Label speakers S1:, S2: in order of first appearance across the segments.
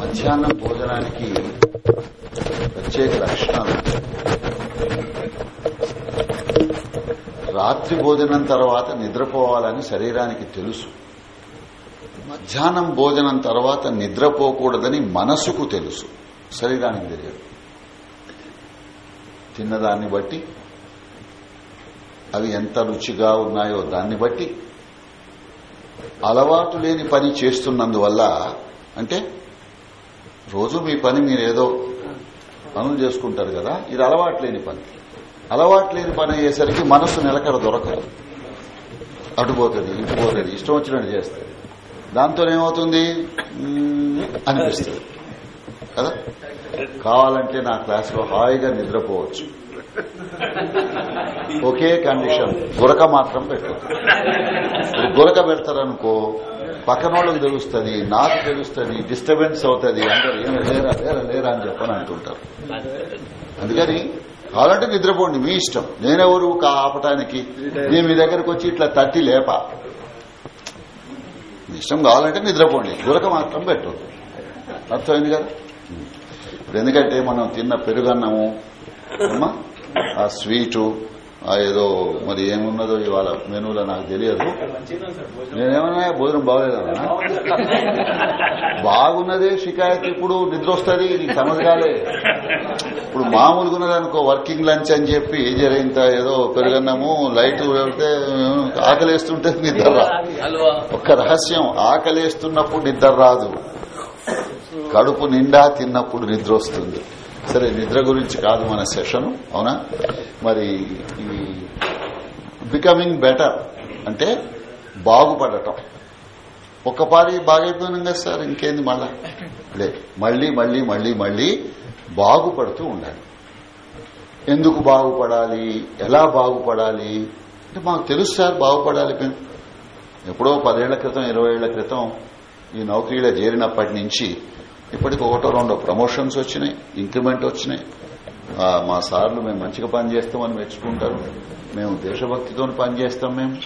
S1: మధ్యాహ్నం భోజనానికి ప్రత్యేక లక్షణాలు. రాత్రి భోజనం తర్వాత నిద్రపోవాలని శరీరానికి తెలుసు. మధ్యాహ్నం భోజనం తర్వాత నిద్రపోకూడదని మనసుకు తెలుసు. శరీరానికి తెలియదు. తిన్నదాన్ని బట్టి అవి ఎంత రుచిగా ఉన్నాయో దాన్ని బట్టి అలవాటు లేని పని చేస్తున్నందువల్ల అంటే రోజు మీ పని మీరేదో పనులు చేసుకుంటారు కదా ఇది అలవాటు లేని పని. అలవాటు లేని పని అయ్యేసరికి మనసు నిలకడ దొరకదు. అటుపోతుంది ఇటుపోతుంది ఇష్టం వచ్చినట్టు చేస్తుంది. దాంతో ఏమవుతుంది అనిపిస్తుంది. కదా? కావాలంటే నా క్లాసులో హాయిగా నిద్రపోవచ్చు. ఒకే కండిషన్. గురక మాత్రం పెట్టు గురక పెడతారనుకో పక్కన వాళ్ళకి తెలుస్తుంది నాకు తెలుస్తుంది డిస్టర్బెన్స్ అవుతుంది అందరు ఏం లేరా లేరా లేరా అని చెప్పని అంటుంటారు. అందుకని కావాలంటే నిద్రపోండి మీ ఇష్టం. నేనెవరు ఆపటానికి? నేను మీ దగ్గరకు వచ్చి ఇట్లా తట్టి లేప. మీ ఇష్టం కావాలంటే నిద్రపోండి. గురక మాత్రం పెట్టు. అర్థమైంది కదా? ఇప్పుడు ఎందుకంటే మనం తిన్న పెరుగన్నము అమ్మా ఆ స్వీటు ఆ ఏదో మరి ఏమున్నదో ఇవాళ మెనూలో నాకు తెలియదు. నేనేమన్నా భోజనం బాగలేదన్నా బాగున్నదే షికాయత్ ఇప్పుడు నిద్ర వస్తుంది నీకు సమజగాలే ఇప్పుడు మామూలుగా ఉన్నదనుకో వర్కింగ్ లంచ్ అని చెప్పి జరింత ఏదో పెరుగన్నము లైట్ వెళ్తే ఆకలేస్తుంటే నిద్ర రాదు ఒక్క రహస్యం ఆకలేస్తున్నప్పుడు నిద్ర రాదు. కడుపు నిండా తిన్నప్పుడు నిద్ర వస్తుంది. సరే నిద్ర గురించి కాదు మన సెషన్ అవునా? మరి ఈ బికమింగ్ బెటర్ అంటే బాగుపడటం. ఒక్కపారి బాగైపోయినాం కదా సార్ ఇంకేంది మళ్ళా? లేదు మళ్ళీ మళ్ళీ మళ్ళీ మళ్ళీ బాగుపడుతూ ఉండాలి. ఎందుకు బాగుపడాలి? ఎలా బాగుపడాలి? అంటే మాకు తెలుసు సార్ బాగుపడాలి మేము ఎప్పుడో పదేళ్ళ క్రితం ఇరవై ఏళ్ళ క్రితం ఈ నౌకరీలో చేరినప్పటి నుంచి ఇప్పటికి ఒకటో రెండో ప్రమోషన్స్ వచ్చినాయి ఇంక్రిమెంట్ వచ్చినాయి. మా సార్లు మేము మంచిగా పనిచేస్తామని మెచ్చుకుంటారు. మేము దేశభక్తితో పనిచేస్తాం మేము.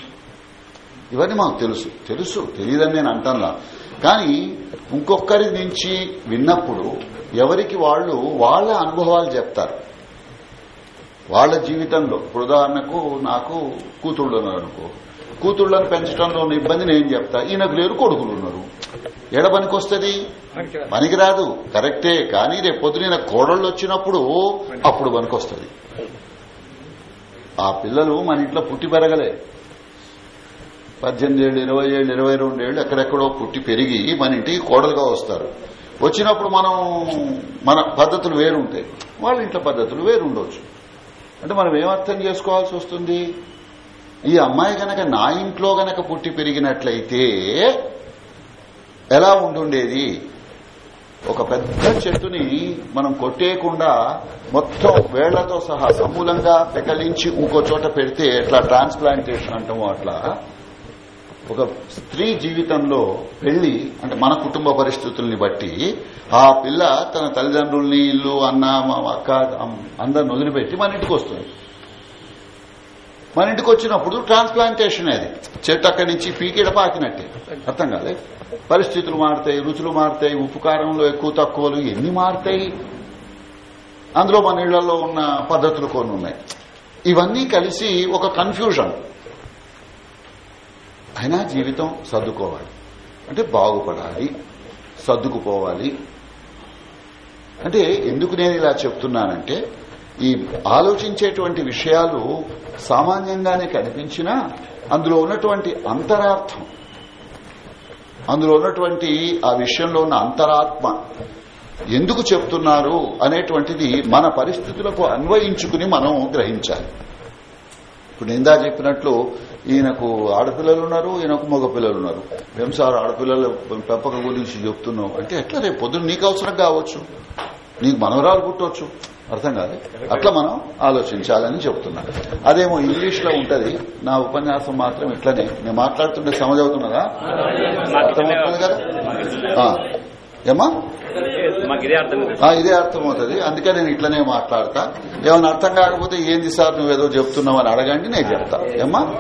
S1: ఇవన్నీ మాకు తెలుసు. తెలుసు తెలియదని నేను అంటానులా. కానీ ఇంకొకరి నుంచి విన్నప్పుడు ఎవరికి వాళ్ళు వాళ్ళ అనుభవాలు చెప్తారు. వాళ్ళ జీవితంలో ఇప్పుడు ఉదాహరణకు నాకు కూతుళ్ళు ఉన్నారు అనుకో కూతుళ్ళను పెంచడంలో ఉన్న ఇబ్బంది నేను చెప్తా? ఈయనకు లేరు కొడుకులు ఉన్నారు. ఎడ పనికొస్తుంది? పనికిరాదు. కరెక్టే. కానీ రేపు పొద్దున కోడళ్ళు వచ్చినప్పుడు అప్పుడు పనికొస్తుంది. ఆ పిల్లలు మన ఇంట్లో పుట్టి పెరగలే. పద్దెనిమిది ఏళ్ళు ఇరవై ఏళ్ళు ఇరవై రెండు ఏళ్ళు ఎక్కడెక్కడో పుట్టి పెరిగి మన ఇంటికి కోడలుగా వస్తారు. వచ్చినప్పుడు మనం మన పద్ధతులు వేరుంటాయి. వాళ్ళ ఇంట్లో పద్ధతులు వేరు ఉండొచ్చు అంటే మనం ఏమర్థం చేసుకోవాల్సి వస్తుంది? ఈ అమ్మాయి గనక నా ఇంట్లో గనక పుట్టి పెరిగినట్లయితే ఎలా ఉండుండేది ఒక పెద్ద చెట్టుని మనం కొట్టేయకుండా మొత్తం వేళ్ళతో సహా సమూలంగా పెకలించి ఇంకో చోట పెడితే ఎట్లా ట్రాన్స్ప్లాంటేషన్ అంటాము అట్లా? ఒక స్త్రీ జీవితంలో పెళ్ళి అంటే మన కుటుంబ పరిస్థితుల్ని బట్టి ఆ పిల్ల తన తల్లిదండ్రుల్ని ఇల్లు అన్న మా అక్క అందరిని వదిలిపెట్టి మన ఇంటికి వస్తుంది. మన ఇంటికి వచ్చినప్పుడు ట్రాన్స్ప్లాంటేషన్ అది. చెట్టు అక్కడి నుంచి పీకిడ పాకినట్టే. అర్థం కాలే? పరిస్థితులు మారుతాయి రుచులు మారుతాయి ఉప్పు కారంలో ఎక్కువ తక్కువలు ఎన్ని మారుతాయి? అందులో మన ఇళ్ళలో ఉన్న పద్ధతులు కొన్ని ఉన్నాయి. ఇవన్నీ కలిసి ఒక కన్ఫ్యూజన్. అయినా జీవితం సర్దుకోవాలి. అంటే బాగుపడాలి సర్దుకుపోవాలి. అంటే ఎందుకు నేను ఇలా చెప్తున్నానంటే ఈ ఆలోచించేటువంటి విషయాలు సామాన్యంగానే కనిపించినా అందులో ఉన్నటువంటి అంతరార్థం అందులో ఉన్నటువంటి ఆ విషయంలో ఉన్న అంతరాత్మ ఎందుకు చెప్తున్నారు అనేటువంటిది మన పరిస్థితులకు అన్వయించుకుని మనం గ్రహించాలి. ఇప్పుడు ఇందా చెప్పినట్లు ఈయనకు ఆడపిల్లలు ఉన్నారు ఈయనకు మగ పిల్లలు ఉన్నారు. ఏం సార్ ఆడపిల్లల పెంపకం గురించి చెప్తున్నావు? అంటే ఎట్లా రేపు పొద్దున్న నీకు అవసరం కావచ్చు. నీకు మనవరాలు పుట్టవచ్చు అర్థం కాదు. అట్లా మనం ఆలోచించాలని చెప్తున్నా. అదేమో ఇంగ్లీష్లో ఉంటది. నా ఉపన్యాసం మాత్రం ఇట్లనే. నేను మాట్లాడుతుంటే సమజ్ అవుతున్నదా అర్థమవుతుంది కదా? ఏమా
S2: ఇదే
S1: అర్థమవుతుంది. అందుకే నేను ఇట్లనే మాట్లాడతా. ఏమైనా అర్థం కాకపోతే ఏంది సార్ నువ్వేదో చెప్తున్నావు అని అడగండి నేను చెప్తా. ఏమ్మా?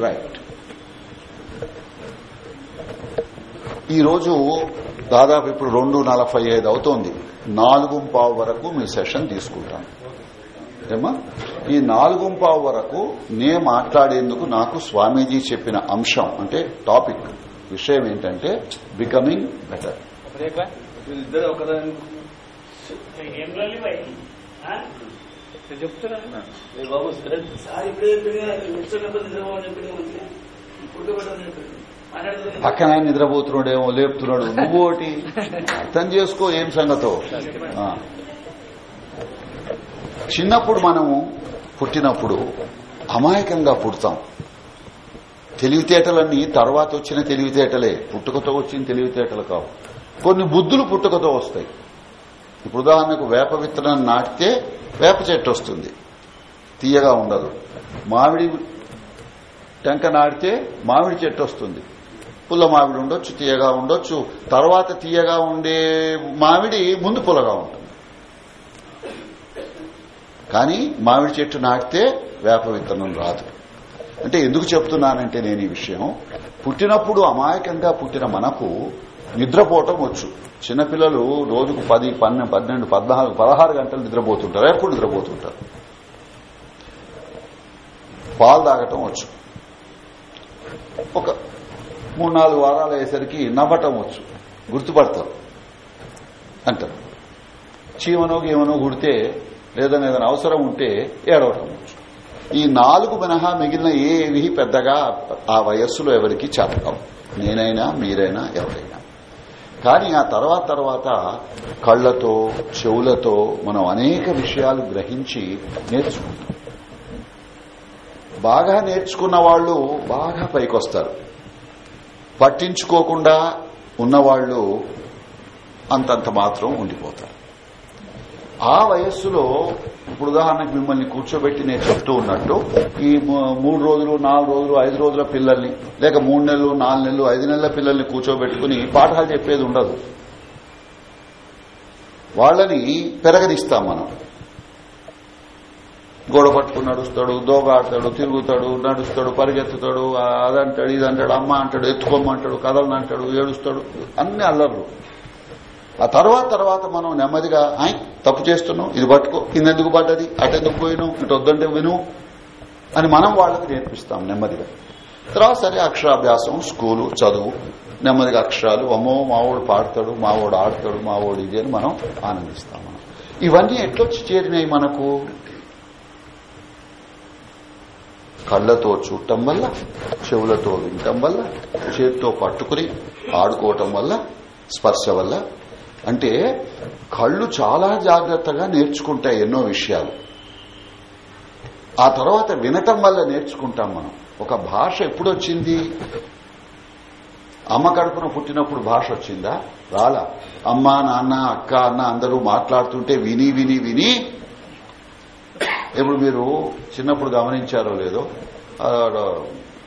S1: రైట్ ఈ రోజు దాదాపు ఇప్పుడు రెండు నలభై ఐదు అవుతోంది. నాలుగు పావు వరకు మీ సెషన్ తీసుకుంటాను. ఏమా ఈ నాలుగు పావు వరకు నే మాట్లాడేందుకు నాకు స్వామీజీ చెప్పిన అంశం అంటే టాపిక్ విషయం ఏంటంటే బికమింగ్ బెటర్?
S2: చెప్తున్నా.
S1: పక్కన ఆయన నిద్రపోతున్నాడేమో లేపుతున్నాడు. నువ్వు ఒకటి. అర్థం చేసుకో ఏం సంగతో. చిన్నప్పుడు మనము పుట్టినప్పుడు అమాయకంగా పుడతాం. తెలివితేటలన్నీ తర్వాత వచ్చిన తెలివితేటలే. పుట్టుకతో వచ్చిన తెలివితేటలు కావు. కొన్ని బుద్ధులు పుట్టుకతో వస్తాయి. ఇప్పుడు ఉదాహరణకు వేప విత్తనాన్ని నాటితే వేప చెట్టు వస్తుంది. తీయగా ఉండదు. మామిడి టెంక నాటితే మామిడి చెట్టు వస్తుంది. పుల్ల మామిడి ఉండొచ్చు తీయగా ఉండొచ్చు. తర్వాత తీయగా ఉండే మామిడి ముందు పుల్లగా ఉంటుంది. కానీ మామిడి చెట్టు నాటితే వేప విత్తనం రాదు. అంటే ఎందుకు చెప్తున్నానంటే నేను ఈ విషయం. పుట్టినప్పుడు అమాయకంగా పుట్టిన మనకు నిద్రపోవటం వచ్చు. చిన్నపిల్లలు రోజుకు పది పన్నెండు పన్నెండు పద్నాలుగు పదహారు గంటలు నిద్రపోతుంటారు. ఎప్పుడు నిద్రపోతుంటారు? పాలు తాగటం వచ్చు. ఒక మూడు నాలుగు వారాలు అయ్యేసరికి నవ్వటం వచ్చు. గుర్తుపడతారు అంటారు. చీమనో గీమనో గుడితే లేదని ఏదైనా అవసరం ఉంటే ఏడవటం వచ్చు. ఈ నాలుగు మినహా మిగిలిన ఏవి పెద్దగా ఆ వయస్సులో ఎవరికి చెప్పడం నేనైనా మీరైనా ఎవరైనా. కానీ ఆ తర్వాత తర్వాత కళ్ళతో చెవులతో మనం అనేక విషయాలు గ్రహించి నేర్చుకుంటాం. బాగా నేర్చుకున్న వాళ్ళు బాగా పైకొస్తారు. పట్టించుకోకుండా ఉన్నవాళ్ళు అంతంత మాత్రం ఉండిపోతారు. ఆ వయస్సులో ఇప్పుడు ఉదాహరణకు మిమ్మల్ని కూర్చోబెట్టి నేను చెప్తూ ఉన్నట్టు ఈ మూడు రోజులు నాలుగు రోజులు ఐదు రోజుల పిల్లల్ని లేక మూడు నెలలు నాలుగు నెలలు ఐదు నెలల పిల్లల్ని కూర్చోబెట్టుకుని పాఠాలు చెప్పేది ఉండదు. వాళ్ళని పెరగనిస్తాం మనం. గోడ పట్టుకుని నడుస్తాడు దోగాడతాడు తిరుగుతాడు నడుస్తాడు పరిగెత్తుతాడు అదంటాడు ఇదంటాడు అమ్మ అంటాడు ఎత్తుకోమంటాడు కథలను అంటాడు ఏడుస్తాడు అన్ని అల్లర్లు. ఆ తర్వాత తర్వాత మనం నెమ్మదిగా ఆయ్ తప్పు చేస్తున్నాం ఇది పట్టుకో కిందెందుకు పడ్డది అటెందుకు పోయినావు ఇటు వద్దంటే విను అని మనం వాళ్ళకి నేర్పిస్తాం నెమ్మదిగా. తర్వాత సరే అక్షరాభ్యాసం స్కూలు చదువు నెమ్మదిగా అక్షరాలు అమ్మో మావోడు పాడతాడు మావోడు ఆడతాడు మావోడు ఇది అని మనం ఆనందిస్తాం ఇవన్నీ ఎట్లొచ్చి చేరినాయి మనకు? కళ్ళతో చూడటం వల్ల చెవులతో వినటం వల్ల చేతితో పట్టుకుని ఆడుకోవటం వల్ల స్పర్శ వల్ల. అంటే కళ్ళు చాలా జాగ్రత్తగా నేర్చుకుంటాయి ఎన్నో విషయాలు. ఆ తర్వాత వినటం వల్ల నేర్చుకుంటాం మనం. ఒక భాష ఎప్పుడు వచ్చింది అమ్మ కడుపున పుట్టినప్పుడు భాష వచ్చిందా? రాలా. అమ్మ నాన్న అక్క అన్న అందరూ మాట్లాడుతుంటే విని విని విని ఇప్పుడు మీరు చిన్నప్పుడు గమనించారో లేదో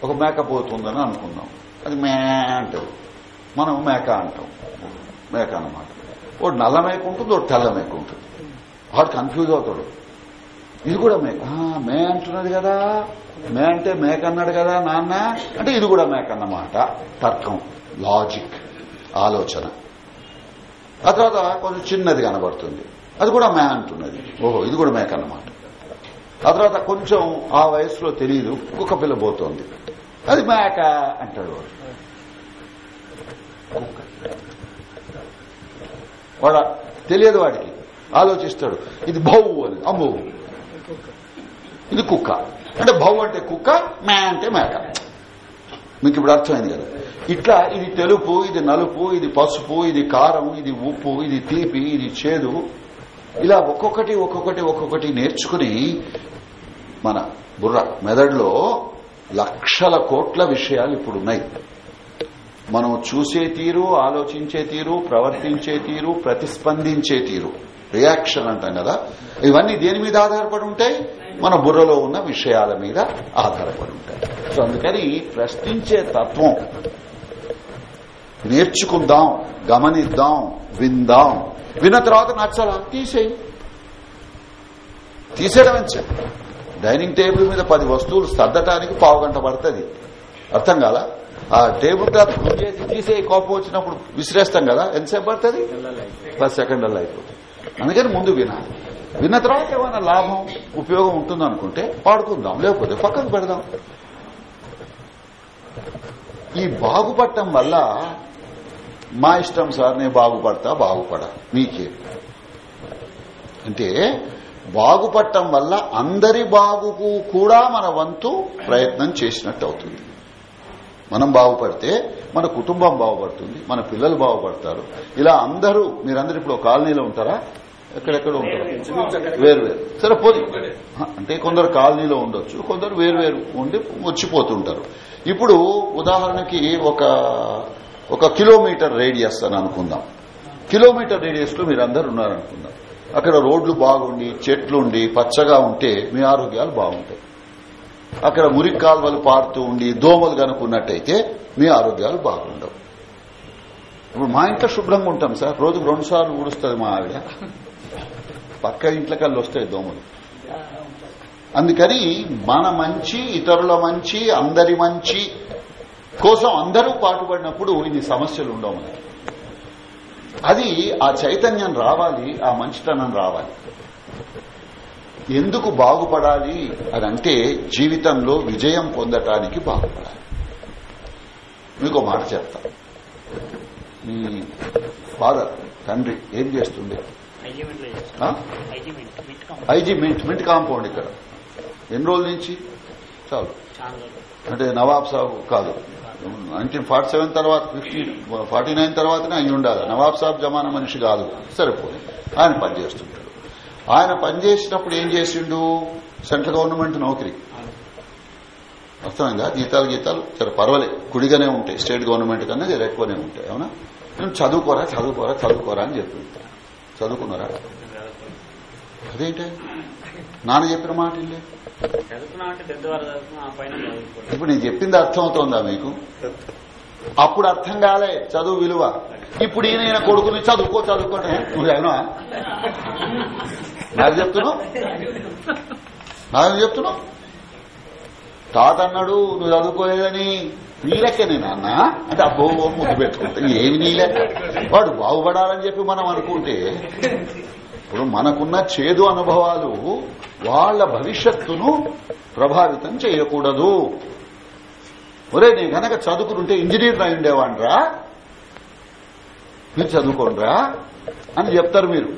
S1: ఒక మేక పోతుందని అనుకుందాం. అది మే అంటది మనం మేక అంటాం. మేక అన్నమాట. ఒకటి నల్ల మేక ఉంటుంది ఒకటి తెల్ల మేక ఉంటుంది. వాడు కన్ఫ్యూజ్ అవుతాడు. ఇది కూడా మేక. మే అంటున్నది కదా. మే అంటే మేక అన్నాడు కదా నాన్న. అంటే ఇది కూడా మేక అన్నమాట. తర్కం లాజిక్ ఆలోచన. ఆ తర్వాత కొంచెం చిన్నది కనబడుతుంది. అది కూడా మే అంటున్నది. ఓహో ఇది కూడా మేక అన్నమాట. ఆ తర్వాత కొంచెం ఆ వయసులో తెలియదు కుక్క పిల్ల పోతోంది. అది మేక అంటాడు వాడు. వాడ తెలియదు వాడికి. ఆలోచిస్తాడు ఇది భౌ అని అమ్మో. ఇది కుక్క. అంటే భౌ అంటే కుక్క మే అంటే మేక మీకు ఇప్పుడు అర్థమైంది కదా. ఇట్లా ఇది తెలుపు ఇది నలుపు ఇది పసుపు ఇది కారం ఇది ఉప్పు ఇది తీపి ఇది చేదు. ఇలా ఒక్కొక్కటి ఒక్కొక్కటి ఒక్కొక్కటి నేర్చుకుని మన బుర్ర మెదడులో లక్షల కోట్ల విషయాలు ఇప్పుడున్నాయి. మనం చూసే తీరు ఆలోచించే తీరు ప్రవర్తించే తీరు ప్రతిస్పందించే తీరు రియాక్షన్ అంటాం కదా ఇవన్నీ దేని మీద ఆధారపడి ఉంటాయి? మన బుర్రలో ఉన్న విషయాల మీద ఆధారపడి ఉంటాయి. సో అందుకని ప్రశ్నించే తత్వం నేర్చుకుందాం గమనిద్దాం విందాం. విన్న తర్వాత నచ్చాలా? తీసేయి. తీసేయడం ఎంత డైనింగ్ టేబుల్ మీద పది వస్తువులు సర్దటానికి పావు గంట పడుతుంది. అర్థం కాలా? ఆ టేబుల్ క్లాత్ క్లీన్ చేసి తీసే కోపం వచ్చినప్పుడు విసిరేస్తాం కదా? ఎంతసేపు పడుతుంది? పది సెకండ్లలో అయిపోతుంది. అందుకని ముందు వినాలి. విన్న తర్వాత ఏమైనా లాభం ఉపయోగం ఉంటుంది అనుకుంటే వాడుకుందాం లేకపోతే పక్కకు పెడదాం. ఈ బాగుపడటం వల్ల మా ఇష్టం సార్ నేను బాగుపడతా బాగుపడా. మీకే. అంటే బాగుపడటం వల్ల అందరి బాగుకు కూడా మన వంతు ప్రయత్నం చేసినట్టు అవుతుంది. మనం బాగుపడితే మన కుటుంబం బాగుపడుతుంది మన పిల్లలు బాగుపడతారు. ఇలా అందరూ మీరందరూ ఇప్పుడు కాలనీలో ఉంటారా? ఎక్కడెక్కడ ఉంటారు? వేరు వేరు. సరే పోదు అంటే కొందరు కాలనీలో ఉండొచ్చు కొందరు వేరు వేరు ఉండి వచ్చిపోతుంటారు. ఇప్పుడు ఉదాహరణకి ఒక ఒక కిలోమీటర్ రేడియస్ అని అనుకుందాం. కిలోమీటర్ రేడియస్లో మీరు అందరు ఉన్నారనుకుందాం. అక్కడ రోడ్లు బాగుండి చెట్లుండి పచ్చగా ఉంటే మీ ఆరోగ్యాలు బాగుంటాయి. అక్కడ మురికి కాల్వలు పారుతూ ఉండి దోమలు కనుక్కున్నట్టయితే మీ ఆరోగ్యాలు బాగుండవు. ఇప్పుడు మా ఇంట్లో శుభ్రంగా ఉంటాం సార్. రోజుకు రెండు సార్లు ఊడుస్తుంది మా ఆవిడ. పక్క ఇంట్లో కళ్ళు వస్తాయి దోమలు. అందుకని మన మంచి ఇతరుల మంచి అందరి మంచి కోసం అందరూ పాటుపడినప్పుడు ఇన్ని సమస్యలు ఉండవు మనకి. అది ఆ చైతన్యం రావాలి ఆ మంచితనం రావాలి. ఎందుకు బాగుపడాలి అని అంటే జీవితంలో విజయం పొందటానికి బాగుపడాలి. మీకు మాట చెప్తా. మీ ఫాదర్ తండ్రి ఏం చేస్తుండే? IG mint mint compound. ఇక్కడ. ఎన్ని రోజుల నుంచి? చాలు. అంటే నవాబ్ సాబ్ కాదు. నైన్టీన్ ఫార్టీ సెవెన్ తర్వాత ఫిఫ్టీ ఫార్టీ నైన్ తర్వాతనే అయి ఉండాలి. నవాబ్ సాబ్ జమానా మనిషి కాదు. సరిపోయింది ఆయన పనిచేస్తుంటాడు. ఆయన పనిచేసినప్పుడు ఏం చేసిండు? సెంట్రల్ గవర్నమెంట్ నౌకరీ. అర్థమైందా? జీతాలు గీతాలు సరే పర్వాలే. గుడిగానే ఉంటాయి. స్టేట్ గవర్నమెంట్ కన్నా జర ఎక్కువనే ఉంటాయి. అవునా? నేను చదువుకోరా చదువుకోరా చదువుకోరా అని చెప్పింది. చదువుకున్నారా? అదేంటి? నాన్న చెప్పిన మాట ఇల్లే ఇప్పుడు నేను చెప్పింది అర్థమవుతోందా మీకు? అప్పుడు అర్థం కాలే చదువు విలువ. ఇప్పుడు ఈయన ఈయన కొడుకుని చదువుకో చదువుకోండి నువ్వు అవునా నాకు చెప్తున్నావు? నాకు చెప్తున్నావు? తాత అన్నాడు నువ్వు చదువుకోలేదని నీ నేను అన్న అంటే అబ్బో ముద్దు పెట్టుకుంటా ఏమి నీ లెక్క వాడు బాగుపడాలని చెప్పి మనం అనుకుంటే ఇప్పుడు మనకున్న చేదు అనుభవాలు వాళ్ళ భవిష్యత్తును ప్రభావితం చేయకూడదు. ఒరే నీ గనక చదువుకుంటే ఇంజనీర్ అయి ఉండేవాడ్రా? మీరు చదువుకోండిరా అని చెప్తారు మీరు.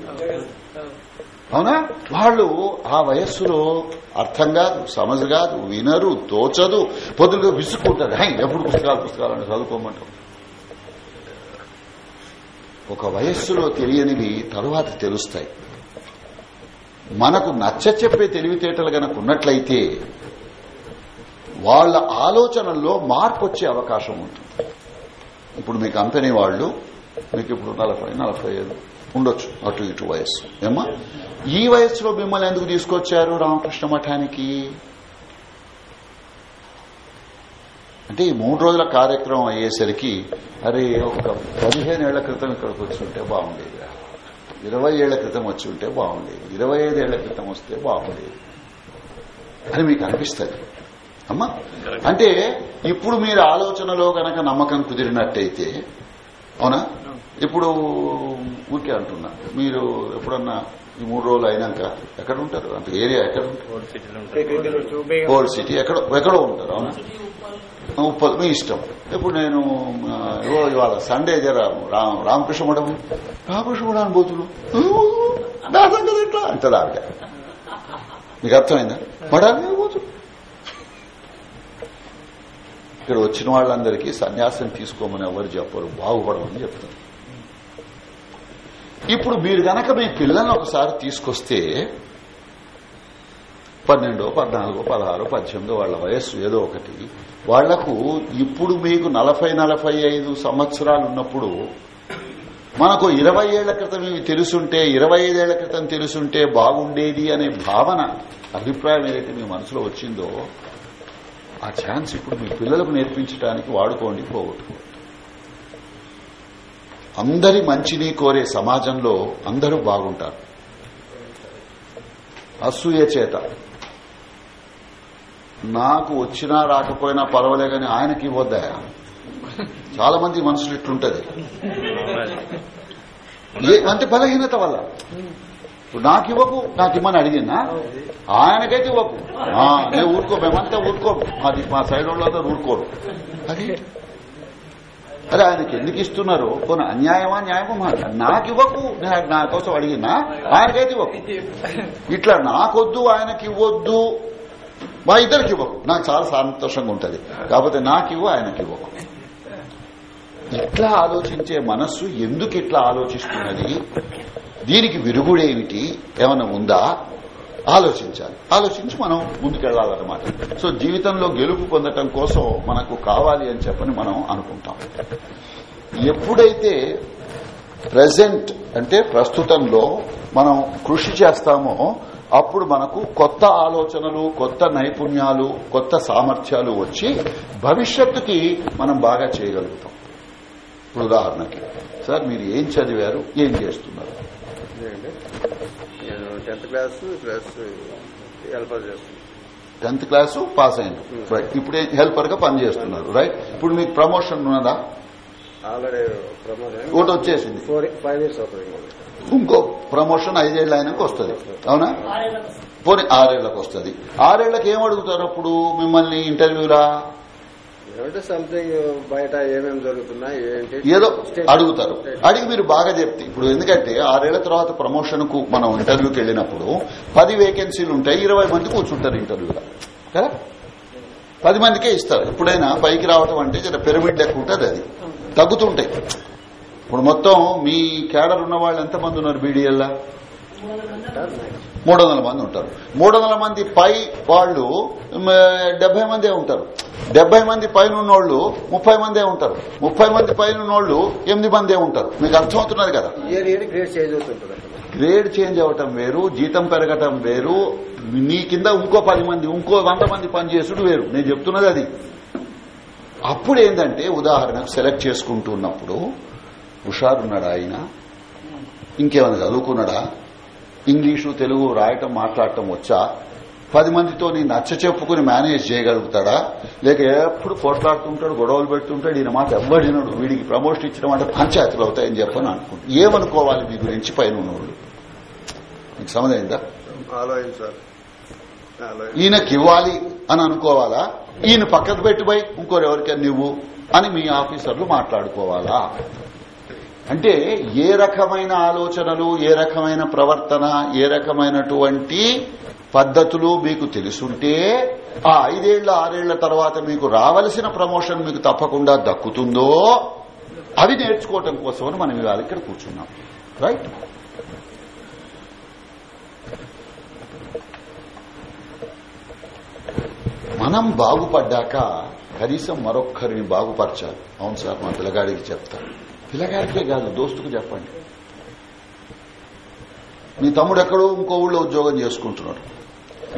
S1: అవునా? వాళ్ళు ఆ వయస్సులో అర్థం కాదు సమజ్ కాదు వినరు తోచదు పొద్దుగా విసుక్కుంటారు. ఎప్పుడు పుస్తకాలు పుస్తకాలు అని చదువుకోమంటారు ఒక వయస్సులో తెలియనివి తరువాత తెలుస్తాయి. మనకు నచ్చ చెప్పే తెలివితేటలు గనక ఉన్నట్లయితే వాళ్ళ ఆలోచనల్లో మార్పు వచ్చే అవకాశం ఉంటుంది. ఇప్పుడు మీ కంపెనీ వాళ్ళు మీకు ఇప్పుడు నలభై నలభై ఐదు ఉండొచ్చు అటు ఇటు వయస్సు. ఏమా ఈ వయస్సులో మిమ్మల్ని ఎందుకు తీసుకొచ్చారు రామకృష్ణ మఠానికి? అంటే ఈ మూడు రోజుల కార్యక్రమం అయ్యేసరికి అరే ఒక పదిహేను ఏళ్ళ క్రితం ఇక్కడికి వచ్చి ఉంటే బాగుండేది. ఇరవై ఏళ్ళ క్రితం వచ్చి ఉంటే బాగుండేది. ఇరవై ఐదేళ్ళ క్రితం వస్తే బాగుండేది. అని మీకు అనిపిస్తుంది. అమ్మా అంటే ఇప్పుడు మీరు ఆలోచనలో గనక నమ్మకం కుదిరినట్టయితే అవునా? ఇప్పుడు ఊరికే అంటున్నా. మీరు ఎప్పుడన్నా ఈ మూడు రోజులు అయినాక ఎక్కడ ఉంటారు? అంటే ఏరియా ఎక్కడ ఉంటారు?
S3: ఓల్డ్ సిటీలో ఉంటారు.
S1: ఓల్డ్ సిటీ ఎక్కడో ఎక్కడో ఉంటారు అవునా? ఉప్పల్. మీ ఇష్టం. ఇప్పుడు నేను ఇవాళ సండే జర రామ్ రామకృష్ణ మఠం రామకృష్ణ మఠం పోతులు నా సంగతి ఎట్లా? అంటారు ఆవిడ మీకు అర్థమైందా? పోతులు ఇక్కడ వచ్చిన వాళ్ళందరికీ సన్యాసం తీసుకోమని ఎవరు చెప్పరు. బాగుపడమని చెప్తారు. ఇప్పుడు మీరు గనక మీ పిల్లల్ని ఒకసారి తీసుకొస్తే పన్నెండో పద్నాలుగో పదహారో పద్దెనిమిదో వాళ్ళ వయస్సు ఏదో ఒకటి వాళ్ళకు ఇప్పుడు మీకు నలభై నలభై ఐదు సంవత్సరాలు ఉన్నప్పుడు మనకు ఇరవై ఏళ్ళ క్రితం ఇవి తెలుసుంటే ఇరవై ఐదేళ్ళ క్రితం తెలుసుంటే బాగుండేది అనే భావన అభిప్రాయం ఏదైతే మీ మనసులో వచ్చిందో ఆ ఛాన్స్ ఇప్పుడు మీ పిల్లలకు నేర్పించడానికి వాడుకోండి పోగొట్టుకోండి. అందరి మంచిని కోరే సమాజంలో అందరూ బాగుంటారు. అసూయ చేత. నాకు వచ్చినా రాకపోయినా పర్వాలే కానీ ఆయనకి ఇవ్వద్దా? చాలా మంది మనుషులు ఇట్లుంటది అంటే బలహీనత వల్ల. ఇప్పుడు నాకు ఇవ్వకు నాకు ఇమ్మని అడిగినా ఆయనకైతే ఇవ్వకు. నేను ఊరుకో మేమంతా ఊరుకోము. మాది మా సైడ్ వాళ్ళందరూ ఊరుకోరు. అది అది ఆయనకి ఎందుకు ఇస్తున్నారు? కొన్ని అన్యాయమా న్యాయమా మాట? నాకు ఇవ్వకు. నేను నా కోసం అడిగినా ఆయనకైతే ఇవ్వకు. ఇట్లా నాకొద్దు ఆయనకి ఇవ్వద్దు. మా ఇద్దరికి ఇవ్వకు. నాకు చాలా సంతోషంగా ఉంటది. కాకపోతే నాకు ఇవ్వు ఆయనకి ఇవ్వకు. ఇట్లా ఆలోచించే మనస్సు ఎందుకు ఇట్లా ఆలోచిస్తున్నది? దీనికి విరుగుడేమిటి? ఏమైనా ఉందా? ఆలోచించాలి. ఆలోచించి మనం ముందుకెళ్ళాలన్నమాట సో జీవితంలో గెలుపు పొందటం కోసం మనకు కావాలి అని చెప్పని మనం అనుకుంటాం. ఎప్పుడైతే ప్రజెంట్ అంటే ప్రస్తుతంలో మనం కృషి చేస్తామో అప్పుడు మనకు కొత్త ఆలోచనలు కొత్త నైపుణ్యాలు కొత్త సామర్థ్యాలు వచ్చి భవిష్యత్తుకి మనం బాగా చేయగలుగుతాం. ఇప్పుడు ఉదాహరణకి సార్ మీరు ఏం చదివారు? ఏం చేస్తున్నారు?
S4: టెన్త్ క్లాస్ ప్లస్ హెల్పర్ చేస్తున్నాను
S1: టెన్త్ క్లాసు పాస్ అయింది రైట్ ఇప్పుడు హెల్పర్గా పనిచేస్తున్నారు రైట్ ఇప్పుడు మీకు ప్రమోషన్ ఉన్నదా? ఒకటి వచ్చేసింది. ఇంకో ప్రమోషన్ ఐదేళ్ళు అయినాక వస్తుంది. అవునా? పోనీ ఆరేళ్ళకు వస్తుంది. ఆరేళ్ళకు ఏం అడుగుతారు అప్పుడు మిమ్మల్ని ఇంటర్వ్యూలా?
S4: సంథింగ్ బయట ఏమేమి ఏంటి?
S1: ఏదో అడుగుతారు. అడిగి మీరు బాగా చెప్తే. ఇప్పుడు ఎందుకంటే ఆరేళ్ళ తర్వాత ప్రమోషన్కు మనం ఇంటర్వ్యూకి వెళ్ళినప్పుడు పది వేకెన్సీలు ఉంటాయి ఇరవై మంది కూర్చుంటారు ఇంటర్వ్యూలో. కదా? పది మందికే ఇస్తారు. ఎప్పుడైనా పైకి రావటం అంటే జర పిరమిడ్ లెక్క ఉంటుంది అది. తగ్గుతుంటాయి. ఇప్పుడు మొత్తం మీ కేడర్ ఉన్న వాళ్ళు ఎంతమంది ఉన్నారు బీడీఎల్లా మూడు వందల మంది ఉంటారు. మూడు వందల మంది పై వాళ్ళు డెబ్బై మందే ఉంటారు. డెబ్బై మంది పైన ఉన్నోళ్ళు ముప్పై మందే ఉంటారు. ముప్పై మంది పైన ఉన్నోళ్ళు ఎనిమిది మందే ఉంటారు. మీకు అర్థమవుతున్నది కదా?
S4: గ్రేడ్ చేంజ్
S1: అవటం వేరు జీతం పెరగటం వేరు నీ కింద ఇంకో పది మంది ఇంకో వంద మంది పనిచేసుడు వేరు. నేను చెప్తున్నది అది. అప్పుడు ఏంటంటే ఉదాహరణకు సెలెక్ట్ చేసుకుంటున్నప్పుడు హుషారున్నాడా ఆయన? ఇంకేమైనా చదువుకున్నాడా? ఇంగ్లీషు తెలుగు రాయటం మాట్లాడటం వచ్చా? పది మందితో నీ నచ్చ చెప్పుకుని మేనేజ్ చేయగలుగుతాడా? లేక ఎప్పుడు పోట్లాడుతుంటాడు గొడవలు పెడుతుంటాడు ఈయన మాట ఎవ్వడినడు వీడికి ప్రమోషన్ ఇచ్చడం అంటే పంచాయతీలు అవుతాయని చెప్పని అనుకుంటా ఏమనుకోవాలి మీ గురించి పైన ఉన్నోళ్ళు మీకు సమదైందా ఈయనకి ఇవ్వాలి అని అనుకోవాలా? ఈయన పక్కకు పెట్టుపోయి ఇంకోరెవరికైనా నువ్వు అని మీ ఆఫీసర్లు మాట్లాడుకోవాలా? అంటే ఏ రకమైన ఆలోచనలు ఏ రకమైన ప్రవర్తన ఏ రకమైనటువంటి పద్ధతులు మీకు తెలుసుంటే ఆ ఐదేళ్ళ ఆరేళ్ళ తర్వాత మీకు రావలసిన ప్రమోషన్ మీకు తప్పకుండా దక్కుతుందో అవి నేర్చుకోవటం కోసమని మనం ఇవాళ ఇక్కడ కూర్చున్నాం. రైట్ మనం బాగుపడ్డాక కనీసం మరొక్కరిని బాగుపరచాలి. అవును సార్ మా పిల్లగాడికి చెప్తాను. పిల్లగారికే కాదు దోస్తుకు చెప్పండి. మీ తమ్ముడు ఎక్కడో ఇంకో ఊళ్ళో ఉద్యోగం చేసుకుంటున్నాడు.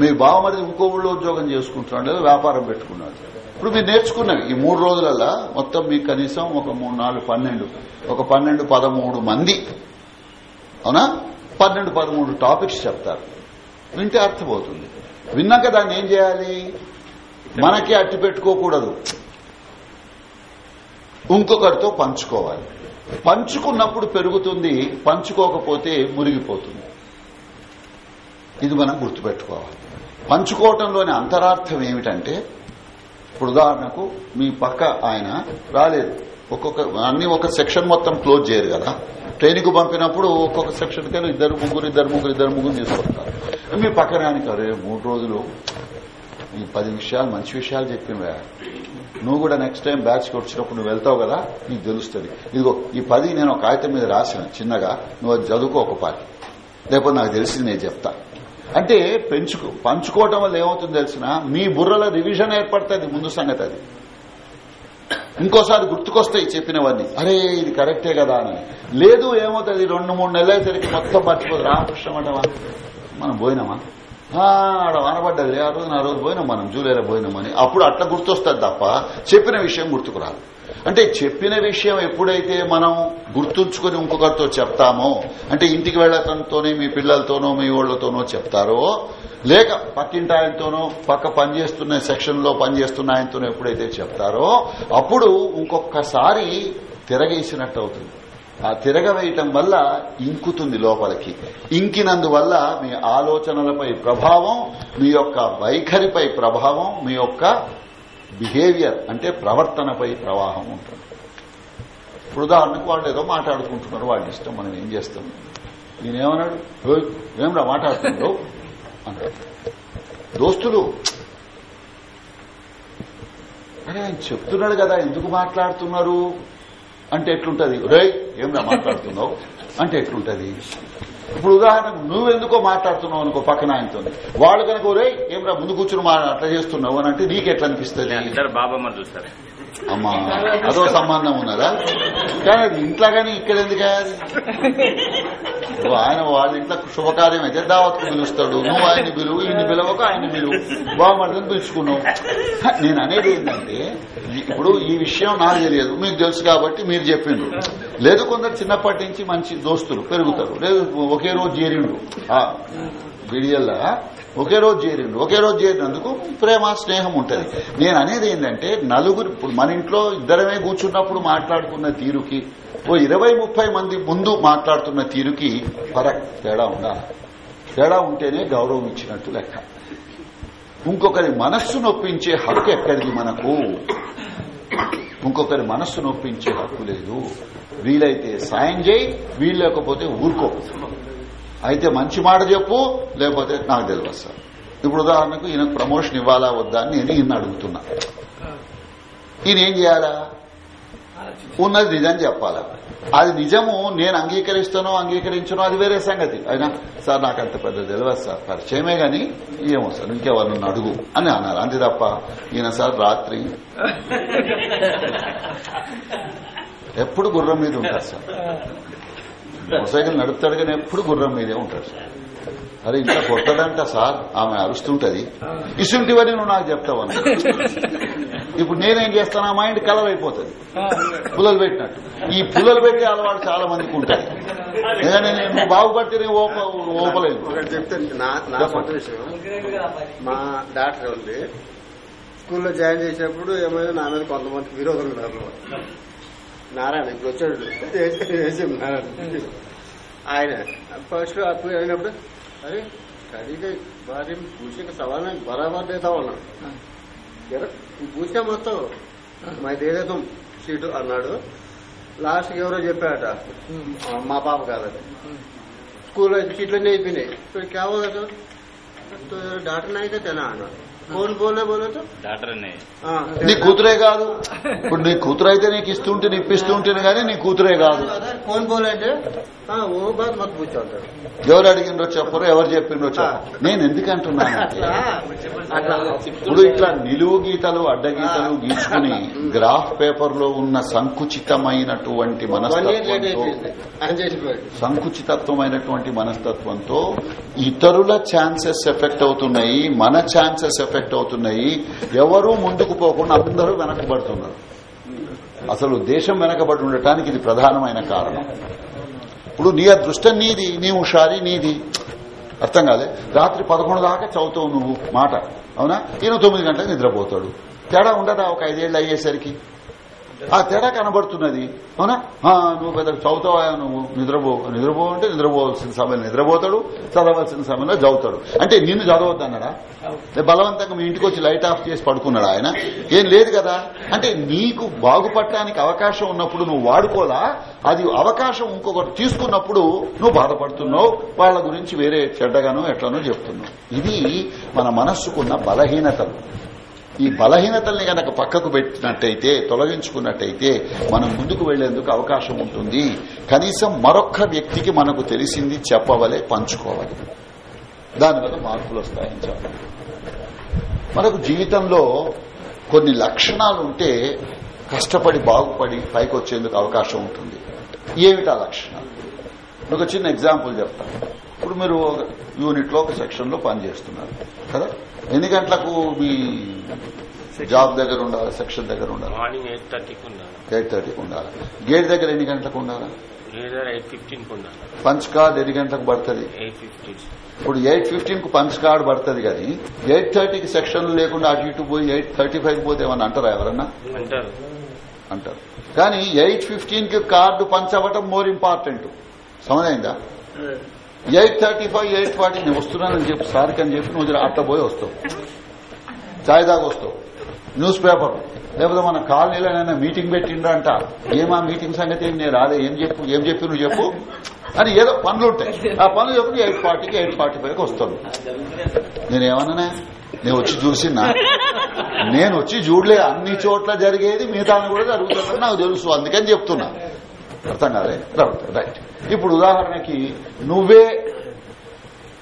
S1: మీ బావమరిది ఇంకో ఊళ్ళో ఉద్యోగం చేసుకుంటున్నాడు లేదా వ్యాపారం పెట్టుకున్నాడు. ఇప్పుడు మీరు నేర్చుకున్నవి ఈ మూడు రోజులల్లా మొత్తం మీకు కనీసం ఒక మూడు నాలుగు పన్నెండు ఒక పన్నెండు పదమూడు మంది అవునా? పన్నెండు పదమూడు టాపిక్స్ చెప్తారు. వింటే అర్థమవుతుంది. విన్నాక దాన్ని ఏం చేయాలి? మనకి అట్టి పెట్టుకోకూడదు. ఇంకొకరితో పంచుకోవాలి. పంచుకున్నప్పుడు పెరుగుతుంది పంచుకోకపోతే మురిగిపోతుంది. ఇది మనం గుర్తుపెట్టుకోవాలి. పంచుకోవటంలోని అంతరార్థం ఏమిటంటే ఇప్పుడు ఉదాహరణకు మీ పక్క ఆయన రాలేదు. ఒక్కొక్క అన్ని ఒక సెక్షన్ మొత్తం క్లోజ్ చేయరు కదా. ట్రైన్కు పంపినప్పుడు ఒక్కొక్క సెక్షన్కి ఇద్దరు ముగ్గురు ఇద్దరు ముగ్గురు ఇద్దరు ముగ్గురు తీసుకొస్తారు. మీ పక్కన ఆయనకి అరే మూడు రోజులు ఈ పది విషయాలు మంచి విషయాలు చెప్పినవా. నువ్వు కూడా నెక్స్ట్ టైం బ్యాచ్కి వచ్చినప్పుడు నువ్వు వెళ్తావు కదా నీకు తెలుస్తుంది. ఇదిగో ఈ పది నేను ఒక కాగితం మీద రాసిన చిన్నగా. నువ్వు అది చదువుకో ఒక పాటి. లేకపోతే నాకు తెలిసింది నేను చెప్తా. అంటే పెంచుకో పంచుకోవటం వల్ల ఏమవుతుందో తెలిసిన? మీ బుర్రలో రివిజన్ ఏర్పడుతుంది ముందు సంగతి అది. ఇంకోసారి గుర్తుకొస్తాయి చెప్పినవన్నీ. అరే ఇది కరెక్టే కదా అని. లేదు ఏమవుతుంది? రెండు మూడు నెలలసరికి మొత్తం మర్చిపోదు. రామకృష్ణ మనం పోయినామా? ఆడ వానబడ్డది. ఆ రోజు ఆ రోజు పోయినాం మనం జూలైలో పోయినామని అప్పుడు అట్లా గుర్తొస్తుంది తప్ప చెప్పిన విషయం గుర్తుకురాదు అంటే చెప్పిన విషయం ఎప్పుడైతే మనం గుర్తుంచుకొని ఇంకొకరితో చెప్తామో అంటే ఇంటికి వెళ్ళటంతోనే మీ పిల్లలతోనో మీ ఓళ్ళతోనో చెప్తారో లేక పక్కింటి ఆయనతోనో పక్క పనిచేస్తున్న సెక్షన్లో పనిచేస్తున్న ఆయనతోనో ఎప్పుడైతే చెప్తారో అప్పుడు ఇంకొకసారి తిరగేసినట్టు అవుతుంది. ఆ తిరగవేయటం వల్ల ఇంకుతుంది లోపలికి. ఇంకినందువల్ల మీ ఆలోచనలపై ప్రభావం మీ యొక్క వైఖరిపై ప్రభావం మీ యొక్క బిహేవియర్ అంటే ప్రవర్తనపై ప్రవాహం ఉంటుంది. ఇప్పుడు ఉదాహరణకు వాళ్ళు ఏదో మాట్లాడుకుంటున్నారు వాళ్ళ ఇష్టం మనం ఏం చేస్తాం? నేనేమన్నాడు? ఏమిరా మాట్లాడుతున్నాడు మాట్లాడుతున్నావు? అన్నాడు. దోస్తులు ఆయన చెప్తున్నాడు కదా ఎందుకు మాట్లాడుతున్నారు? అంటే ఎట్లుంటది? రే ఏమ్రా మాట్లాడుతున్నావు? అంటే ఎట్లుంటది? ఇప్పుడు ఉదాహరణకు నువ్వెందుకో మాట్లాడుతున్నావు అనుకో పక్కన ఆయనతో వాళ్ళు కనుక రే ఏమ్రా ముందు కూర్చుని మా అట్లా చేస్తున్నావు అని అంటే నీకు ఎట్లా అనిపిస్తుంది
S3: ఇద్దరు బాబమ్మ చూస్తారు.
S1: అమ్మా అదో సంబంధం ఉన్నదా? కానీ అది ఇంట్లో కానీ ఇక్కడ ఎందుకు ఆయన వాళ్ళ ఇంట్లో శుభకార్యం అయితే దావత్కు పిలుస్తాడు నువ్వు ఆయన్ని పిలువు ఈయన పిలవక ఆయన పిలువు. బాగుమడదని పిలుచుకున్నావు. నేను అనేది ఏంటంటే ఇప్పుడు ఈ విషయం నాకు తెలియదు. మీకు తెలుసు కాబట్టి మీరు చెప్పిండ్రు. లేదు కొందరు చిన్నప్పటి నుంచి మంచి దోస్తులు పెరుగుతారు. లేదు ఒకే రోజు చేరిండు ఆ, ఒకే రోజు చేరిండు ఒకే రోజు చేరినందుకు ప్రేమ స్నేహం ఉంటుంది. నేను అనేది ఏంటంటే నలుగురు ఇప్పుడు మన ఇంట్లో ఇద్దరమే కూర్చున్నప్పుడు మాట్లాడుకున్న తీరుకి ఓ ఇరవై ముప్పై మంది ముందు మాట్లాడుతున్న తీరుకి ఫరక్ తేడా ఉండాలి. తేడా ఉంటేనే గౌరవం ఇచ్చినట్టు లెక్క. ఇంకొకరి మనస్సు నొప్పించే హక్కు ఎక్కడిది మనకు? ఇంకొకరి మనస్సు నొప్పించే హక్కు లేదు. వీలైతే సాయం చేయి వీలు లేకపోతే ఊరుకో. అయితే మంచి మాట చెప్పు లేకపోతే నాకు తెలియదు సార్. ఇప్పుడు ఉదాహరణకు ఈయనకు ప్రమోషన్ ఇవ్వాలా వద్దా అని నేను ఈయన అడుగుతున్నా. ఈయన ఏం చేయాలా? ఉన్నది నిజం చెప్పాలా? అది నిజము నేను అంగీకరిస్తానో అంగీకరించనో అది వేరే సంగతి. అయినా సార్ నాకు అంత పెద్ద తెలియదు సార్. పరిచయమే గాని ఏమో సార్ ఇంకెవరిని అడుగు అని అన్నారు. అంతే తప్ప ఈయన సార్ రాత్రి ఎప్పుడు గుర్రం మీద ఉంటారు సార్. మోటార్ సైకిల్ నడుపుతాడు కానీ ఎప్పుడు గుర్రం మీదే ఉంటాడు. సార్ అరే ఇంట్లో కొట్టదంట సార్ ఆమె అరుస్తుంటది. ఇసుంటివని నువ్వు నాకు చెప్తావు? అన్న ఇప్పుడు నేనేం చేస్తాను? ఆ మైండ్ కలర్ అయిపోతుంది పుల్లలు పెట్టినట్టు. ఈ పుల్లలు పెట్టే అలవాటు చాలా మందికి ఉంటాయి. ఎందుకంటే నేను బాగుపడితే నేను ఓపలేదు
S4: మా డాక్టర్ ఉంది. స్కూల్లో జాయిన్ చేసినప్పుడు ఏమైనా నా మీద కొంతమంది విరోధులు ఉన్నారు. నారాయణ ఇప్పుడు వచ్చాడు. నారాయణ. ఆయన ఫస్ట్లో అప్పుడు అయినప్పుడు అరే కడిగా భార్య పూసక సవాళ్ళ బరాబర్ అయితే ఉన్నాడు పూసా మొత్తం మా దేదేతం సీటు అన్నాడు. లాస్ట్ ఎవరో చెప్పాడట మా పాప కాదట. స్కూల్లో సీట్లన్నీ అయిపోయినాయి. ఇప్పుడు కేవలం డాక్టర్ నాయక తినా? అన్నాడు. कौन बोले बोले तो
S3: డాక్టర్ అనే
S4: हाँ,
S1: నీ కూతురే కాదు ఇప్పుడు నీ కూతురు అయితే నీకు ఇస్తుంటే నీ ఇప్పిస్తుంటేనే కానీ నీ కూతురే కాదు
S4: कौन बोले थे हाँ वो बात मत पूछो अंदर
S1: ఎవరు అడిగిండ్రో చెప్పరు ఎవరు చెప్పిండ్రో చెప్పరు నేను ఎందుకు అంటున్నానంటే
S4: అట్లా
S1: ఇప్పుడు ఇట్లా నిలువు గీతలు అడ్డగీతలు గీసుకుని గ్రాఫ్ పేపర్ లో ఉన్న సంకుచితమైనటువంటి
S4: వన్ ఇయర్ లేట్
S1: మనస్తత్వంతో
S4: అయిపోయింది ఆయన చేసిపోయాడు
S1: సంకుచితత్వమైనటువంటి మనస్తత్వంతో ఇతరుల ఛాన్సెస్ ఎఫెక్ట్ అవుతున్నాయి మన ఛాన్సెస్ ఎఫెక్ట్ అవుతున్నాయి. ఎవరూ ముందుకు పోకుండా అందరూ వెనకబడుతున్నారు. అసలు దేశం వెనకబడి ఉండటానికి ఇది ప్రధానమైన కారణం. ఇప్పుడు నీ అదృష్టం నీది నీ హుషారి నీది. అర్థం కాలే? రాత్రి పదకొండు దాకా చదువుతావు నువ్వు మాట. అవునా? ఈయన తొమ్మిది గంటలకు నిద్రపోతాడు. తేడా ఉండదా? ఒక ఐదేళ్ళు అయ్యేసరికి. ఆ తేడా కనబడుతున్నది. అవునా? నువ్వు పెద్ద చదువుతావా? నువ్వు నిద్రపో నిద్రపో అంటే నిద్రపోవాల్సిన సమయంలో నిద్రపోతాడు చదవాల్సిన సమయంలో చదువుతాడు. అంటే నిన్ను చదవద్దు అన్నాడా? లే, బలవంతంగా మీ ఇంటికి వచ్చి లైట్ ఆఫ్ చేసి పడుకున్నాడు ఆయన? ఏం లేదు కదా? అంటే నీకు బాగుపడటానికి అవకాశం ఉన్నప్పుడు నువ్వు వాడుకోలా అది అవకాశం ఇంకొకటి తీసుకున్నప్పుడు నువ్వు బాధపడుతున్నావు. వాళ్ళ గురించి వేరే చెడ్డగానో ఎట్లనో చెప్తున్నావు. ఇది మన మనస్సుకున్న బలహీనతలు. ఈ బలహీనతల్ని గనక పక్కకు పెట్టినట్టయితే తొలగించుకున్నట్టయితే మనం ముందుకు వెళ్ళేందుకు అవకాశం ఉంటుంది. కనీసం మరొక్క వ్యక్తికి మనకు తెలిసింది చెప్పవలే పంచుకోవాలి. దానివల్ల మార్పులు వస్తాయని చెప్పాలి. మనకు జీవితంలో కొన్ని లక్షణాలు ఉంటే కష్టపడి బాగుపడి పైకి వచ్చేందుకు అవకాశం ఉంటుంది. ఏమిటా లక్షణాలు? ఒక చిన్న ఎగ్జాంపుల్ చెప్తాను. ఇప్పుడు మీరు ఒక ఒక సెక్షన్లో పనిచేస్తున్నారు కదా? ఎన్ని గంటలకు మీ జాబ్ దగ్గర ఉండాలి? సెక్షన్ దగ్గర ఉండాలి?
S5: మార్నింగ్ ఎయిట్ థర్టీకి ఉండాలి?
S1: ఎయిట్ థర్టీకి ఉండాలి? గేట్ దగ్గర ఎన్ని గంటలకు ఉండాలి? పంచ్ కార్డ్ ఎన్ని గంటలకు పడుతుంది? ఇప్పుడు ఎయిట్ ఫిఫ్టీన్కు పంచ్ కార్డ్ పడుతుంది కానీ ఎయిట్ థర్టీకి సెక్షన్ లేకుండా అటు ఇటు పోయి ఎయిట్ థర్టీ ఫైవ్ పోతే ఏమన్నా అంటారా ఎవరన్నా?
S5: అంటారు.
S1: అంటారు. కానీ ఎయిట్ ఫిఫ్టీన్కి కార్డు పంచ్ అవ్వటం more important. సమజైందా eight thirty five eight forty నేను వస్తున్నానని చెప్పి సార్కి అని చెప్పి నువ్వు అట్లా పోయి వస్తావు. చాయ్ దాకా వస్తావు. News paper. లేకపోతే మన కాలనీలోనైనా మీటింగ్ పెట్టిండ్రా అంట. ఏమా మీటింగ్ సంగతి? నేను రాలే. ఏం చెప్పు? ఏం చెప్పి నువ్వు చెప్పు? అని ఏదో పనులు ఉంటాయి. ఆ పనులు చెప్పి ఎయిట్ ఫార్టీకి ఎయిట్ ఫార్టీ ఫైవ్కి వస్తాను. నేనేమన్నా నేను వచ్చి చూసినా నేను వచ్చి చూడలే. అన్ని చోట్ల జరిగేది మిగతా కూడా జరుగుతుందని నాకు తెలుసు. అందుకని చెప్తున్నా. అర్థం కాదే రైట్ ఇప్పుడు ఉదాహరణకి నువ్వే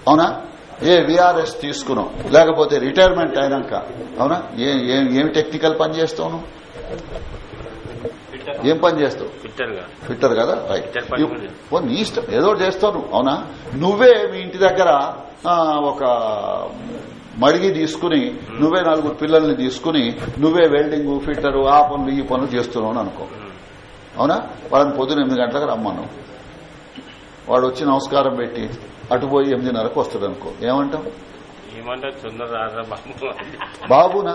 S1: అవునా? ఏ విఆర్ఎస్ తీసుకున్నావు. లేకపోతే రిటైర్మెంట్ అయినాక అవునా? ఏ- ఏ- ఏం టెక్నికల్ పని చేస్తావు నువ్వు? ఏం పని చేస్తావు?
S5: ఫిట్టర్
S1: కదా? రైట్ నీ ఇష్టం. ఏదో చేస్తావు అవునా? నువ్వే మీ ఇంటి దగ్గర ఒక మడిగి తీసుకుని నువ్వే నలుగురు పిల్లల్ని తీసుకుని నువ్వే వెల్డింగ్ ఫిట్టరు ఆ పనులు ఈ పనులు చేస్తున్నావు అని అనుకో. అవునా? వాళ్ళని పొద్దున ఎనిమిది గంటలకు రమ్మన్నావు వాడు వచ్చి నమస్కారం పెట్టి అటు పోయి ఎనిమిదిన్నరకు వస్తాడు అనుకో ఏమంటాం. బాబునా?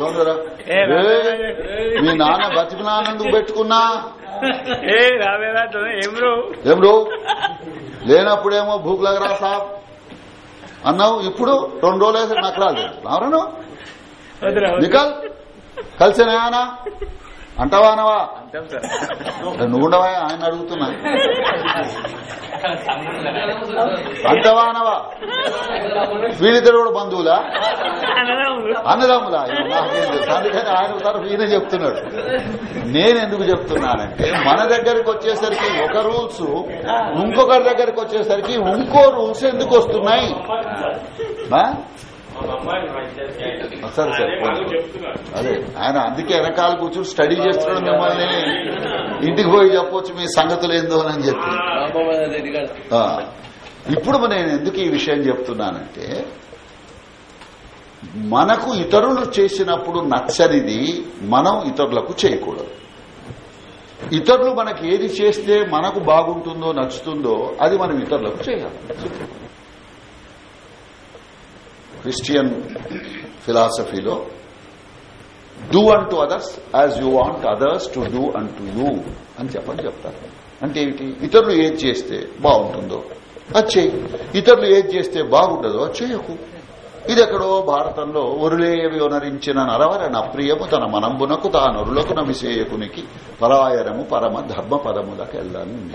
S1: తొందర మీ నాన్న బతికినానందుకు పెట్టుకున్నా?
S3: ఏ రావేరా ఏం రో?
S1: ఏం రో? లేనప్పుడేమో భూక్ లగరా సాబ్. అన్నావు? ఇప్పుడు రెండు రోజులు నాకు రాలేదు. ఎవరను నికల్ కలిసినాయానా అంటావా అనవా? నువ్వు ఉండవా? ఆయన అడుగుతున్నా. అంటావా అనవా? వీళ్ళిద్దరు కూడా బంధువులా? అన్నదమ్ములా? అందుకని ఆయన తరఫు ఈయన చెప్తున్నాడు. నేను ఎందుకు చెప్తున్నానంటే మన దగ్గరికి వచ్చేసరికి ఒక రూల్స్ ఇంకొకరి దగ్గరికి వచ్చేసరికి ఇంకో రూల్స్ ఎందుకు వస్తున్నాయి? సరే సరే అదే ఆయన అందుకే వెనకాల కూర్చొని స్టడీ చేస్తున్నాడు మిమ్మల్ని. ఇంటికి పోయి చెప్పొచ్చు మీ సంగతులు ఏందో అని చెప్పి. ఆ, ఇప్పుడు నేను ఎందుకు ఈ విషయం చెప్తున్నానంటే మనకు ఇతరులు చేసినప్పుడు నచ్చనిది మనం ఇతరులకు చేయకూడదు. ఇతరులు మనకి ఏది చేస్తే మనకు బాగుంటుందో నచ్చుతుందో అది మనం ఇతరులకు చేయాలి. Christian ఫిలాసఫీలో do and to others as you want others to do and to you అని చెప్పని చెప్తారు. అంటే ఏమిటి? ఇతరులు ఏది చేస్తే బాగుంటుందో అది చేయి. ఇతరులు ఏది చేస్తే బాగుండదో అది చేయకు. ఇది ఎక్కడో భారతంలో ఒరులేవి ఒనరించిన నరవరణ ప్రియము తన మనంబునకు తానొరులకు నమిసేయకునికి పరాయణము పరమ ధర్మ పదములకు వెళ్ళాలి ఉంది.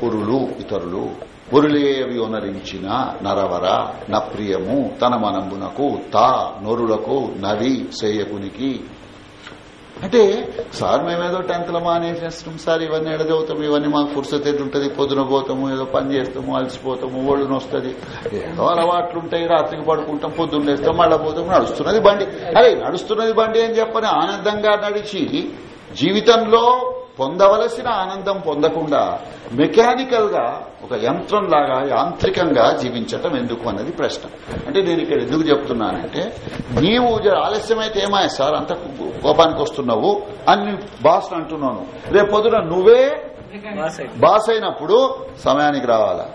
S1: కురులు ఇతరులు ఒరులేవి ఒనరించిన నరవర నప్రియము తన మనంబునకు తా నొరులకు నవి సేయకునికి. అంటే సార్ మేమేదో టెన్త్లో మానేసేస్తాం సార్ ఇవన్నీ ఎడదవుతాం ఇవన్నీ మాకు ఫుర్సత్ ఎటు ఉంటుంది పొద్దున పోతాము ఏదో పని చేస్తాము అలసిపోతాము ఒళ్ళు నొస్తుంది. ఏదో అలవాట్లు ఉంటాయి రాత్రికి పడుకుంటాం పొద్దున్న లేస్తాం మళ్ళా పోతాం నడుస్తున్నది బండి. అరే నడుస్తున్నది బండి అని చెప్పని ఆనందంగా నడిచి జీవితంలో పొందవలసిన ఆనందం పొందకుండా మెకానికల్గా ఒక యంత్రం లాగా యాంత్రికంగా జీవించటం ఎందుకు అన్నది ప్రశ్న. అంటే నేను ఇక్కడ ఎందుకు చెప్తున్నానంటే నీవు ఆలస్యమైతే ఏమాయ సార్ అంత కోపానికి వస్తున్నావు అని బాస్ అంటున్నాను. రేపు పొద్దున నువ్వే బాస్ అయినప్పుడు సమయానికి రావాలా?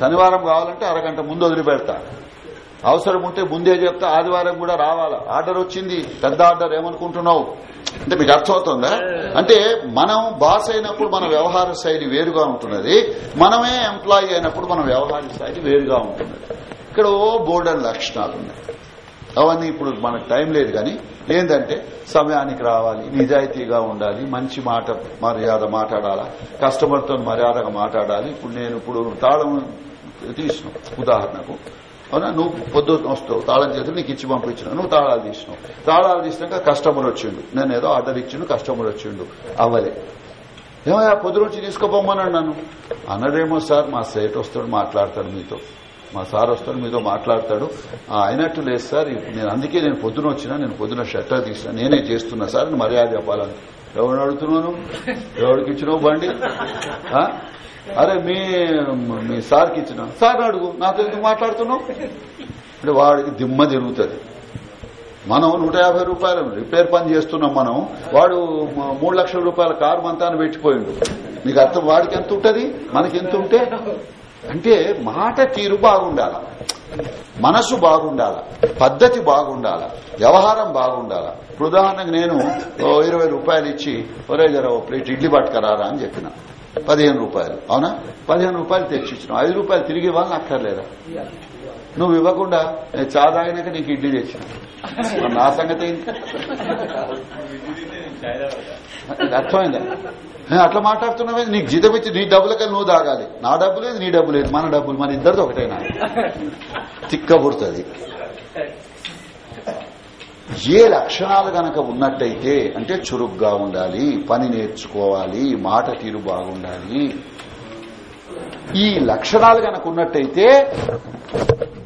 S1: శనివారం కావాలంటే అరగంట ముందు వదిలిపెడతా. అవసరం ఉంటే ముందే చెప్తా ఆదివారం కూడా రావాలా? ఆర్డర్ వచ్చింది పెద్ద ఆర్డర్ ఏమనుకుంటున్నావు? అంటే మీకు అర్థమవుతుందా? అంటే మనం బాస్ అయినప్పుడు మన వ్యవహార శైలి వేరుగా ఉంటున్నది. మనమే ఎంప్లాయీ అయినప్పుడు మన వ్యవహార శైలి వేరుగా ఉంటున్నది. ఇక్కడ ఓ బోర్డర్ లక్షణాలు ఉన్నాయి. అవన్నీ ఇప్పుడు మనకు టైం లేదు కానీ ఏంటంటే సమయానికి రావాలి నిజాయితీగా ఉండాలి మంచి మాట మర్యాద మాట్లాడాలా కస్టమర్తో మర్యాదగా మాట్లాడాలి. ఇప్పుడు నేను ఇప్పుడు తాళం తీసిన ఉదాహరణకు. అవునా? నువ్వు పొద్దున్న వస్తావు తాళం చేతులు నీకు ఇచ్చి పంపించిన నువ్వు తాళాలు తీసినావు. తాళాలు తీసినాక కస్టమర్ వచ్చిండు. నేను ఏదో ఆర్డర్ ఇచ్చిండు కస్టమర్ వచ్చిండు. అవ్వలే. ఏమయ్యా పొద్దు నుంచి తీసుకోపోమన్నాడు నన్ను. అన్నడేమో సార్ మా సేట్ వస్తాడు మాట్లాడతాడు మీతో. మా సార్ వస్తాడు మీతో మాట్లాడతాడు. అయినట్టు లేదు సార్ నేను అందుకే నేను పొద్దున వచ్చినా నేను పొద్దున షట్టర్ తీసిన నేనే చేస్తున్నా సార్ మర్యాద చెప్పాలని. ఎవరిని అడుగుతున్నాను ఎవరికి ఇచ్చినావు బండి? అరే మీ మీ సార్కి ఇచ్చిన? సార్ అడుగు నాతో ఎందుకు మాట్లాడుతున్నావు? అంటే వాడికి దిమ్మ తిరుగుతుంది. మనం నూట యాభై రూపాయలు రిపేర్ పని చేస్తున్నాం మనం వాడు మూడు లక్షల రూపాయల కారు మంతాన్ని పెట్టిపోయిండు. నీకు అర్థం వాడికి ఎంత ఉంటుంది? మనకి ఎంత ఉంటే? అంటే మాట తీరు బాగుండాల. మనసు బాగుండాల. పద్ధతి బాగుండాల. వ్యవహారం బాగుండాల. ఉదాహరణకు నేను ఇరవై రూపాయలు ఇచ్చి ఒరే జర ప్లేట్ ఇడ్లీ పట్టుకరారా అని చెప్పిన. పదిహేను రూపాయలు. అవునా? పదిహేను రూపాయలు తెచ్చి ఐదు రూపాయలు తిరిగి ఇవ్వాలని అక్కర్లేదా? నువ్వు ఇవ్వకుండా నేను చా తాగినాక నీకు ఇడ్లీ తెచ్చిన. నా సంగతి అర్థమైందా? నేను అట్లా మాట్లాడుతున్నావే? నీకు జీతం ఇచ్చి నీ డబ్బులకి నువ్వు తాగాలి. నా డబ్బు లేదు నీ డబ్బు లేదు మన డబ్బులు మన ఇద్దరిది ఒకటేనా? తిక్కబుడుతుంది ఏ లక్షణాలు గనక ఉన్నట్టయితే అంటే చురుగ్గా ఉండాలి పని నేర్చుకోవాలి మాట తీరు బాగుండాలి ఈ లక్షణాలు గనక ఉన్నట్టయితే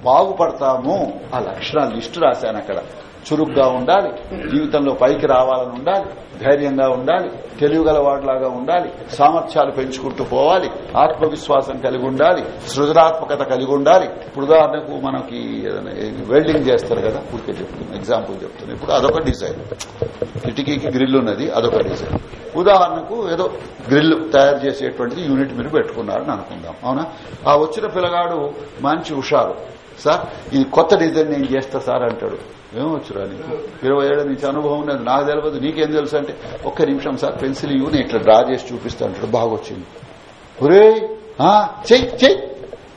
S1: బాగుపడతాము. ఆ లక్షణాలు లిస్టు రాశాను అక్కడ. చురుగ్గా ఉండాలి. జీవితంలో పైకి రావాలని ఉండాలి. ధైర్యంగా ఉండాలి. తెలివిగల వాడిలాగా ఉండాలి. సామర్థ్యాలు పెంచుకుంటూ పోవాలి. ఆత్మవిశ్వాసం కలిగి ఉండాలి. సృజనాత్మకత కలిగి ఉండాలి. ఇప్పుడు ఉదాహరణకు మనకి ఏదైనా వెల్డింగ్ చేస్తారు కదా ఊరికే చెప్తున్నా ఎగ్జాంపుల్ చెప్తున్నా. ఇప్పుడు అదొక డిజైన్ కిటికీకి గ్రిల్ ఉన్నది అదొక డిజైన్ ఉదాహరణకు ఏదో గ్రిల్ తయారు చేసేటువంటిది యూనిట్ మీరు పెట్టుకున్నారని అనుకుందాం. అవునా? ఆ వచ్చిన పిల్లగాడు మంచి హుషారు. సార్ ఇది కొత్త డిజైన్ నేను చేస్తా సార్ అంటాడు. ఏమొచ్చురా నీకు? ఇరవై ఏళ్ళ నుంచి అనుభవం ఉన్నది. నాకు తెలియదు నీకేం తెలుసు అంటే ఒక్క నిమిషం సార్ పెన్సిల్ ఇవ్వు ఇట్లా డ్రా చేసి చూపిస్తా అంటాడు. బాగొచ్చింది. ఒరే చెయ్యి చెయ్యి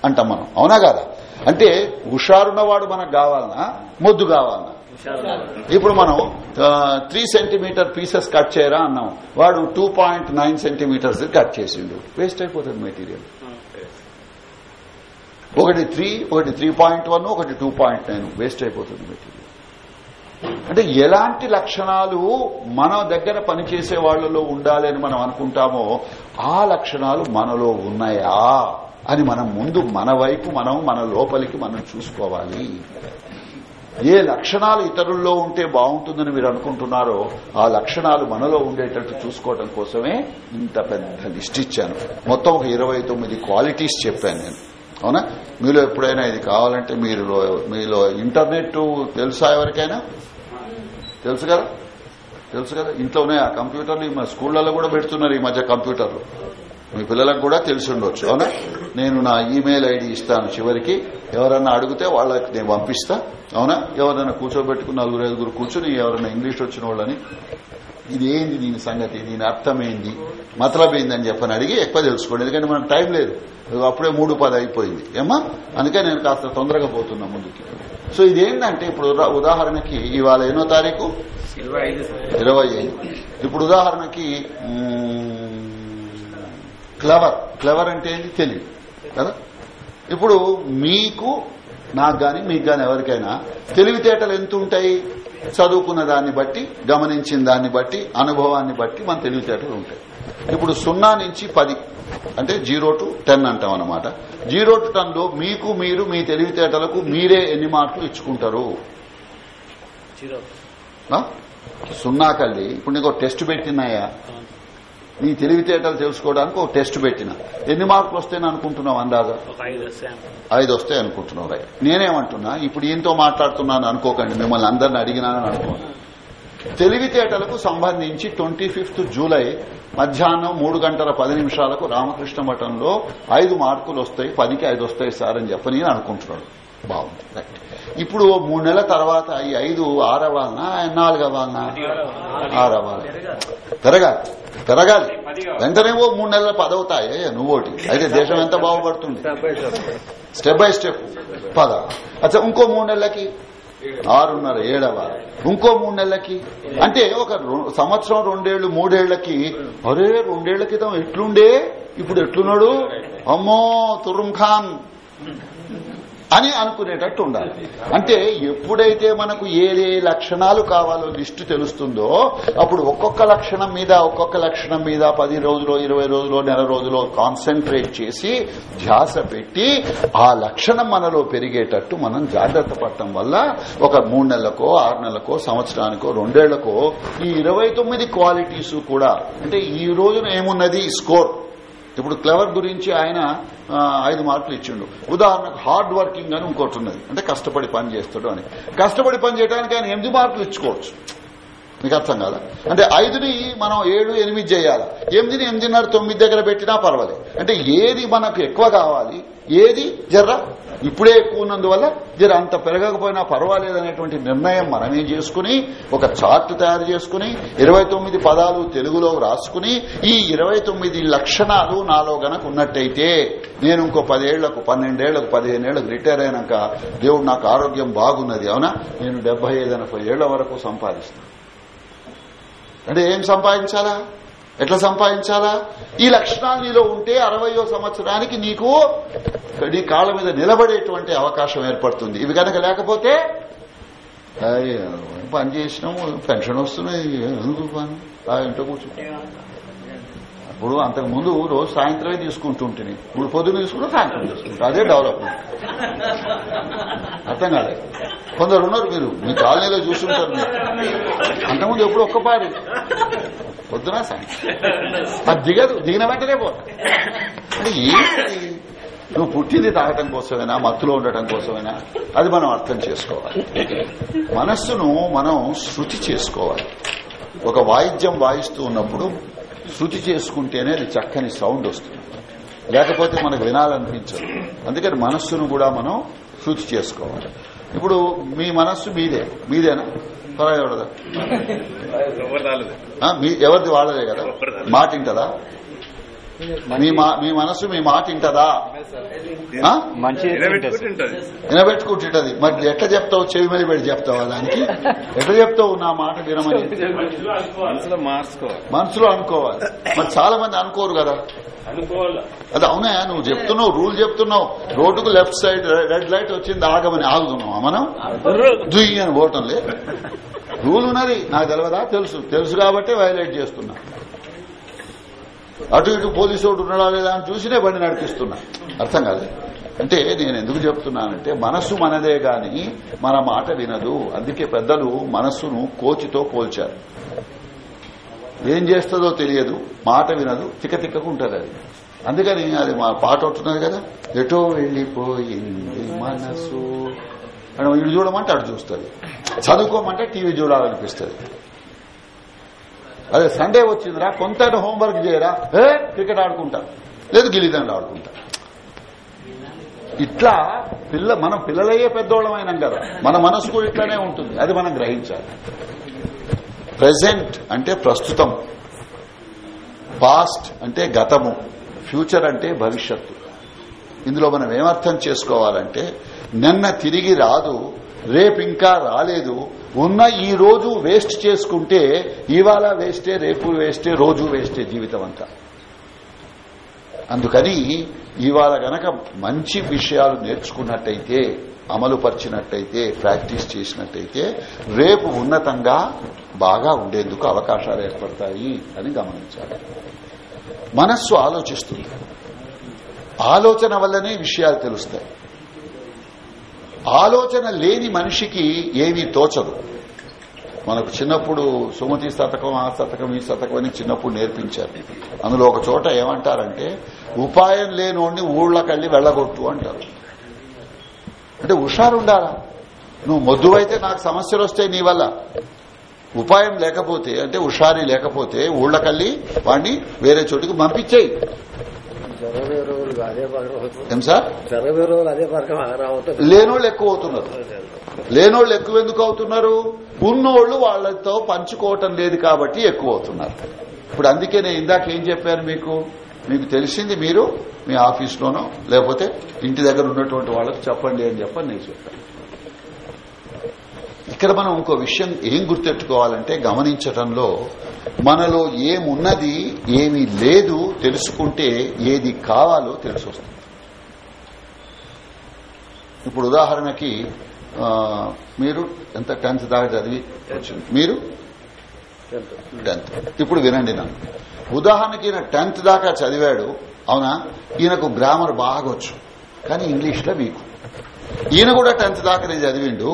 S1: అంటాం మనం. అవునా కాదా? అంటే హుషారున్నవాడు మనకు కావాలనా? మొద్దు కావాలనా? ఇప్పుడు మనం త్రీ సెంటీమీటర్ పీసెస్ కట్ చేయరా అన్నాం. వాడు two point nine centimetres cut చేసిండు. వేస్ట్ అయిపోతుంది మెటీరియల్. ఒకటి త్రీ ఒకటి త్రీ పాయింట్ వన్ ఒకటి టూ పాయింట్ నైన్. వేస్ట్ అయిపోతుంది మెటీరియల్. అంటే ఎలాంటి లక్షణాలు మన దగ్గర పనిచేసే వాళ్ళలో ఉండాలి అని మనం అనుకుంటామో ఆ లక్షణాలు మనలో ఉన్నాయా అని మనం ముందు మన వైపు మనం మన లోపలికి మనం చూసుకోవాలి. ఏ లక్షణాలు ఇతరుల్లో ఉంటే బాగుంటుందని మీరు అనుకుంటున్నారో ఆ లక్షణాలు మనలో ఉండేటట్టు చూసుకోవడం కోసమే ఇంత పెద్ద లిస్ట్ ఇచ్చాను. మొత్తం ఒక ఇరవై తొమ్మిది క్వాలిటీస్ చెప్పాను నేను. అవునా? మీలో ఎప్పుడైనా ఇది కావాలంటే మీరు మీలో ఇంటర్నెట్ తెలుసా ఎవరికైనా? తెలుసు కదా? తెలుసు కదా? ఇంట్లోనే ఆ కంప్యూటర్లు మా స్కూళ్ళలో కూడా పెడుతున్నారు ఈ మధ్య కంప్యూటర్లు. మీ పిల్లలకు కూడా తెలిసి ఉండొచ్చు అవునా? నేను నా ఈమెయిల్ ఐడి ఇస్తాను చివరికి. ఎవరన్నా అడిగితే వాళ్ళకి నేను పంపిస్తా అవునా? ఎవరైనా కూర్చోబెట్టుకుని నలుగురు ఐదుగురు కూర్చుని ఎవరైనా ఇంగ్లీష్ వచ్చిన వాళ్ళని ఇది ఏంది దీని సంగతి? దీని అర్థం ఏంది మతలబ్ ఏందని చెప్పని అడిగి ఎక్కువ తెలుసుకోండి. ఎందుకంటే మనకు టైం లేదు. అప్పుడే మూడు పది అయిపోయింది. ఏమా అందుకే నేను కాస్త తొందరగా పోతున్నా ముందుకి. సో ఇదేంటంటే ఇప్పుడు ఉదాహరణకి ఇవాళ ఎన్నో తారీఖు? ఇరవై ఐదు ఇప్పుడు ఉదాహరణకి క్లవర్. క్లవర్ అంటే ఏంటి తెలియదు. కదా? ఇప్పుడు మీకు నాకు గాని మీకు గాని ఎవరికైనా తెలివితేటలు ఎంత ఉంటాయి? చదువుకున్న దాన్ని బట్టి గమనించిన దాన్ని బట్టి అనుభవాన్ని బట్టి మన తెలివితేటలు ఉంటాయి. ఇప్పుడు సున్నా నుంచి పది. అంటే జీరో టు టెన్ అంటాం అనమాట జీరో టు టెన్లో మీకు మీరు మీ తెలివితేటలకు మీరే ఎన్ని మార్కులు ఇచ్చుకుంటారు? సున్నా కల్లి. ఇప్పుడు నీకు టెస్ట్ పెట్టినాయా నీ తెలివితేటలు తెలుసుకోవడానికి ఒక టెస్ట్ పెట్టిన. ఎన్ని మార్కులు వస్తాయని అనుకుంటున్నావు అందాజా ఐదు వస్తాయి అనుకుంటున్నావు రైట్. నేనేమంటున్నా ఇప్పుడు ఈయనతో మాట్లాడుతున్నాను అనుకోకండి మిమ్మల్ని అందరిని అడిగినానని అనుకోండి తెలివితేటలకు సంబంధించి ట్వంటీ ఫిఫ్త్ జూలై మధ్యాహ్నం మూడు గంటల పది నిమిషాలకు రామకృష్ణ మఠంలో ఐదు మార్కులు వస్తాయి పదికి ఐదు వస్తాయి సార్ అని చెప్పని నేను అనుకుంటున్నాడు బాగుంది. రైట్ ఇప్పుడు మూడు నెలల తర్వాత ఈ ఐదు ఆరవ్వాలనా నాలుగు అవ్వాలనా ఆరవ్వాలి పెరగాలి పెరగాలి వెంటనే ఓ మూడు నెలల పదవుతాయి నువ్వోటి. అయితే దేశం ఎంత బాగుపడుతుంది? స్టెప్ బై స్టెప్ పద. అచ్చా ఇంకో మూడు నెలలకి ఆరున్నర ఏడవ. ఇంకో మూడు నెలలకి. అంటే ఒక సంవత్సరం రెండేళ్ళు మూడేళ్ళకి అరే రెండేళ్ళ క్రితం ఎట్లుండే? ఇప్పుడు ఎట్లున్నాడు? అమ్మో తురుం ఖాన్ అని అనుకునేటట్టు ఉండాలి. అంటే ఎప్పుడైతే మనకు ఏ ఏ లక్షణాలు కావాలో లిస్టు తెలుస్తుందో అప్పుడు ఒక్కొక్క లక్షణం మీద ఒక్కొక్క లక్షణం మీద పది రోజులు ఇరవై రోజులు నెల రోజులు కాన్సన్ట్రేట్ చేసి ధ్యాస పెట్టి ఆ లక్షణం మనలో పెరిగేటట్టు మనం జాగ్రత్త పడటం వల్ల ఒక మూడు నెలలకో ఆరు నెలలకో సంవత్సరానికో రెండేళ్ళకో ఈ ఇరవై తొమ్మిది క్వాలిటీస్ కూడా అంటే ఈ రోజున ఏమున్నది? స్కోర్ ఇప్పుడు క్లవర్ గురించి ఆయన ఐదు మార్కులు ఇచ్చిండు. ఉదాహరణకు హార్డ్ వర్కింగ్ అని ఇంకోటి ఉన్నది. అంటే కష్టపడి పని చేస్తాడు అని. కష్టపడి పని చేయడానికి ఆయన ఎనిమిది మార్కులు ఇచ్చుకోవచ్చు. మీకు అర్థం కాదా? అంటే ఐదుని మనం ఏడు ఎనిమిది చేయాలి? ఎనిమిదిని ఎనిమిదిన్నర తొమ్మిది దగ్గర పెట్టినా పర్వాలేదు. అంటే ఏది మనకు ఎక్కువ కావాలి ఏది? జర్ర. ఇప్పుడే ఎక్కువ ఉన్నందువల్ల జర అంత పెరగకపోయినా పర్వాలేదు అనేటువంటి నిర్ణయం మనమే చేసుకుని ఒక చార్ట్ తయారు చేసుకుని ఇరవై తొమ్మిది పదాలు తెలుగులో రాసుకుని ఈ ఇరవై తొమ్మిది లక్షణాలు నాలో గనక ఉన్నట్టయితే నేను ఇంకో పదేళ్ళకు పన్నెండేళ్ళకు పదిహేనేళ్ళకు రిటైర్ అయినాక దేవుడు నాకు ఆరోగ్యం బాగున్నది. అవునా? నేను డెబ్బై ఐదు ఎనభై ఏళ్ళ వరకు సంపాదిస్తాను అంటే ఏం సంపాదించాలా? ఎట్లా సంపాదించాలా? ఈ లక్షణాలు నీలో ఉంటే అరవయో సంవత్సరానికి నీకు నీ కాళ్ళ మీద నిలబడేటువంటి అవకాశం ఏర్పడుతుంది. ఇవి కనుక లేకపోతే పని చేసినాము పెన్షన్ వస్తున్నాయి ఎందుకు పని? ఆ ఇంట్లో కూర్చుంటా ఇప్పుడు అంతకు ముందు రోజు సాయంత్రమే తీసుకుంటుంటుంది ఇప్పుడు పొద్దున్న తీసుకుంటే సాయంత్రం తీసుకుంటా. అదే డెవలప్మెంట్ అర్థం కాలేదు కొందరు ఉన్నారు మీరు. మీ కాలనీలో చూస్తుంటారు మీరు. అంతకుముందు ఎప్పుడు ఒక్కపారి పొద్దున సాయంత్రం. అది దిగదు. దిగిన వెంటనే పోతా. అంటే ఏంటి? నువ్వు పుట్టింది తాగటం కోసమేనా? మత్తులో ఉండటం కోసమేనా? అది మనం అర్థం చేసుకోవాలి. మనస్సును మనం శృతి చేసుకోవాలి. ఒక వాయిద్యం వాయిస్తూ ఉన్నప్పుడు శృతి చేసుకుంటేనే అది చక్కని సౌండ్ వస్తుంది. లేకపోతే మనకు వినాలనిపించదు. అందుకని మనస్సును కూడా మనం శృతి చేసుకోవాలి. ఇప్పుడు మీ మనస్సు మీదే. మీదేనా? మీ ఎవరిది వాళ్ళదే కదా? మాట ఇంటదా మీ మా- మీ మాట ఇంటదా? వినబెట్టుకుంటుంటది మరి ఎట్లా చెప్తావు? చెవి మీద పెట్టి చెప్తావా దానికి? ఎట్లా చెప్తావు? నా మాట వినమని
S2: మనసులో
S1: అనుకోవాలి. మరి చాలా మంది అనుకోరు కదా.
S5: అనుకోవాలా?
S1: అది అవునా? నువ్వు చెప్తున్నావు రూల్ చెప్తున్నావు. రోడ్డుకు లెఫ్ట్ సైడ్ రెడ్ లైట్ వచ్చింది ఆగమని ఆగుతున్నావా మనం? దుయ్యి అని పోవటం లేదు. రూల్ ఉన్నది. నాకు తెలియదా తెలుసు. తెలుసు కాబట్టే వైలేట్ చేస్తున్నా. అటు ఇటు పోలీసు ఒకటి ఉన్నాడా లేదా అని చూసినే బండి నడిపిస్తున్నా. అర్థం కాదు అంటే నేను ఎందుకు చెప్తున్నానంటే మనస్సు మనదే గాని మన మాట వినదు. అందుకే పెద్దలు మనస్సును కోచితో పోల్చారు. ఏం చేస్తుందో తెలియదు మాట వినదు తిక్క అది. అందుకని అది మా పాట ఉంటున్నది కదా ఎటో వెళ్ళిపోయింది మనసు. అని ఇటు చూడమంటే అటు చూస్తుంది. చదువుకోమంటే టీవీ చూడాలనిపిస్తుంది. అదే సండే వచ్చిందిరా కొంత హోంవర్క్ చేయరా? ఏ? క్రికెట్ ఆడుకుంటారు లేదు గిలిదండలు ఆడుకుంటారు ఇట్లా పిల్ల మనం పిల్లలయ్యే పెద్దోళ్ళమైనాం కదా. మన మనసు కూడా ఇట్లానే ఉంటుంది. అది మనం గ్రహించాలి. ప్రజెంట్ అంటే ప్రస్తుతం. పాస్ట్ అంటే గతము. ఫ్యూచర్ అంటే భవిష్యత్తు. ఇందులో మనం ఏమర్థం చేసుకోవాలంటే నిన్న తిరిగి రాదు రేపు ఇంకా రాలేదు. ఉన్న ఈ రోజు వేస్ట్ చేసుకుంటే ఇవాళ వేస్టే రేపు వేస్టే రోజు వేస్టే జీవితం అంతా. అందుకని ఇవాళ గనక మంచి విషయాలు నేర్చుకున్నట్టయితే అమలు పరిచినట్టయితే ప్రాక్టీస్ చేసినట్టయితే రేపు ఉన్నతంగా బాగా ఉండేందుకు అవకాశాలు ఏర్పడతాయి అని గమనించాలి. మనస్సు ఆలోచిస్తుంది. ఆలోచన వల్లనే విషయాలు తెలుస్తాయి. ఆలోచన లేని మనిషికి ఏమీ తోచదు. మనకు చిన్నప్పుడు సుమతి శతకం ఆ శతకం ఈ శతకం అని చిన్నప్పుడు నేర్పించారు. అందులో ఒక చోట ఏమంటారంటే ఉపాయం లేనోడిని ఊళ్ళకెళ్ళి వెళ్ళగొట్టు అంటారు. అంటే హుషారుండాలా? నువ్వు మొద్దువైతే నాకు సమస్యలు వస్తాయి నీ వల్ల. ఉపాయం లేకపోతే అంటే హుషారి లేకపోతే ఊళ్ళకెళ్ళి వాడిని వేరే చోటుకి పంపించేయి.
S4: జరగబోయే రోజులు అదే పథకం అవుతుంది.
S1: ఏం సార్?
S4: జరగబోయే రోజులు అదే పథకం అవుతుంది
S1: లేనోళ్ళు ఎక్కువ అవుతున్నారు. లేనోళ్ళు ఎక్కువ ఎందుకు అవుతున్నారు? ఉన్నోళ్ళు వాళ్ళతో పంచుకోవటం లేదు కాబట్టి ఎక్కువ అవుతున్నారు. ఇప్పుడు అందుకే నేను ఇందాక ఏం చెప్పాను మీకు? మీకు తెలిసింది మీరు మీ ఆఫీస్లోనో లేకపోతే ఇంటి దగ్గర ఉన్నటువంటి వాళ్ళకి చెప్పండి అని చెప్పని నేను చెప్పాను. ఇక్కడ మనం ఇంకో విషయం ఏం గుర్తెట్టుకోవాలంటే గమనించటంలో మనలో ఏమున్నది ఏమి లేదు తెలుసుకుంటే ఏది కావాలో తెలిసి వస్తుంది ఇప్పుడు ఉదాహరణకి మీరు ఎంత టెన్త్ దాకా చదివి? మీరు? టెన్త్. ఇప్పుడు వినండి నన్ను. ఉదాహరణకి ఈయన టెన్త్ దాకా చదివాడు అవునా? ఈయనకు గ్రామర్ బాగొచ్చు కానీ ఇంగ్లీష్లో వీకు. ఈయన కూడా టెన్త్ దాకానే చదివిండు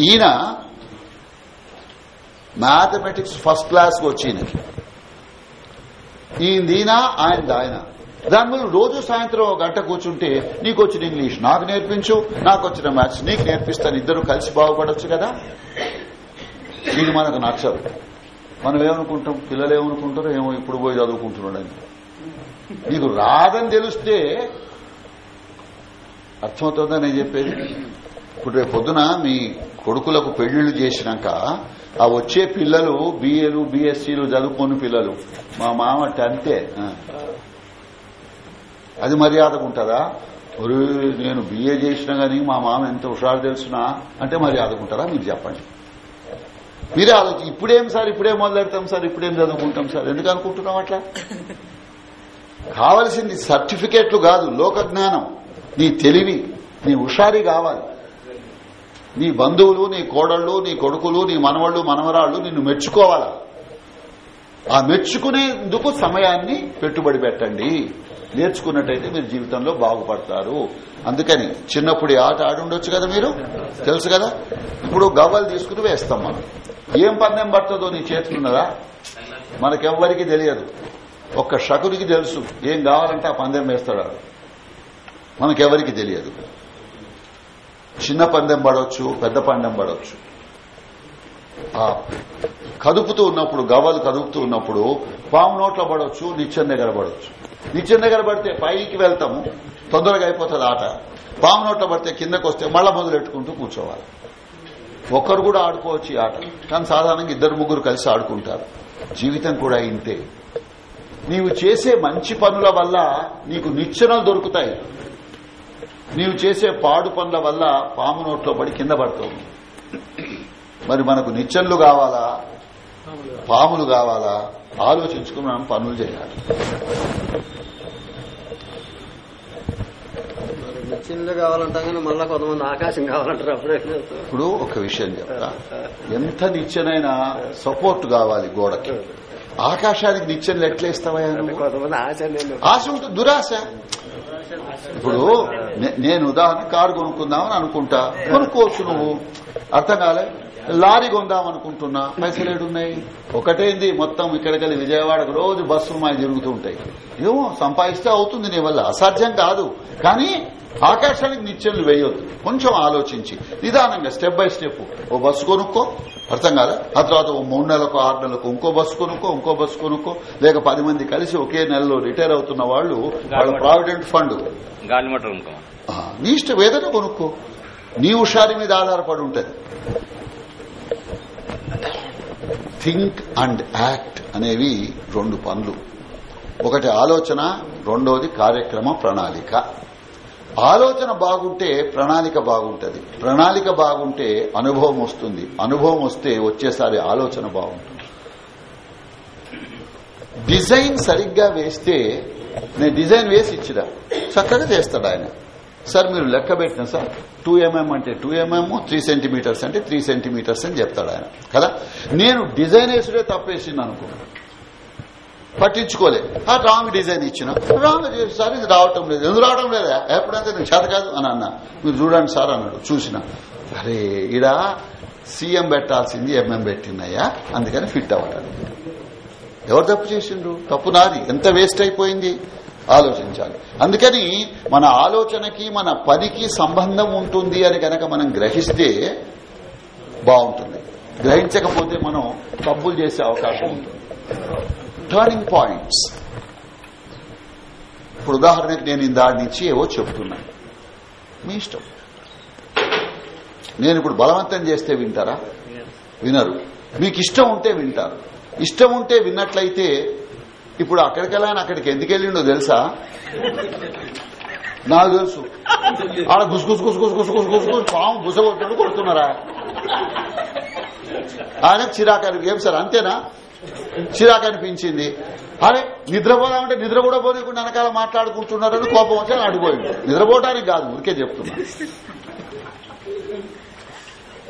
S1: ఈయన మ్యాథమెటిక్స్ ఫస్ట్ క్లాస్ వచ్చి ఈయనకి ఈయన ఆయన ఆయన. దానివల్ల రోజు సాయంత్రం ఒక గంట కూర్చుంటే నీకు వచ్చిన ఇంగ్లీష్ నాకు నేర్పించు నాకు వచ్చిన మ్యాథ్స్ నీకు నేర్పిస్తాను ఇద్దరు కలిసి బాగుపడొచ్చు కదా? ఇది మనకు నచ్చదు. మనం ఏమనుకుంటాం? పిల్లలు ఏమనుకుంటారో ఏమో ఇప్పుడు పోయి చదువుకుంటున్నాడని నీకు రాదని తెలిస్తే అర్థమవుతుందా నేను చెప్పేది? ఇప్పుడు రేపు పొద్దున మీ కొడుకులకు పెళ్ళిళ్ళు చేసినాక ఆ వచ్చే పిల్లలు బీఏలు బీఎస్సీలు చదువుకోని పిల్లలు. మా మామ అంతే. అది మర్యాదకు ఉంటుందా? ఒరే నేను బిఏ చేసినా గానీ మా మామ ఎంత హుషారు తెలుసునా? అంటే మర్యాదకు ఉంటారా మీరు చెప్పండి. మీరే ఆలోచి ఇప్పుడేం సార్ ఇప్పుడే మొదలెడతాం సార్ ఇప్పుడేం చదువుకుంటాం సార్? ఎందుకు అనుకుంటున్నాం అట్లా? కావలసింది సర్టిఫికేట్లు కాదు లోక జ్ఞానం. నీ తెలివి నీ హుషారి కావాలి. నీ బంధువులు నీ కోడళ్ళు నీ కొడుకులు నీ మనవళ్ళు మనవరాళ్ళు నిన్ను మెచ్చుకోవాలి? ఆ మెచ్చుకునేందుకు సమయాన్ని పెట్టుబడి పెట్టండి. నేర్చుకున్నట్టయితే మీరు జీవితంలో బాగుపడతారు. అందుకని చిన్నప్పుడు ఆట ఆడుండొచ్చు కదా మీరు? తెలుసు కదా? ఇప్పుడు గవ్వలు తీసుకుని వేస్తాం మనం. ఏం పందెం పడుతుందో నీ చేతులున్నదా మనకెవ్వరికి తెలియదు. ఒక్క శకునికి తెలుసు. ఏం కావాలంటే ఆ పందెం వేస్తాడు మనకెవరికి తెలియదు. చిన్న పందెం పడవచ్చు పెద్ద పందెం పడవచ్చు. కదుపుతూ ఉన్నప్పుడు గవ్వలు కదుపుతూ ఉన్నప్పుడు పాము నోట్లో పడవచ్చు నిచ్చెన దగ్గర పడవచ్చు. నిచ్చెన దగ్గర పడితే పైకి వెళ్తాము తొందరగా అయిపోతుంది ఆట. పాము నోట్లో పడితే కిందకు వస్తే మళ్ళా మొదలెట్టుకుంటూ కూర్చోవాలి. ఒక్కరు కూడా ఆడుకోవచ్చు ఈ ఆట కానీ సాధారణంగా ఇద్దరు ముగ్గురు కలిసి ఆడుకుంటారు. జీవితం కూడా ఇంతే. నీవు చేసే మంచి పనుల వల్ల నీకు నిచ్చెనలు దొరుకుతాయి. నీవు చేసే పాడు పనుల వల్ల పాము నోట్లో పడి కింద పడుతుంది. మరి మనకు నిచ్చెనలు కావాలా? పాములు కావాలా? ఆలోచించుకుని మనం పనులు చేయాలి.
S4: నిత్యంలో కావాలంటాం కానీ మళ్ళా కొంతమంది ఆకాశం కావాలంటారు అప్పుడే.
S1: ఇప్పుడు ఒక విషయం చెప్తా. ఎంత నిచ్చెనైనా సపోర్ట్ కావాలి గోడకి. ఆకాశానికి నిచ్చెనలు ఎట్లా ఇస్తావా
S4: కొంతమంది ఆశ
S1: ఆశ ఉంటుంది దురాశ. ఇప్పుడు నేను ఉదాహరణ కారు కొనుక్కుందామని అనుకుంటా. కొనుక్కోవచ్చు నువ్వు. అర్థం కాలే? లారీ కొందాం అనుకుంటున్నా. పైసలు ఏడున్నాయి? ఒకటేంది మొత్తం ఇక్కడికెళ్ళి విజయవాడకు రోజు బస్సులు మాకు తిరుగుతూ ఉంటాయి. ఏమో సంపాదిస్తే అవుతుంది నీ వల్ల. అసాధ్యం కాదు. కానీ ఆకాశానికి నిత్యంలు వేయొద్దు. కొంచెం ఆలోచించి నిదానంగా స్టెప్ బై స్టెప్ ఓ బస్సు కొనుక్కో. అర్థం కాదా? ఆ తర్వాత ఓ మూడు నెలలకు ఆరు నెలలకు ఇంకో బస్సు కొనుక్కో ఇంకో బస్సు కొనుక్కో. లేక పది మంది కలిసి ఒకే నెలలో రిటైర్ అవుతున్న వాళ్ళు వాళ్ళ ప్రావిడెంట్ ఫండ్. నీ ఇష్టం ఏదైనా కొనుక్కో. నీ హుషారి మీద ఆధారపడి ఉంటది. థింక్ అండ్ యాక్ట్ అనేవి రెండు పనులు. ఒకటి ఆలోచన రెండోది కార్యక్రమ ప్రణాళిక. ఆలోచన బాగుంటే ప్రణాళిక బాగుంటుంది. ప్రణాళిక బాగుంటే అనుభవం వస్తుంది. అనుభవం వస్తే వచ్చేసారి ఆలోచన బాగుంటుంది. డిజైన్ సరిగ్గా వేస్తే నేను డిజైన్ వేసి ఇచ్చిరా చక్కగా చేస్తాడు ఆయన. సార్ మీరు లెక్క పెట్టిన సార్ టూ ఎంఎం mm అంటే టూ ఎంఎం త్రీ సెంటీమీటర్స్ అంటే త్రీ సెంటీమీటర్స్ అని చెప్తాడు ఆయన కదా? నేను డిజైన్ వేసుడే తప్పేసింది అనుకున్నాను పట్టించుకోలే. ఆ రాంగ్ డిజైన్ ఇచ్చిన. రాంగ్ చేసి సార్ ఇది రావటం లేదు. ఎందుకు రావటం లేదా? ఎప్పుడైతే నేను చేత కాదు అని అన్నా. మీరు చూడండి సార్ అన్నాడు చూసిన. అరే ఇడ సీఎం పెట్టాల్సింది ఎంఎం పెట్టినయ్యా అందుకని ఫిట్ అవ్వటాడు ఎవరు తప్పు చేసిండ్రు? తప్పు నాది. ఎంత వేస్ట్ అయిపోయింది? ఆలోచించాలి. అందుకని మన ఆలోచనకి మన పనికి సంబంధం ఉంటుంది అని కనుక మనం గ్రహిస్తే బాగుంటుంది. గ్రహించకపోతే మనం తప్పులు చేసే అవకాశం ఉంటుంది. టర్నింగ్ పాయింట్స్ ఇప్పుడు ఉదాహరణకి నేను దాని నుంచి ఏవో చెప్తున్నాను మీ ఇష్టం. నేను ఇప్పుడు బలవంతం చేస్తే వింటారా? వినరు. మీకు ఇష్టం ఉంటే వింటారు. ఇష్టం ఉంటే విన్నట్లయితే ఇప్పుడు అక్కడికి వెళ్ళాను అక్కడికి ఎందుకు వెళ్ళిండో తెలుసా? నాకు తెలుసు. ఆడ గుస్గుసుకుస్ గుసు గుసుకుసు గుసుకుసు పాము గుసగొట్టు కొడుతున్నారా? ఆయన చిరాకు ఏం సార్ అంతేనా? చిరాకు అనిపించింది అరే నిద్రపోదామంటే నిద్ర కూడా పోనీకుండా వెనకాల మాట్లాడుకుంటున్నారని కోపం వచ్చి అడిగిపోయింది నిద్రపోవటానికి కాదు ఊరికే చెప్తున్నా.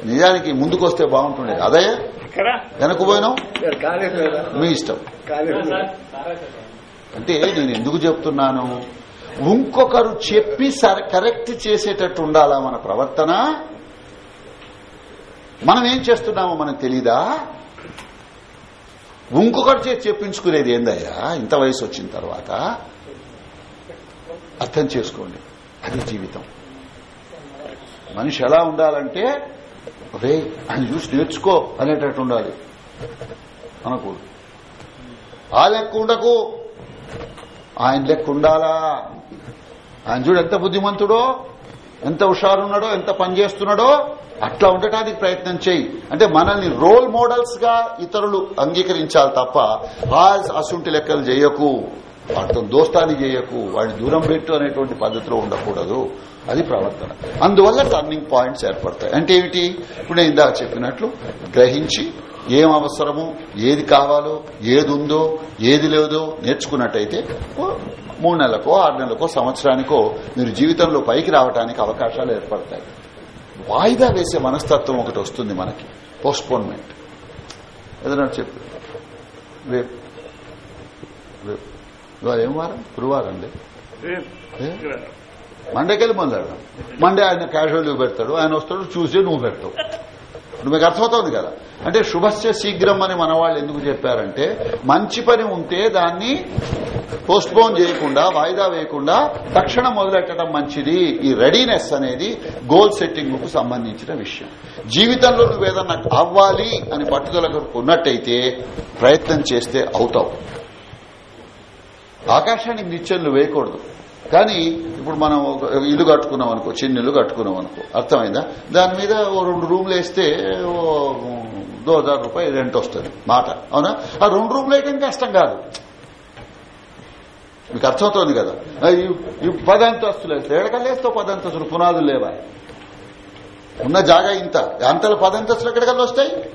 S1: నిజానికి ముందుకొస్తే బాగుంటుండే అదే? వెనక్కు పోయినావు
S4: లేదా
S1: మీ ఇష్టం? అంటే నేను ఎందుకు చెప్తున్నాను? ఇంకొకరు చెప్పి సర- కరెక్ట్ చేసేటట్టు ఉండాలా మన ప్రవర్తన? మనం ఏం చేస్తున్నామో మనకు తెలీదా? ఇంకొకటి చేసి చెప్పించుకునేది ఏందయ్యా? ఇంత వయసు వచ్చిన తర్వాత. అర్థం చేసుకోండి. అది జీవితం. మనిషి ఎలా ఉండాలంటే రే ఆయన చూసి నేర్చుకో అనేటట్టు ఉండాలి. అనకూడదు. ఆ లెక్క ఉండకు. ఆయన లెక్క ఉండాలా? ఆయన చూడు ఎంత బుద్ధిమంతుడో ఎంత హుషారున్నాడో ఎంత పని చేస్తున్నాడో అట్లా ఉండటానికి ప్రయత్నం చేయి. అంటే మనల్ని రోల్ మోడల్స్గా ఇతరులు అంగీకరించాలి తప్ప ఆ అసుంటి లెక్కలు చేయకు వాటితో దోస్తాన్ని చేయకు వాడిని దూరం పెట్టు అనేటువంటి పద్ధతిలో ఉండకూడదు. అది ప్రవర్తన. అందువల్ల టర్నింగ్ పాయింట్స్ ఏర్పడతాయి. అంటే ఏమిటి? ఇప్పుడు నేను ఇందాక చెప్పినట్లు గ్రహించి ఏం అవసరమో ఏది కావాలో ఏది ఉందో ఏది లేదో నేర్చుకున్నట్టయితే మూడు నెలలకో ఆరు నెలలకో సంవత్సరానికో మీరు జీవితంలో పైకి రావడానికి అవకాశాలు ఏర్పడతాయి. వాయిదా వేసే మనస్తత్వం ఒకటి వస్తుంది మనకి. పోస్ట్పోన్మెంట్ ఏదైనా చెప్పు. రేపు. రేపు. ఏం వారం? గురువారం అండి? మండేకెళ్ళి మొదలెడదాం. మండే ఆయన క్యాజువల్ లీవ్ పెడతాడు ఆయన వస్తాడు చూసే నువ్వు పెడతావు. ఇప్పుడు మీకు అర్థమవుతుంది కదా? అంటే శుభస్య శీఘ్రం అని మన వాళ్ళు ఎందుకు చెప్పారంటే మంచి పని ఉంటే దాన్ని పోస్ట్పోన్ చేయకుండా వాయిదా వేయకుండా తక్షణం మొదలెట్టడం మంచిది. ఈ రెడీనెస్ అనేది గోల్ సెట్టింగ్కు సంబంధించిన విషయం. జీవితంలో నువ్వేదన్నా అవ్వాలి అని పట్టుదల ఉన్నట్టయితే ప్రయత్నం చేస్తే అవుతావు. ఆకాశానికి నిత్యంలు వేయకూడదు. కానీ ఇప్పుడు మనం ఒక ఇల్లు కట్టుకున్నాం అనుకో చిన్న ఇల్లు కట్టుకున్నాం అనుకో అర్థమైందా? దాని మీద ఓ రెండు రూమ్లు వేస్తే ఓ దో హజార్ రూపాయలు రెంట్ వస్తుంది మాట. అవునా? ఆ రెండు రూమ్లు వేయడం కష్టం కాదు. మీకు అర్థమవుతోంది కదా? ఈ- ఈ అంతస్తులు వేస్తే ఎక్కడికల్లా పదంతస్తులు పునాదులు లేవా? ఉన్న జాగా ఇంత. అంతలో పదంతస్తులు ఎక్కడికల్లా వస్తాయి?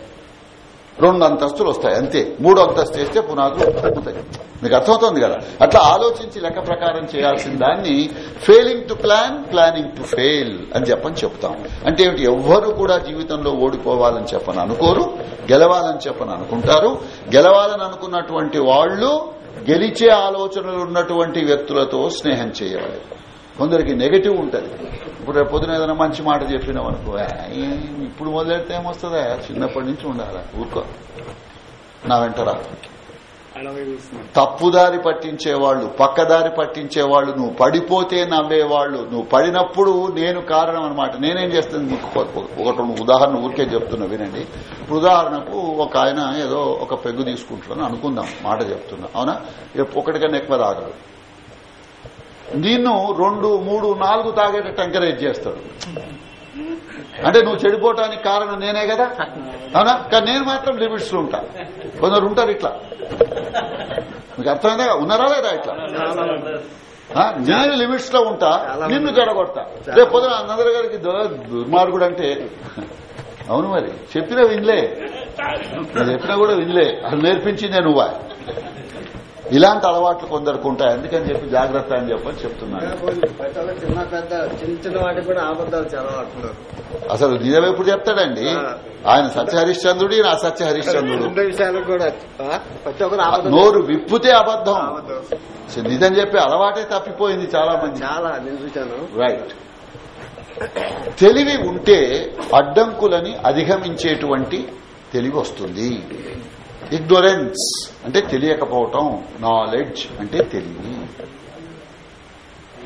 S1: రెండు అంతస్తులు వస్తాయి అంతే. మూడు అంతస్తు వేస్తే పునాదులు అవుతాయి. మీకు అర్థమవుతుంది కదా? అట్లా ఆలోచించి లెక్క ప్రకారం చేయాల్సిన దాన్ని failing to plan planning to fail అని చెప్పని చెప్తాం. అంటే ఏమిటి? ఎవ్వరు కూడా జీవితంలో ఓడిపోవాలని చెప్పని అనుకోరు గెలవాలని చెప్పని అనుకుంటారు. గెలవాలని అనుకున్నటువంటి వాళ్ళు గెలిచే ఆలోచనలు ఉన్నటువంటి వ్యక్తులతో స్నేహం చేయవాలి కొందరికి నెగటివ్ ఉంటది. ఇప్పుడు రేపు పొద్దున ఏదైనా మంచి మాట చెప్పినాం అనుకో ఇప్పుడు మొదలెడితే ఏమొస్తుందా? చిన్నప్పటి నుంచి ఉండాలా? ఊరుకో. నా వెంటరా తప్పుదారి పట్టించేవాళ్ళు పక్కదారి పట్టించేవాళ్ళు నువ్వు పడిపోతే నవ్వేవాళ్ళు నువ్వు పడినప్పుడు నేను కారణం అనమాట నేనేం చేస్తుంది మీకు ఒకటి ఉదాహరణ ఊరికే చెప్తున్నా వినండి. ఉదాహరణకు ఒక ఆయన ఏదో ఒక పెగ్గు తీసుకుంటున్నాను అనుకుందాం మాట చెప్తున్నా. అవునా? ఒకటికన్నా ఎక్కువ తాగడు నిన్ను రెండు మూడు నాలుగు తాగేటట్టు ఎంకరేజ్ చేస్తాడు. అంటే నువ్వు చెడిపోవటానికి కారణం నేనే కదా? అవునా? కానీ నేను మాత్రం లిమిట్స్లో ఉంటా. కొందరు ఉంటారు ఇట్లా. మీకు అర్థమైందా? ఉన్నారా లేదా ఇట్లా? నేను లిమిట్స్లో ఉంటా నిన్ను జడగొడతా రేపు పొద్దున అందరి గారికి దుర్మార్గుడు అంటే అవును మరి చెప్పినా వినలే. చెప్పినా కూడా వినలే. అది నేర్పించిందే నువ్వా? ఇలాంటి అలవాట్లు కొందరికి ఉంటాయి. అందుకని చెప్పి జాగ్రత్త అని చెప్పని చెప్తున్నాను. అసలు నిజం ఎప్పుడు చెప్తాడండి. ఆయన సత్య హరిశ్చంద్రుడు ఈయన అసత్య హరిశ్చంద్రుడు. నోరు విప్పితే అబద్ధం. నిజం చెప్పి అలవాటే తప్పిపోయింది చాలా మంది.
S4: చాలా
S1: రైట్ తెలివి ఉంటే అడ్డంకులని అధిగమించేటువంటి తెలివి వస్తుంది. ఇగ్నోరెన్స్ అంటే తెలియకపోవటం. నాలెడ్జ్ అంటే తెలివి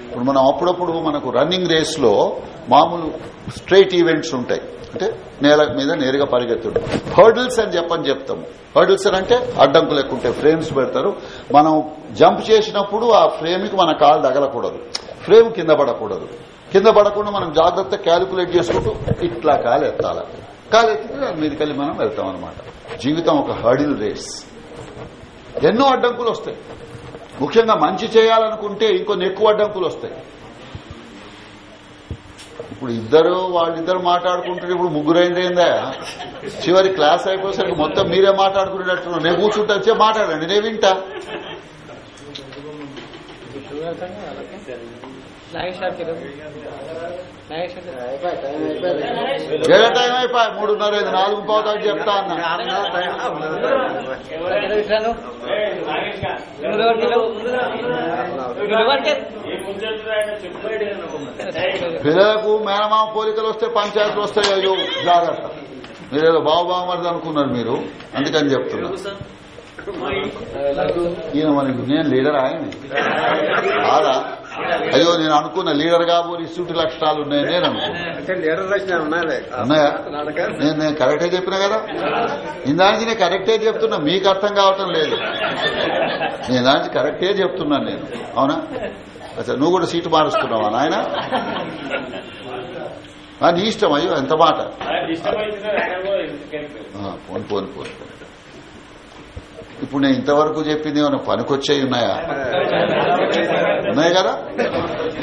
S1: ఇప్పుడు మనం అప్పుడప్పుడు మనకు రన్నింగ్ రేస్లో మామూలు స్ట్రైట్ ఈవెంట్స్ ఉంటాయి. అంటే నేల మీద నేరుగా పరిగెత్తుడు. హర్డిల్స్ అని చెప్పని చెప్తాము. హర్డిల్స్ అంటే అడ్డంకులు ఎక్కువ ఫ్రేమ్స్ పెడతారు. మనం జంప్ చేసినప్పుడు ఆ ఫ్రేమ్కి మన కాలు తగలకూడదు. ఫ్రేమ్ కింద పడకూడదు. కింద పడకుండా మనం జాగ్రత్త క్యాలిక్యులేట్ చేసుకుంటూ ఇట్లా కాలు ఎత్తాలి. కాలు ఎత్తితే దాని మీదకెళ్ళి మనం వెళ్తాం అనమాట జీవితం ఒక హర్డిల్ రేస్. ఎన్నో అడ్డంకులు వస్తాయి. ముఖ్యంగా మంచి చేయాలనుకుంటే ఇంకొన్ని ఎక్కువ అడ్డంకులు వస్తాయి. ఇప్పుడు ఇద్దరు వాళ్ళిద్దరు మాట్లాడుకుంటుంటే ఇప్పుడు ముగ్గురు చివరి క్లాస్ అయిపోయేసరికి మొత్తం మీరే మాట్లాడుకునేటట్టు నేను కూర్చుంటే వచ్చే మాట్లాడండి నేను వింటా. ఏదో టైం అయిపోయి మూడున్నర ఐదు నాలుగు పోతాడు చెప్తా అన్న. పిల్లలకు మేనమామ పోలికలు వస్తే పంచాయతీలు వస్తాయి జాగ్రత్త. మీరేదో బాబుబామర్ది అనుకున్నారు మీరు. అందుకని చెప్తున్నారు ఈయన మనకి నేను లీడర్ ఆయన? కాదా? అయ్యో నేను అనుకున్న లీడర్ కాబోని ఇసుటి లక్షణాలు ఉన్నాయి నేను అనుకున్నా.
S4: అంటే లీడర్ లక్షణాలు ఉన్నాయిలే.
S1: ఉన్నాయా?
S4: నాటక
S1: నేను నేను కరెక్టే చెప్పినా కదా? ఇందానికి నేను కరెక్టే చెప్తున్నా మీకు అర్థం కావటం లేదు. నేను దానికి కరెక్టే చెప్తున్నాను నేను. అవునా? అచ్చా నువ్వు కూడా సీటు మారుస్తున్నావా నాయన? నీ ఇష్టం అయ్యో ఎంత మాట? ఆ, పోను పోను పోను. ఇప్పుడు నేను ఇంతవరకు చెప్పింది ఏమైనా పనికొచ్చేవి ఉన్నాయా? ఉన్నాయి కదా?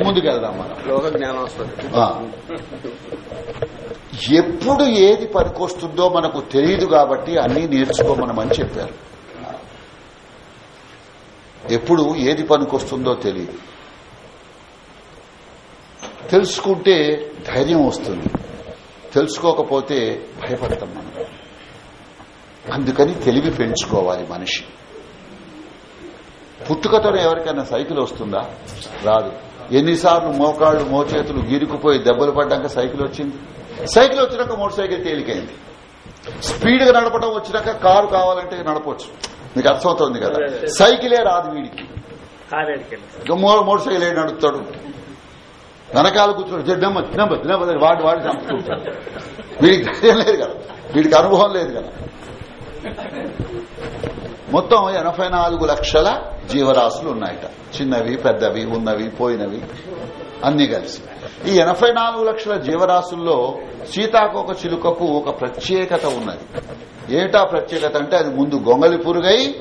S1: ముందుకెళ్దాం మనం. ఎప్పుడు ఏది పనికొస్తుందో మనకు తెలియదు కాబట్టి అన్నీ నేర్చుకోమనమని చెప్పారు. ఎప్పుడు ఏది పనికొస్తుందో తెలియదు. తెలుసుకుంటే ధైర్యం వస్తుంది. తెలుసుకోకపోతే భయపడతాం మనం. అందుకని తెలివి పెంచుకోవాలి మనిషి. పుట్టుకతోనే ఎవరికైనా సైకిల్ వస్తుందా? రాదు. ఎన్నిసార్లు మోకాళ్ళు మోచేతులు గీరుకుపోయి దెబ్బలు పడ్డాక సైకిల్ వచ్చింది? సైకిల్ వచ్చినాక మోటార్ సైకిల్ తేలికైంది. స్పీడ్గా నడపడం వచ్చినాక కారు కావాలంటే నడపవచ్చు మీకు అర్థమవుతోంది కదా? సైకిలే రాదు వీడికి. మోటార్ సైకిల్ ఏడు నడుపుతాడు? వెనకాల కూర్చున్నాడు వాడు వాడు చంపుకుంటాడు వీడికి ధైర్యం లేదు కదా? వీడికి అనుభవం లేదు కదా? మొత్తం ఎనభై నాలుగు లక్షల జీవరాశులు ఉన్నాయట. చిన్నవి పెద్దవి ఉన్నవి పోయినవి అన్ని కలిసి. ఈ ఎనభై నాలుగు లక్షల జీవరాశుల్లో సీతాకోక చిలుకకు ఒక ప్రత్యేకత ఉన్నది. ఏటా ప్రత్యేకత అంటే అది ముందు గొంగలి పురుగై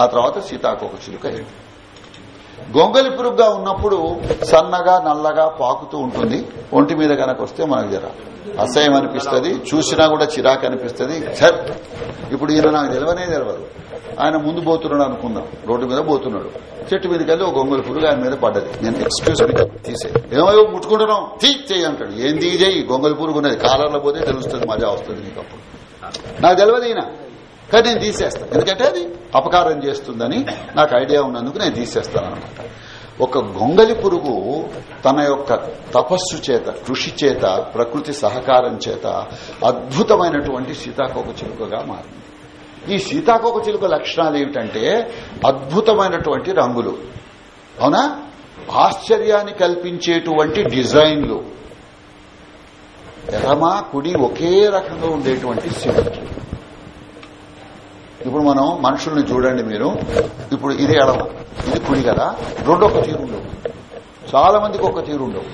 S1: ఆ తర్వాత సీతాకోక చిలుక అయింది. గొంగలి పురుగ్గా ఉన్నప్పుడు సన్నగా నల్లగా పాకుతూ ఉంటుంది. ఒంటి మీద కనుక వస్తే మనకు జర అసహ్యం అనిపిస్తుంది. చూసినా కూడా చిరాకు అనిపిస్తుంది. ఛర్! ఇప్పుడు ఈయన నాకు తెలవనే తెలవదు. ఆయన ముందు పోతున్నాడు అనుకుందాం. రోడ్డు మీద పోతున్నాడు. చెట్టు మీదకి వెళ్ళి ఒక గొంగలి పురుగు ఆయన మీద పడ్డది. నేను ఎక్స్క్యూజ్ మీ తీసే ఏమో ముట్టుకుంటున్నాం తీ చేయి అంటాడు. ఏం చెయ్యి గొంగలి పురుగు? ఉన్నది. కాలర్లో పోతే తెలుస్తుంది మజా వస్తుంది నీకు అప్పుడు. నాకు తెలియదు ఈయన. కానీ నేను తీసేస్తాను ఎందుకంటే అది అపకారం చేస్తుందని నాకు ఐడియా ఉన్నందుకు నేను తీసేస్తాను అనమాట ఒక గొంగలి పురుగు తన యొక్క తపస్సు చేత కృషి చేత ప్రకృతి సహకారం చేత అద్భుతమైనటువంటి సీతాకోక చిలుకగా మారింది. ఈ సీతాకోక చిలుక లక్షణాలు ఏమిటంటే అద్భుతమైనటువంటి రంగులు. అవునా? ఆశ్చర్యాన్ని కల్పించేటువంటి డిజైన్లు. ఎడమా కుడి ఒకే రకంగా ఉండేటువంటి సిమెట్రీ ఇప్పుడు మనం మనుషుల్ని చూడండి మీరు. ఇప్పుడు ఇది ఎడమ ఇది కుడి కదా. రెండు ఒక తీరు ఉండవు చాలా మందికి ఒక తీరు ఉండవు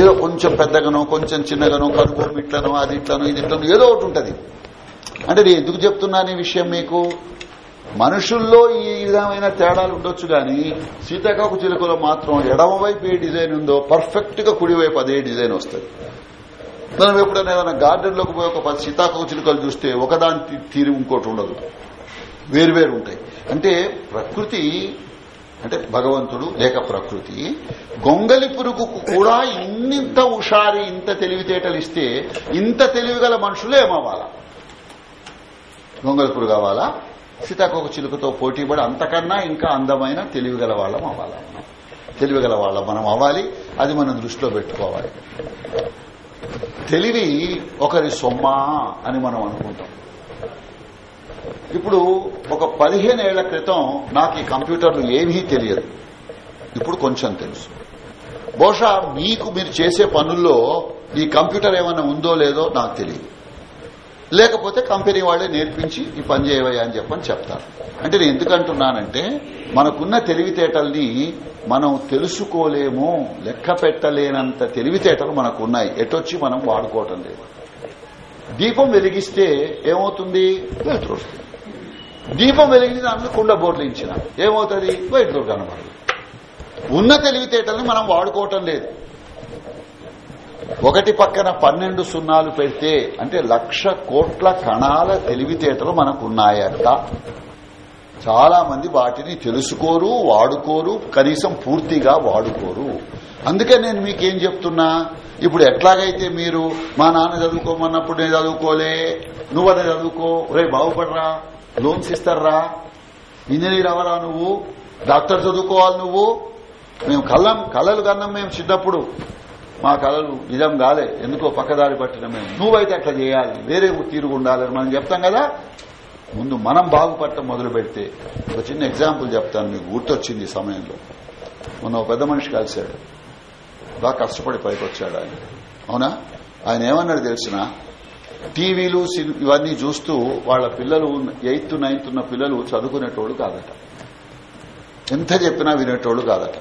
S1: ఏదో కొంచెం పెద్దగానో కొంచెం చిన్నగానో కనుగోలు ఇట్లనో అది ఇట్లనో ఇది ఇట్లనో ఏదో ఒకటి ఉంటుంది. అంటే నేను ఎందుకు చెప్తున్నాను ఈ విషయం మీకు? మనుషుల్లో ఈ విధమైన తేడాలు ఉండొచ్చు గాని సీతాకాకు చిలుకలో మాత్రం ఎడమ వైపు ఏ డిజైన్ ఉందో పర్ఫెక్ట్గా కుడివైపు అదే డిజైన్ వస్తుంది. మనం ఎప్పుడైనా ఏదైనా గార్డెన్లోకి పోయి ఒక పది సీతాకోక చిలుకలు చూస్తే ఒకదాని తీరు ఇంకోటి ఉండదు. వేరువేరు ఉంటాయి. అంటే ప్రకృతి అంటే భగవంతుడు లేక ప్రకృతి గొంగలి పురుగుకు కూడా ఇన్నింత హుషారి ఇంత తెలివితేటలు ఇస్తే ఇంత తెలివిగల మనుషులు ఏమవ్వాలా? గొంగలి పురుగు అవ్వాలా? సీతాకోక చిలుకతో పోటీ పడి అంతకన్నా ఇంకా అందమైన తెలివిగల వాళ్ళం అవ్వాలా? తెలివిగల వాళ్ళం మనం అవ్వాలి అది మనం దృష్టిలో పెట్టుకోవాలి. తెలివి ఒకరి సొమ్మా అని మనం అనుకుంటాం. ఇప్పుడు ఒక పదిహేనేళ్ళ క్రితం నాకు ఈ కంప్యూటర్లు ఏమీ తెలియదు. ఇప్పుడు కొంచెం తెలుసు. బహుశా మీకు మీరు చేసే పనుల్లో ఈ కంప్యూటర్ ఏమైనా ఉందో లేదో నాకు తెలియదు. లేకపోతే కంపెనీ వాళ్ళే నేర్పించి ఈ పని చేయవయ్యా అని చెప్పని చెప్తారు. అంటే నేను ఎందుకంటున్నానంటే మనకున్న తెలివితేటల్ని మనం తెలుసుకోలేము లెక్క పెట్టలేనంత తెలివితేటలు మనకు ఉన్నాయి ఎటొచ్చి మనం వాడుకోవటం లేదు. దీపం వెలిగిస్తే ఏమవుతుంది? వెలుతురు వస్తుంది దీపం వెలిగిన దాంట్లో కుండ బోర్లించిన ఏమవుతుంది? వెలుతురు కనబడదు. ఉన్న తెలివితేటల్ని మనం వాడుకోవటం లేదు. ఒకటి పక్కన పన్నెండు సున్నాలు పెడితే అంటే లక్ష కోట్ల కణాల తెలివితేటలు మనకున్నాయట. చాలా మంది వాటిని తెలుసుకోరు వాడుకోరు కనీసం పూర్తిగా వాడుకోరు. అందుకే నేను మీకేం చెప్తున్నా ఇప్పుడు ఎట్లాగైతే మీరు మా నాన్న చదువుకోమన్నప్పుడు నేను చదువుకోలే నువ్వనే చదువుకో రే బాగుపడరా లోన్స్ ఇస్తారా ఇంజనీర్ అవరా నువ్వు డాక్టర్ చదువుకోవాలి నువ్వు? మేము కళ్ళం కళలు కన్నాం మేము చిన్నప్పుడు. మా కళలు నిజం కాలే ఎందుకో పక్కదారి పట్టిన మేము. నువ్వైతే అట్లా చేయాలి వేరే తీరుగు ఉండాలని మనం చెప్తాం కదా? ముందు మనం బాగుపడటం మొదలు పెడితే ఒక చిన్న ఎగ్జాంపుల్ చెప్తాను మీకు గుర్తొచ్చింది ఈ సమయంలో. మొన్న ఒక పెద్ద మనిషి కలిశాడు. బాగా కష్టపడి పైకి వచ్చాడు ఆయన. అవునా? ఆయన ఏమన్నాడు తెలిసిన? టీవీలు ఇవన్నీ చూస్తూ వాళ్ళ పిల్లలు ఎయిత్ నైన్త్ ఉన్న పిల్లలు చదువుకునేటోళ్ళు కాదట. ఎంత చెప్పినా వినేటోళ్ళు కాదట.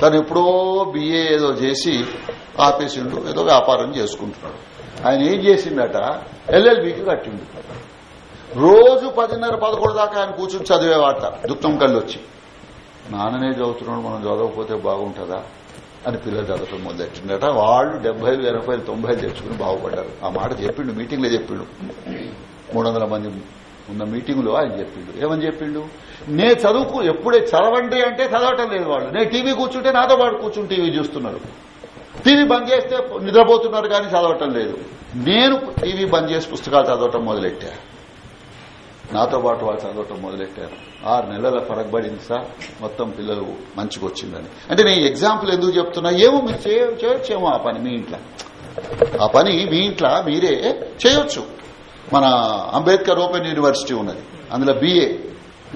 S1: తను ఎప్పుడో బిఏ ఏదో చేసి ఆపేసిండు ఏదో వ్యాపారం చేసుకుంటున్నాడు. ఆయన ఏం చేసిండట ఎల్ఎల్బికి కట్టిండు. రోజు పదిన్నర పదకొండు దాకా ఆయన కూర్చుని చదివేవాట. దుఃఖం కళ్ళు వచ్చి నాన్ననే చదువుతున్నాడు మనం చదవకపోతే బాగుంటుందా? అని పిల్లలు చదవటం మొదలెట్టిండట వాళ్ళు డెబ్బైలు ఎనభైలు తొంభైలు తెచ్చుకుని బాగుపడ్డారు. ఆ మాట చెప్పిండు మీటింగ్లో చెప్పిండు. మూడు వందల మంది ఉన్న మీటింగ్లో ఆయన చెప్పిండు. ఏమని చెప్పిండు? నే చదువుకు ఎప్పుడే చదవండి అంటే చదవటం లేదు వాళ్ళు. నేను టీవీ కూర్చుంటే నాతో పాటు కూర్చుని టీవీ చూస్తున్నారు. టీవీ బంద్ చేస్తే నిద్రపోతున్నారు కానీ చదవటం లేదు. నేను టీవీ బంద్ చేసి పుస్తకాలు చదవటం మొదలెట్టా. నాతో పాటు వాళ్ళు చదవటం మొదలెట్టారు. ఆరు నెలల పరగబడింది సార్ మొత్తం పిల్లలు మంచిగా వచ్చిందని అంటే నేను ఎగ్జాంపుల్ ఎందుకు చెప్తున్నా? ఏమో మీరు చేయొచ్చేమో ఆ పని మీ ఇంట్లో. ఆ పని మీ ఇంట్లో మీరే చేయొచ్చు. మన అంబేద్కర్ ఓపెన్ యూనివర్సిటీ ఉన్నది. అందులో బీఏ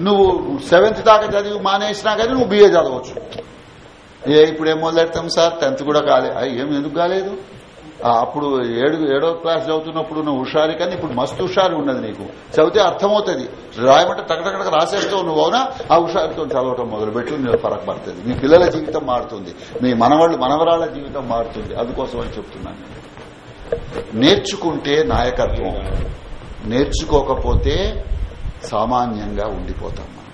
S1: నువ్వు సెవెంత్ దాకా చదివి మానేసినా కానీ నువ్వు బీఏ చదవచ్చు. ఏ ఇప్పుడు ఏం మొదలెడతాం సార్? టెన్త్ కూడా కాలే. ఏం ఎందుకు కాలేదు? అప్పుడు ఏడు ఏడో క్లాస్ చదువుతున్నప్పుడు నువ్వు హుషారు కానీ ఇప్పుడు మస్తు హుషారు ఉన్నది నీకు. చదివితే అర్థమవుతుంది. రాయమంటే టకటకటక రాసేస్తావు నువ్వు అవునా? ఆ హుషారుతో చదవటం మొదలుపెట్టి నీకు ఫరక్ పడుతుంది. మీ పిల్లల జీవితం మారుతుంది. మీ మనవాళ్ళు మనవరాళ్ళ జీవితం మారుతుంది. అందుకోసం అని చెప్తున్నాను. నేర్చుకుంటే నాయకత్వం. నేర్చుకోకపోతే సామాన్యంగా ఉండిపోతాం మనం.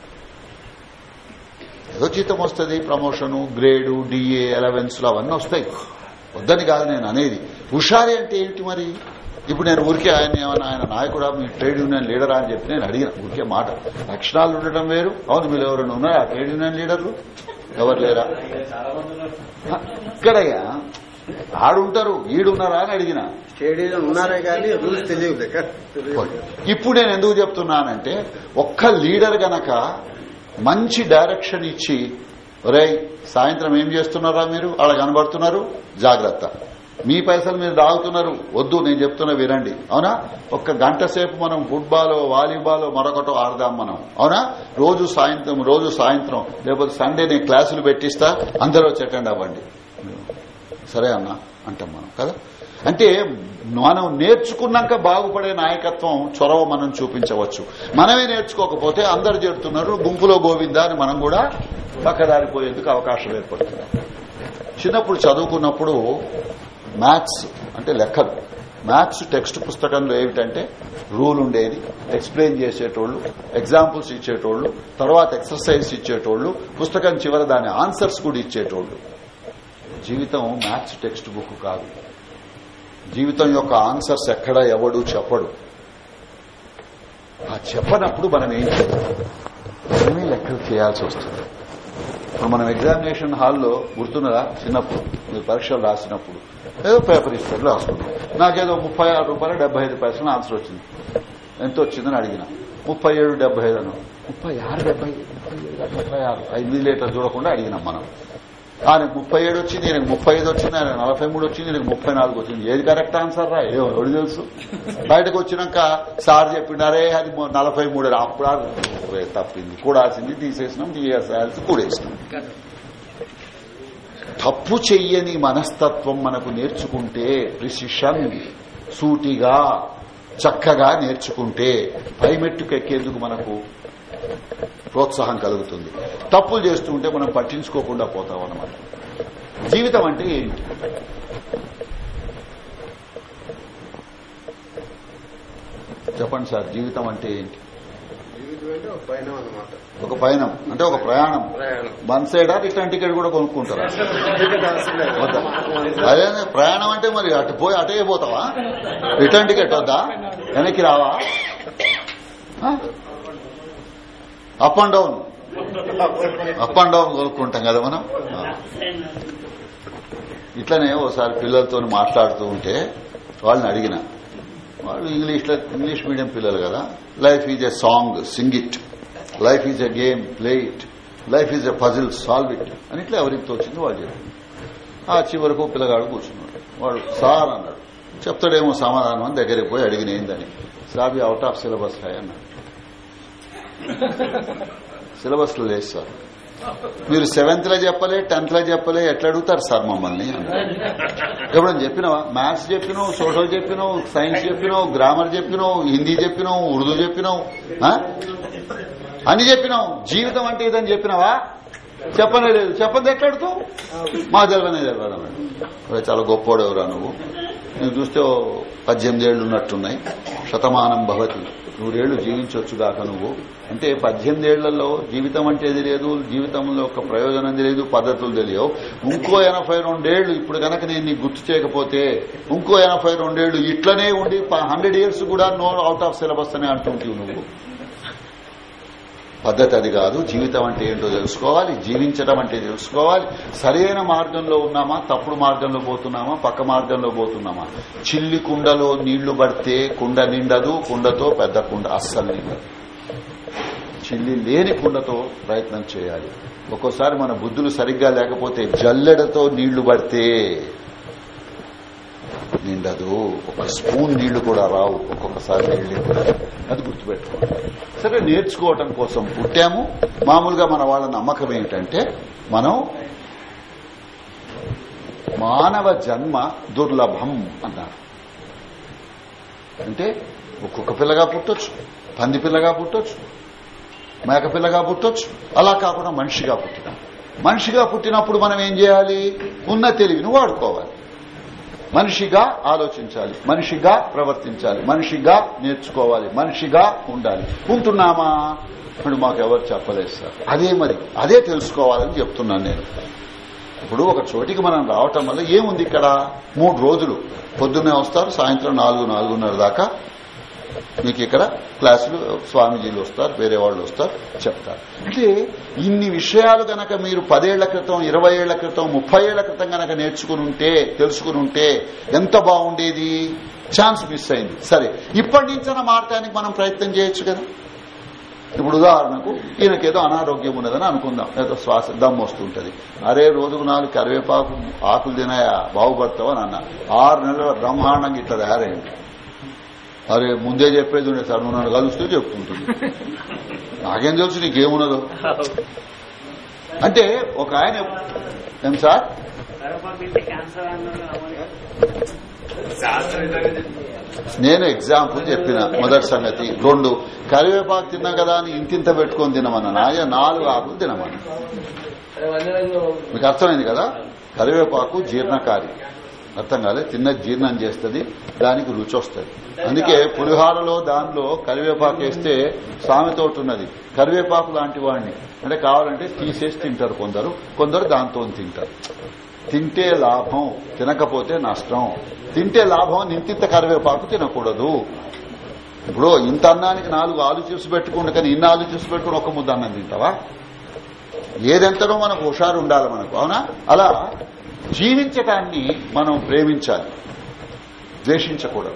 S1: ఏదో జీతం వస్తుంది ప్రమోషను గ్రేడు డిఏ అలవెన్స్లు అవన్నీ వస్తాయి. వద్దని కాదు నేను అనేది. హుషారి అంటే ఏంటి మరి? ఇప్పుడు నేను ఊరికే ఆయన ఏమన్నా ఆయన నాయకుడా మీ ట్రేడ్ యూనియన్ లీడరా అని చెప్పి నేను అడిగిన ఊరికే మాట. లక్షణాలు ఉండటం వేరు. అవును మీరు ఎవరైనా ఉన్నారా? ట్రేడ్ యూనియన్ లీడర్లు? ఎవరు లేరా? ఇక్కడయ్యా ఆడుంటారు ఈడున్నారా అని అడిగిన. ఇప్పుడు నేను ఎందుకు చెప్తున్నానంటే ఒక్క లీడర్ గనక మంచి డైరెక్షన్ ఇచ్చి ఒరే సాయంత్రం ఏం చేస్తున్నారా మీరు? అలా కనబడుతున్నారు? జాగ్రత్త. మీ పైసలు మీరు దాగుతున్నారు. వద్దు నేను చెప్తున్నా వినండి. అవునా? ఒక్క గంట సేపు మనం ఫుట్బాల్ వాలీబాల్ మరొకటో ఆడదాం మనం. అవునా? రోజు సాయంత్రం రోజు సాయంత్రం లేకపోతే సండే నేను క్లాసులు పెట్టిస్తా. అందరూ వచ్చి అటెండ్ అవ్వండి. సరే అన్న అంటాం మనం కదా? అంటే మనం నేర్చుకున్నాక బాగుపడే నాయకత్వం చొరవ మనం చూపించవచ్చు. మనమే నేర్చుకోకపోతే అందరు చేరుతున్నారు గుంపులో గోవిందా అని మనం కూడా పక్కదారిపోయేందుకు అవకాశం ఏర్పడుతుంది. చిన్నప్పుడు చదువుకున్నప్పుడు మ్యాథ్స్ అంటే లెక్కలు. మ్యాథ్స్ టెక్స్ట్ పుస్తకంలో ఏమిటంటే రూల్ ఉండేది ఎక్స్ప్లెయిన్ చేసేటోళ్ళు ఎగ్జాంపుల్స్ ఇచ్చేటోళ్ళు తర్వాత ఎక్సర్సైజ్ ఇచ్చేటోళ్ళు పుస్తకం చివర దాని ఆన్సర్స్ కూడా ఇచ్చేటోళ్ళు జీవితం మ్యాథ్స్ టెక్స్ట్ బుక్ కాదు. జీవితం యొక్క ఆన్సర్స్ ఎక్కడ ఎవడు చెప్పడు. ఆ చెప్పనప్పుడు మనం ఏం చేయాలి? మనమే లెక్కలు చేయాల్సి వస్తుంది. ఇప్పుడు మనం ఎగ్జామినేషన్ హాల్లో గుర్తున్నదా చిన్నప్పుడు. మీరు పరీక్షలు రాసినప్పుడు. ఏదో పేపర్ ఇస్తారు రాసుకున్నాం నాకేదో ముప్పై ఆరు రూపాయలు డెబ్బై ఐదు పైసలు ఆన్సర్ వచ్చింది. ఎంత వచ్చిందని అడిగిన. ముప్పై ఏడు డెబ్బై ఐదు అను ముప్పై ఆరు డెబ్బై ఐదు ముప్పై ఆరు ఐదు లీటర్ చూడకుండా అడిగినాం మనం. ఆయనకు ముప్పై ఏడు వచ్చింది ఈయనకు ముప్పై ఐదు వచ్చింది ఆయన నలభై మూడు వచ్చింది ఈయనకు ముప్పై నాలుగు వచ్చింది. ఏది కరెక్ట్ ఆన్సర్ రా? ఏ ఎవరు తెలుసు? బయటకు వచ్చినాక సార్ చెప్పినారే అది నలభై మూడు అప్పుడు తప్పింది. కూడాల్సింది తీసేసినాం తీసేయాల్సి కూడేసినాం. తప్పు చెయ్యని మనస్తత్వం మనకు నేర్చుకుంటే ప్రిసిషన్ సూటిగా చక్కగా నేర్చుకుంటే పైమెట్టుకు ఎక్కేందుకు మనకు ప్రోత్సాహం కలుగుతుంది. తప్పులు చేస్తూ ఉంటే మనం పట్టించుకోకుండా పోతాం అన్నమాట జీవితం అంటే ఏంటి? చెప్పండి సార్ జీవితం అంటే ఏంటి?
S4: ఒక పైన
S1: పయనం. అంటే ఒక ప్రయాణం. వన్ సైడా రిటర్న్ టికెట్ కూడా కొనుక్కుంటారా? అదే ప్రయాణం అంటే మరి అటు పోయి అటే పోతావా? రిటర్న్ టికెట్ వద్దా? వెనక్కి రావా? Up and down. Up and down కొనుక్కుంటాం కదా మనం? ఇట్లనే ఓసారి పిల్లలతో మాట్లాడుతూ ఉంటే వాళ్ళని అడిగిన వాళ్ళు ఇంగ్లీష్లో ఇంగ్లీష్ మీడియం పిల్లలు కదా? Life is a song sing it. Life is a game play it. Life is a puzzle solve it. అని ఇట్లా ఎవరికి తోచింది వాళ్ళు చెప్పారు. ఆ చివరకు పిల్లగాడు కూర్చున్నాడు. వాడు సార్ అన్నాడు. చెప్తాడేమో సమాధానం అని దగ్గరికి పోయి అడిగిన ఏందని? సాబి అవుట్ ఆఫ్ సిలబస్ రాయ్ అన్నాడు. సిలబస్లో లేదు సార్. మీరు సెవెంత్లో చెప్పలే టెన్త్లో చెప్పలే ఎట్లా అడుగుతారు సార్ మమ్మల్ని ఎప్పుడైనా ఎప్పుడని చెప్పినావా? మ్యాథ్స్ చెప్పినావు సోషల్ చెప్పినావు సైన్స్ చెప్పినావు గ్రామర్ చెప్పినావు హిందీ చెప్పినావు ఉర్దూ చెప్పినావు అని చెప్పినావు. జీవితం అంటే ఇదని చెప్పినావా? చెప్పనే లేదు. చెప్పదు ఎట్లా అడుగుతావు? మా తెలివనే తెలియదు చాలా గొప్పోడు ఎవరా నువ్వు? నువ్వు చూస్తే పద్దెనిమిది ఏళ్ళు ఉన్నట్టున్నాయి. శతమానం భవతి. నూరేళ్ళు జీవించవచ్చుగాక నువ్వు. అంటే పద్దెనిమిదేళ్ళలో జీవితం అంటేది లేదు జీవితంలో ఒక ప్రయోజనం తెలియదు పద్ధతులు తెలియవు. ఇంకో ఎనభై రెండేళ్ళు ఇప్పుడు కనుక నేను నీకు గుర్తు చేయకపోతే ఇంకో ఎనభై రెండేళ్ళు ఇట్లనే ఉండి హండ్రెడ్ ఇయర్స్ కూడా నో అవుట్ ఆఫ్ సిలబస్ అని అంటుంటావు నువ్వు. పద్ధతి అది కాదు. జీవితం అంటే ఏంటో తెలుసుకోవాలి. జీవించడం అంటే తెలుసుకోవాలి. సరైన మార్గంలో ఉన్నామా? తప్పుడు మార్గంలో పోతున్నామా? పక్క మార్గంలో పోతున్నామా? చిల్లి కుండలో నీళ్ళు పడితే కుండ నిండదు. కుండతో పెద్ద కుండ అస్సలు నిండదు. చిల్లి లేని కుండతో ప్రయత్నం చేయాలి. ఒక్కోసారి మన బుద్ధులు సరిగ్గా లేకపోతే జల్లెడతో నీళ్ళు పడితే నిండదు. ఒక స్పూన్ నీళ్ళు కూడా రావు. ఒక్కొక్కసారి నీళ్ళు కూడా అది గుర్తుపెట్టుకోవాలి సరే నేర్చుకోవటం కోసం పుట్టాము. మామూలుగా మన వాళ్ళ నమ్మకం ఏంటంటే మనం మానవ జన్మ దుర్లభం అన్నారు. అంటే ఒక్కొక్క పిల్లగా పుట్టొచ్చు పంది పిల్లగా పుట్టొచ్చు మేక పిల్లగా పుట్టొచ్చు అలా కాకుండా మనిషిగా పుట్టినాం. మనిషిగా పుట్టినప్పుడు మనం ఏం చేయాలి? ఉన్న తెలివిని వాడుకోవాలి. మనిషిగా ఆలోచించాలి మనిషిగా ప్రవర్తించాలి మనిషిగా నేర్చుకోవాలి మనిషిగా ఉండాలి. ఉంటున్నామా? ఇప్పుడు మాకు ఎవరు చెప్పలేదు సార్. అదే మరి అదే తెలుసుకోవాలని చెప్తున్నాను నేను. ఇప్పుడు ఒక చోటికి మనం రావటం వల్ల ఏముంది ఇక్కడ? మూడు రోజులు. పొద్దున్నే వస్తారు సాయంత్రం నాలుగు నాలుగున్నర దాకా మీకు ఇక్కడ క్లాసులు స్వామీజీలు వస్తారు వేరే వాళ్ళు వస్తారు చెప్తారు. అంటే ఇన్ని విషయాలు గనక మీరు పదేళ్ళ క్రితం ఇరవై ఏళ్ళ క్రితం ముప్పై ఏళ్ళ క్రితం గనక నేర్చుకుని ఉంటే తెలుసుకుని ఉంటే ఎంత బాగుండేది? ఛాన్స్ మిస్ అయింది. సరే ఇప్పటి నుంచైనా మారటానికి మనం ప్రయత్నం చేయొచ్చు కదా? ఇప్పుడు ఉదాహరణకు ఈయనకేదో అనారోగ్యం ఉన్నదని అనుకుందాం. ఏదో శ్వాస దమ్ వస్తుంటది. అరే రోజుకు నాలుగు కరివేపాకు ఆకులు తినాయా? బాగుపడతావని అన్న. ఆరు నెలల బ్రహ్మాండంగా ఇట్లా తయారైంది. అరే ముందే చెప్పేది ఉండే సార్ నువ్వు నన్ను కలుస్తూ చెప్పుకుంటుంది. నాకేం తెలుసు నీకేమున్నదో. అంటే ఒక ఆయన ఏం సార్? నేను ఎగ్జాంపుల్ చెప్పిన మొదటి సంగతి. రెండు కరివేపాకు తిన్నా కదా అని ఇంతింత పెట్టుకొని తినమన్నా నాయ నాలుగు ఆకులు తినమన్నా. మీకు అర్థమైంది కదా? కరివేపాకు జీర్ణకారి. అర్థం కాలే? తిన్న జీర్ణం చేస్తుంది దానికి రుచి వస్తుంది అందుకే పులిహారలో దానిలో కరివేపాకు వేస్తే సామెత ఉన్నది కరివేపాకు లాంటి వాడిని. అంటే కావాలంటే తీసేసి తింటారు కొందరు. కొందరు దాంతో తింటారు. తింటే లాభం తినకపోతే నష్టం. తింటే లాభం నింతింత కరివేపాకు తినకూడదు. ఇప్పుడు ఇంత అన్నానికి నాలుగు ఆలు చూసి పెట్టుకుంటే కానీ ఇన్ని ఆలు చూసి పెట్టుకుని ఒక ముద్ద అన్నం తింటావా? ఏదెంతనో మనకు హుషారు ఉండాలి మనకు అవునా? అలా జీవించటాన్ని మనం ప్రేమించాలి. ద్వేషించకూడదు.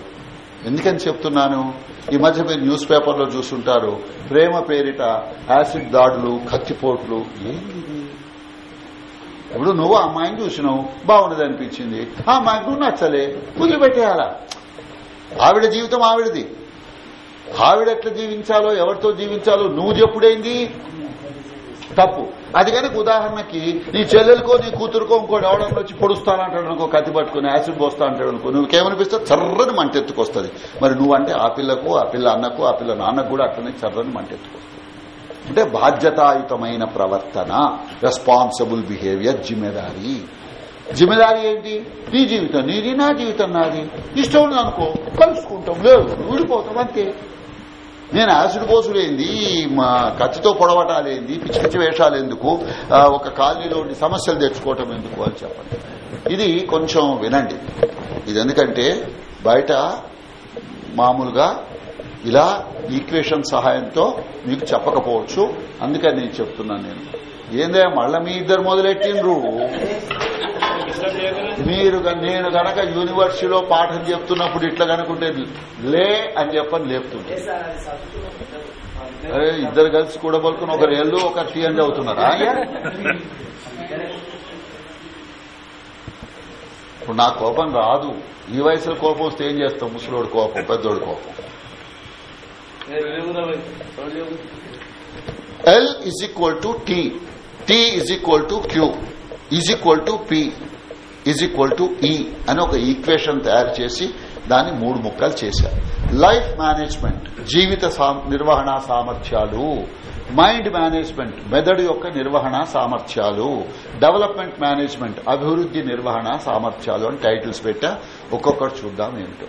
S1: ఎందుకని చెప్తున్నాను? ఈ మధ్య మీరు న్యూస్ పేపర్లో చూస్తుంటారు ప్రేమ పేరిట యాసిడ్ దాడులు కత్తిపోట్లు. ఏంది ఇప్పుడు నువ్వు అమ్మాయిని చూసినావు బాగుండదు అనిపించింది. ఆ అమ్మాయికి నువ్వు నచ్చలే వదిలిపెట్టేయాలా ఆవిడ జీవితం ఆవిడది. ఆవిడ ఎట్లా జీవించాలో ఎవరితో జీవించాలో నువ్వు చెప్పుడైంది? తప్పు. అది కనుక ఉదాహరణకి నీ చెల్లెలకో నీ కూతురుకో ఇంకో ఎవడన్నా వచ్చి పొడుస్తానంటాడు అనుకో కత్తి పట్టుకుని యాసిడ్ పోస్తా అంటాడు అనుకో నువ్వుకేమనిపిస్తే చర్రని మంటెత్తుకొస్తుంది. మరి నువ్వంటే ఆ పిల్లకు ఆ పిల్ల అన్నకు ఆ పిల్ల నాన్నకు కూడా అట్లనే చర్రని మంటెత్తుకొస్తుంది. అంటే బాధ్యతాయుతమైన ప్రవర్తన రెస్పాన్సిబుల్ బిహేవియర్ జిమ్మెదారీ. జిమ్మెదారీ ఏంటి? నీ జీవితం నీది నా జీవితం నాది. ఇష్టం అనుకో కలుసుకుంటాం లేదు ఊడిపోతాం అంతే. నేను యాసిడ్ పోసుడేంది మా కత్తితో పొడవటాలేంది పిచ్చి పిచ్చి వేషాలు ఎందుకు ఒక కాలనీలో సమస్యలు తెచ్చుకోవటం ఎందుకు అని చెప్పండి. ఇది కొంచెం వినండి. ఇది ఎందుకంటే బయట మామూలుగా ఇలా ఈక్వేషన్ సహాయంతో మీకు చెప్పకపోవచ్చు. అందుకని నేను చెప్తున్నాను నేను. ఏందే మళ్ళా మీ ఇద్దరు మొదలెట్టిండ్రు? మీరు నేను గనక యూనివర్సిటీలో పాఠం చెప్తున్నప్పుడు ఇట్లా కనుకుంటే లే అని చెప్పని లేపుతుంటే అరే ఇద్దరు కలిసి కూడా పలుకుని ఒకరు ఎల్లు ఒకరు టీ అని చదువుతున్నారా? ఇప్పుడు నా కోపం రాదు. ఈ వయసులో కోపం వస్తే ఏం చేస్తాం ముసలోడు కోపం పెద్దోడు కోపం. L is equal to T T is equal to Q is equal to P is equal to E అని ఒక ఈక్వేషన్ తయారు చేసి దాన్ని మూడు ముక్కలు చేశారు. లైఫ్ మేనేజ్మెంట్ జీవిత సా- నిర్వహణ సామర్థ్యాలు మైండ్ మేనేజ్మెంట్ మెదడు యొక్క నిర్వహణ సామర్థ్యాలు డెవలప్మెంట్ మేనేజ్మెంట్ అభివృద్ది నిర్వహణ సామర్థ్యాలు అని టైటిల్స్ పెట్టా. ఒక్కొక్కటి చూద్దాం ఏమిటో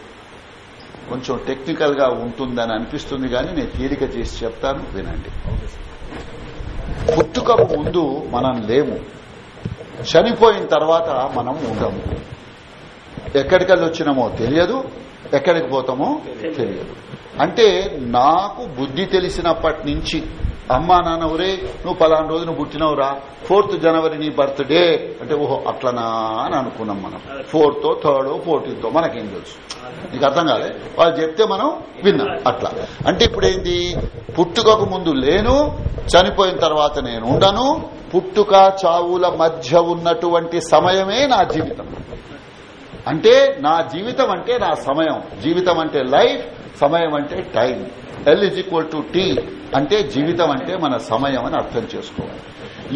S1: కొంచెం టెక్నికల్గా ఉంటుందని అనిపిస్తుంది కానీ నేను తీరిక చేసి చెప్తాను. వినండి. పుట్టుకకు ముందు మనం లేము. చనిపోయిన తర్వాత మనం ఉండము. ఎక్కడికెళ్ళి వచ్చినామో తెలియదు ఎక్కడికి పోతామో తెలియదు. అంటే నాకు బుద్ధి తెలిసినప్పటి నుంచి అమ్మా నాన్న ఒరే నువ్వు పలానా రోజున పుట్టినవురా. ఫోర్త్ జనవరి నీ బర్త్డే. అంటే ఓహో అట్లనా అని అనుకున్నాం మనం. Fourth third fourteenth. మనకేం తెలుసు? నీకు అర్థం కాలే? వాళ్ళు చెప్తే మనం విన్నాం. అట్లా. అంటే ఇప్పుడేంది? పుట్టుకకు ముందు లేను చనిపోయిన తర్వాత నేను ఉండను. పుట్టుక చావుల మధ్య ఉన్నటువంటి సమయమే నా జీవితం. అంటే నా జీవితం అంటే నా సమయం. జీవితం అంటే లైఫ్ సమయం అంటే time. L is equal to T అంటే జీవితం అంటే మన సమయం అని అర్థం చేసుకోవాలి.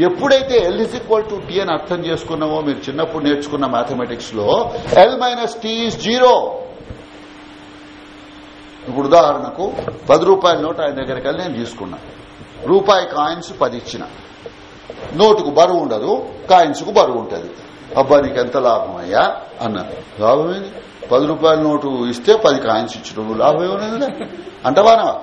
S1: ఎప్పుడైతే L is equal to T అని అర్థం చేసుకున్నామో మీరు చిన్నప్పుడు నేర్చుకున్న మ్యాథమెటిక్స్లో L minus T is zero ఇప్పుడు ఉదాహరణకు పది రూపాయల నోట్ ఆయన దగ్గరికి వెళ్ళి నేను తీసుకున్నా. రూపాయి కాయిన్స్ పది ఇచ్చిన. నోటుకు బరువు ఉండదు కాయిన్స్కు బరువు ఉంటది. అబ్బా నీకు ఎంత లాభం అయ్యా? అన్నారు లాభమేది పది రూపాయల నోటు ఇస్తే పది కాయిన్స్ ఇచ్చడం. లాభం ఏమన్నది అంటవానవా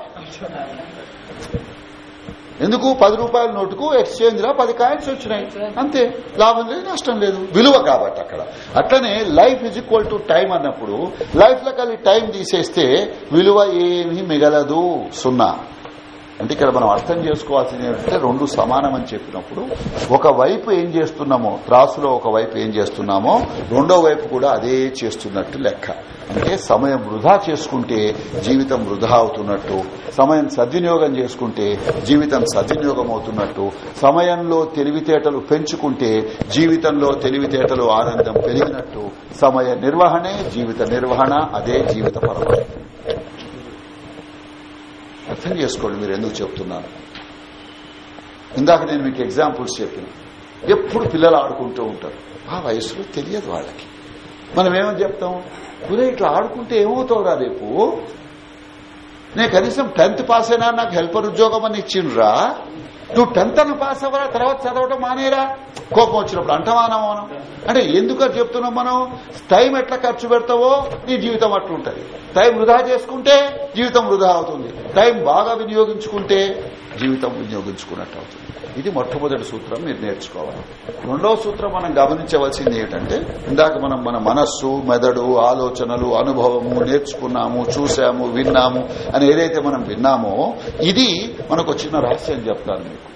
S1: ఎందుకు? పది రూపాయల నోటుకు ఎక్స్చేంజ్ లా పది కాయిన్స్ వచ్చినాయి. అంతే. లాభం లేదు నష్టం లేదు. విలువ కాబట్టి అక్కడ. అట్లనే life is equal to time అన్నప్పుడు లైఫ్లో కలిగి టైం తీసేస్తే విలువ ఏమీ మిగలదు. సున్నా. అంటే ఇక్కడ మనం అర్థం చేసుకోవాల్సింది ఏంటంటే రెండు సమానం అని చెప్పినప్పుడు ఒకవైపు ఏం చేస్తున్నామో త్రాసులో ఒకవైపు ఏం చేస్తున్నామో రెండో వైపు కూడా అదే చేస్తున్నట్టు లెక్క. అంటే సమయం వృధా చేసుకుంటే జీవితం వృధా అవుతున్నట్టు సమయం సద్వినియోగం చేసుకుంటే జీవితం సద్వినియోగం అవుతున్నట్టు సమయంలో తెలివితేటలు పెంచుకుంటే జీవితంలో తెలివితేటలు ఆనందం పెరిగినట్టు సమయ నిర్వహణే జీవిత నిర్వహణ అదే జీవిత పరమాత్మ అర్థం చేసుకోండి మీరు ఎందుకు చెప్తున్నాను ఇందాక నేను మీకు ఎగ్జాంపుల్స్ చెప్పిన. ఎప్పుడు పిల్లలు ఆడుకుంటూ ఉంటారు. ఆ వయసులో తెలియదు వాళ్ళకి. మనం ఏమని చెప్తాం? కురే ఇట్లా ఆడుకుంటే ఏమవుతావురా రేపు? నేను కనీసం టెన్త్ పాస్ అయినా నాకు హెల్పర్ ఉద్యోగం అని ఇచ్చిండ్రా? నువ్వు టెన్త్ అని పాస్ అవ్వరా తర్వాత చదవడం మానేరా? కోపం వచ్చినప్పుడు అంటమానం మనం. అంటే ఎందుకు చెప్తున్నాం మనం? టైం ఎట్లా ఖర్చు పెడతావో నీ జీవితం అట్లుంటది. టైం వృధా చేసుకుంటే జీవితం వృధా అవుతుంది. టైం బాగా వినియోగించుకుంటే జీవితం వినియోగించుకున్నట్టు అవుతుంది. ఇది మొట్టమొదటి సూత్రం మీరు నేర్చుకోవాలి. రెండవ సూత్రం మనం గమనించవలసింది ఏంటంటే ఇందాక మనం మన మనస్సు మెదడు ఆలోచనలు అనుభవము నేర్చుకున్నాము చూశాము విన్నాము అని ఏదైతే మనం విన్నామో ఇది మనకు చిన్న రహస్యం చెప్తాను మీకు.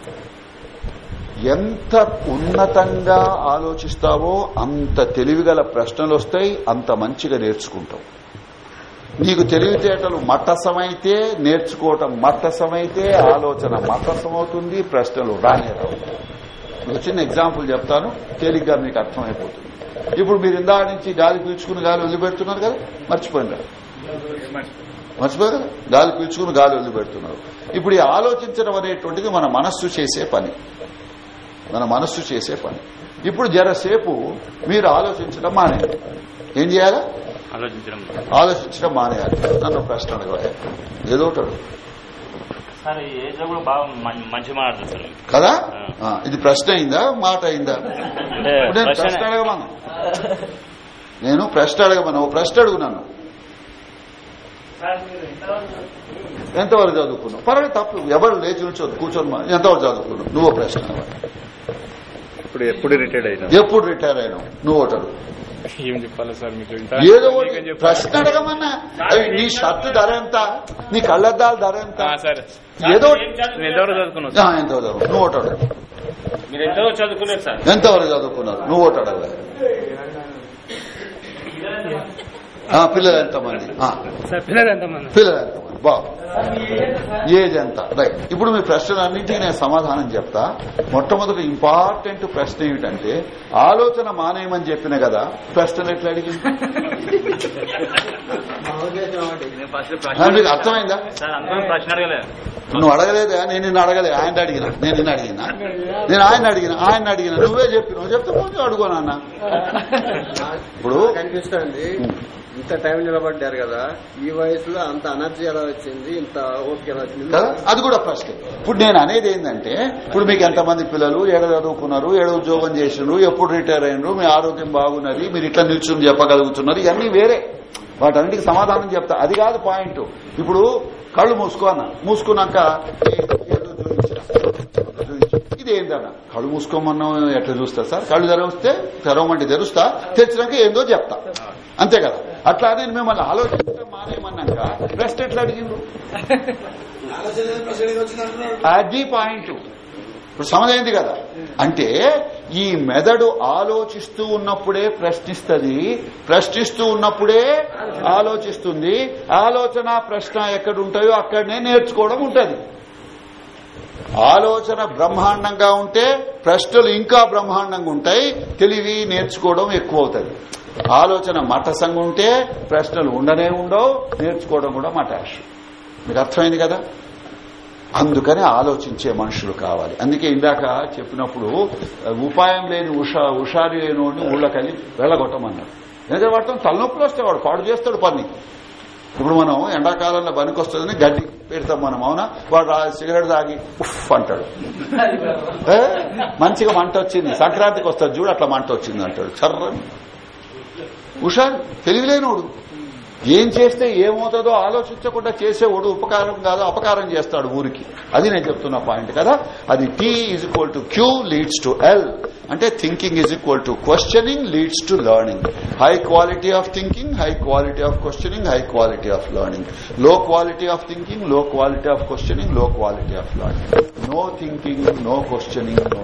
S1: ఎంత ఉన్నతంగా ఆలోచిస్తావో అంత తెలివిగల ప్రశ్నలు వస్తాయి అంత మంచిగా నేర్చుకుంటావు. నీకు తెలివితేటలు మట్టసమైతే నేర్చుకోవటం మట్టసమైతే ఆలోచన మట్టసమవుతుంది ప్రశ్నలు రానేరావు. ఒక చిన్న ఎగ్జాంపుల్ చెప్తాను తేలిగ్గా మీకు అర్థమైపోతుంది. ఇప్పుడు మీరు ఇందా నుంచి గాలి పీల్చుకుని గాలి వదిలిపెడుతున్నారు కదా మర్చిపోయినారు? మర్చిపోయారు కదా? గాలి పీల్చుకుని గాలి వదిలిపెడుతున్నారు. ఇప్పుడు ఈ ఆలోచించడం అనేటువంటిది మన మనస్సు చేసే పని. మన మనస్సు చేసే పని. ఇప్పుడు జరసేపు మీరు ఆలోచించడం మానే ఏం చేయాలి?
S5: ఆలోచించడం
S1: ఆలోచించడం మానేయాలి. నన్ను ప్రశ్న అడగవాలి ఏదో ఒకటి అడుగు.
S2: సార్ ఈ ఏజ్లో కూడా బాగా మం- మంచి మాట్లాడుతుంది సార్
S1: కదా? ఇది ప్రశ్న అయిందా? మాట అయిందా? నేను ప్రశ్న అడగమను. నేను ప్రశ్న అడగమను. ఓ ప్రశ్న అడుగు నన్ను.
S3: సార్ మీరు ఎంతవరకు
S1: చదువుకున్నావు? పర్వాలేదు తప్పు. ఎవరు లేచి నుంచో కూర్చొని మా- ఎంతవరకు చదువుకున్నావు? నువ్వు ప్రశ్న.
S4: ఇప్పుడు ఎప్పుడు రిటైర్డ్ అయినా
S1: ఎప్పుడు రిటైర్ అయినావు? నువ్వు ఒకటి అడుగు.
S6: ఏం చెప్పాలి సార్ మీకు?
S1: ఏదో? ప్రశ్న అడగమన్నా. నీ షర్ట్ ధర ఎంత? నీ కళ్ళద్దాల ధర ఎంత?
S6: ఆ, సరే.
S1: ఏదో ఎంత చదువు? నువ్వు ఒకటి అడగ.
S5: మీరు ఎంతో చదువుకున్నారు సార్?
S1: ఎంతవరకు చదువుకున్నారు? నువ్వు ఒకటి అడగ. ఆ, పిల్లలు ఎంతమంది? ఆ,
S6: సార్ పిల్లలు ఎంతమంది?
S1: పిల్లలు ఎంతమంది? బాగు. ఏజ్ ఎంత రైట్ ఇప్పుడు మీ ప్రశ్నలన్నింటికి నేను సమాధానం చెప్తా. మొట్టమొదటి ఇంపార్టెంట్ ప్రశ్న ఏమిటంటే ఆలోచన మానేయమని చెప్పిన కదా ప్రశ్నలు ఎట్లా అడిగింది? మీకు అర్థమైందా?
S2: సార్ అందరం ప్రశ్న అడగలేదు
S1: నువ్వు అడగలేదా నేను నిన్ను అడగలే ఆయన అడిగిన నేను నిన్ను అడిగినా? నేను ఆయన అడిగిన ఆయన అడిగిన నువ్వే చెప్పి నువ్వు చెప్తే కొంచెం అడుగునా ఇప్పుడు
S4: ఇంత టైం నిలబడ్డారు కదా ఈ వయసులో అంత ఎనర్జీ ఎలా వచ్చింది
S1: కదా? అది కూడా ప్రశ్న. ఇప్పుడు నేను అనేది ఏంటంటే ఇప్పుడు మీకు ఎంతమంది పిల్లలు ఏడ చదువుకున్నారు ఏడ ఉద్యోగం చేసినారు ఎప్పుడు రిటైర్ అయినరు మీ ఆరోగ్యం బాగున్నది మీరు ఇట్లా నిల్చుని చెప్పగలుగుతున్నారు ఇవన్నీ వేరే. వాటన్నిటికి సమాధానం చెప్తా. అది కాదు పాయింట్. ఇప్పుడు కళ్ళు మూసుకో అన్న. మూసుకున్నాక ఇదేందన్న? ఇది కళ్ళు మూసుకోమన్నా ఎట్లా చూస్తా సార్? కళ్ళు తెరవస్తే తెరవమంటే తెరుస్తా తెరిచినాక ఏందో చెప్తా. అంతే కదా? అట్లా నేను మిమ్మల్ని ఆలోచించడం మానేయమన్నాక రెస్ట్ ఎట్లా అడిగిండ్రు అది పాయింట్. ఇప్పుడు సమదైంది కదా? అంటే ఈ మెదడు ఆలోచిస్తూ ఉన్నప్పుడే ప్రశ్నిస్తుంది ప్రశ్నిస్తూ ఉన్నప్పుడే ఆలోచిస్తుంది. ఆలోచన ప్రశ్న ఎక్కడ ఉంటాయో అక్కడనే నేర్చుకోవడం ఉంటుంది. ఆలోచన బ్రహ్మాండంగా ఉంటే ప్రశ్నలు ఇంకా బ్రహ్మాండంగా ఉంటాయి తెలివి నేర్చుకోవడం ఎక్కువ అవుతుంది ఆలోచన మఠసంగా ఉంటే ప్రశ్నలు ఉండనే ఉండవు నేర్చుకోవడం కూడా మటాష్ మీకు అర్థమైంది కదా? అందుకని ఆలోచించే మనుషులు కావాలి. అందుకే ఇందాక చెప్పినప్పుడు ఉపాయం లేని ఉషా హుషారు లేని వాడిని ఊళ్ళకెళ్ళి వెళ్ళగొట్టమన్నాడు ఎందుకంటే తలనొప్పులు వస్తే వాడు పాడు చేస్తాడు పని. ఇప్పుడు మనం ఎండాకాలంలో పనికి వస్తుందని గడ్డి పెడతాం మనం అవునా? వాడు సిగరెట్ తాగి ఉఫ్ అంటాడు. మంచిగా మంట వచ్చింది. సంక్రాంతికి వస్తుంది చూడు అట్లా మంట వచ్చింది అంటాడు. చర్రని. హుషారు తెలివిలేనోడు. ఏం చేస్తే ఏమవుతుందో ఆలోచించకుండా చేసేవాడు ఉపకారం కాదు అపకారం చేస్తాడు ఊరికి. అది నేను చెప్తున్న పాయింట్ కదా. అది T is equal to Q leads to L అంటే thinking is equal to questioning leads to learning high quality of thinking high quality of questioning high quality of లర్నింగ్లో quality of థింకింగ్లో quality of క్వశ్చనింగ్లో quality of learning no thinking no questioning no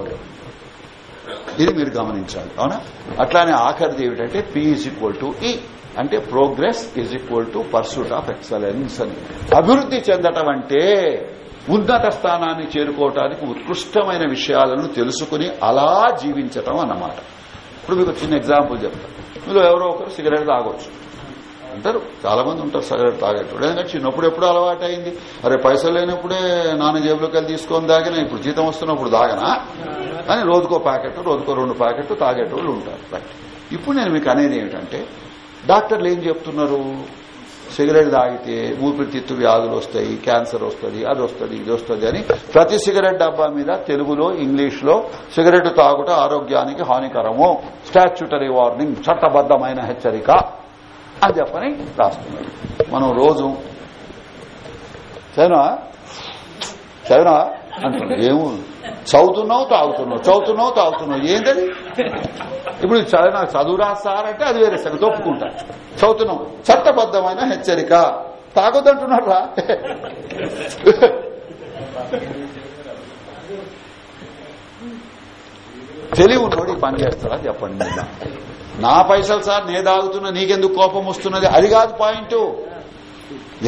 S1: ఇది మీరు గమనించాలి అవునా? అట్లానే ఆఖరిది ఏమిటంటే P is equal to E అంటే progress is equal to pursuit of excellence అని. అభివృద్ధి చెందటం అంటే ఉన్నత స్థానాన్ని చేరుకోవటానికి ఉత్కృష్టమైన విషయాలను తెలుసుకుని అలా జీవించటం అన్నమాట. ఇప్పుడు మీకు చిన్న ఎగ్జాంపుల్ చెప్తా. మీరు ఎవరో ఒకరు సిగరెట్ తాగొచ్చు. అంటారు చాలా మంది ఉంటారు సిగరెట్ తాగేటప్పుడు ఎందుకంటే చిన్నప్పుడు ఎప్పుడు అలవాటు అయింది అరే పైసలు లేనప్పుడే నాన్న జేబులోకి వెళ్ళి తీసుకొని తాగినా ఇప్పుడు జీతం వస్తున్నప్పుడు తాగనా? అని రోజుకో ప్యాకెట్ రోజుకో రెండు ప్యాకెట్ తాగేటోళ్ళు ఉంటారు. ఇప్పుడు నేను మీకు అనేది ఏమిటంటే డాక్టర్లు ఏం చెప్తున్నారు? సిగరెట్ తాగితే ఊపిరితిత్తు వ్యాధులు వస్తాయి క్యాన్సర్ వస్తుంది అది వస్తుంది ఇది వస్తుంది అని ప్రతి సిగరెట్ డబ్బా మీద తెలుగులో ఇంగ్లీష్లో సిగరెట్ తాగుట ఆరోగ్యానికి హానికరము. స్టాచ్యుటరీ వార్నింగ్ చట్టబద్దమైన హెచ్చరిక అని చెప్పని రాస్తున్నారు. మనం రోజు చదివా చదివా అంటున్నావు ఏమో? చదువుతున్నావు తాగుతున్నావు. చదువుతున్నావు తాగుతున్నావు. ఏంటది? ఇప్పుడు నాకు నాకు చదువు అంటే అది వేరే సంగతి. ఒప్పుకుంటా. చదువుతున్నావు. చట్టబద్దమైన హెచ్చరిక. తాగొద్దంటున్నారా తెలివి ఉన్నోడు ఈ పని చేస్తాడా? చెప్పండి నా పైసలు సార్ నే తాగుతున్నా నీకెందుకు కోపం వస్తున్నది? అది కాదు పాయింట్.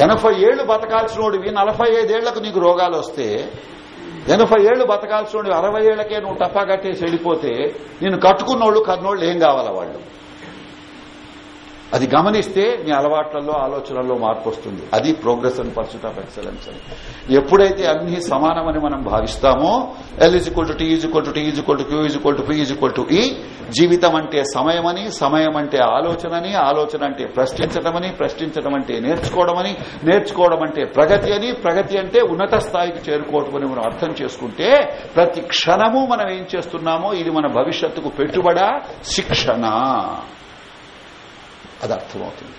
S1: ఎనభై ఏళ్ళు బతకాల్సినోడివి నలభై ఐదేళ్ళకు నీకు రోగాలు వస్తే ఎనభై ఏళ్ళు బతకాల్సినోడివి అరవై ఏళ్ళకే నువ్వు టపా కట్టేసి వెళ్ళిపోతే నేను కట్టుకున్నోళ్ళు కన్నోళ్ళు ఏం కావాలా వాళ్ళు? అది గమనిస్తే నీ అలవాట్లలో ఆలోచనల్లో మార్పు వస్తుంది. అది progress and pursuit of excellence అని. ఎప్పుడైతే అన్ని సమానమని మనం భావిస్తామో L is to T is to T is to Q is to P to E జీవితం అంటే సమయమని సమయం అంటే ఆలోచనని ఆలోచన అంటే ప్రశ్నించడమని ప్రశ్నించడం అంటే నేర్చుకోవడమని నేర్చుకోవడం అంటే ప్రగతి అని ప్రగతి అంటే ఉన్నత స్థాయికి చేరుకోవటం అని మనం అర్థం చేసుకుంటే ప్రతి క్షణము మనం ఏం చేస్తున్నామో ఇది మన భవిష్యత్తుకు పెట్టుబడా శిక్షణ. అది అర్థమవుతుంది.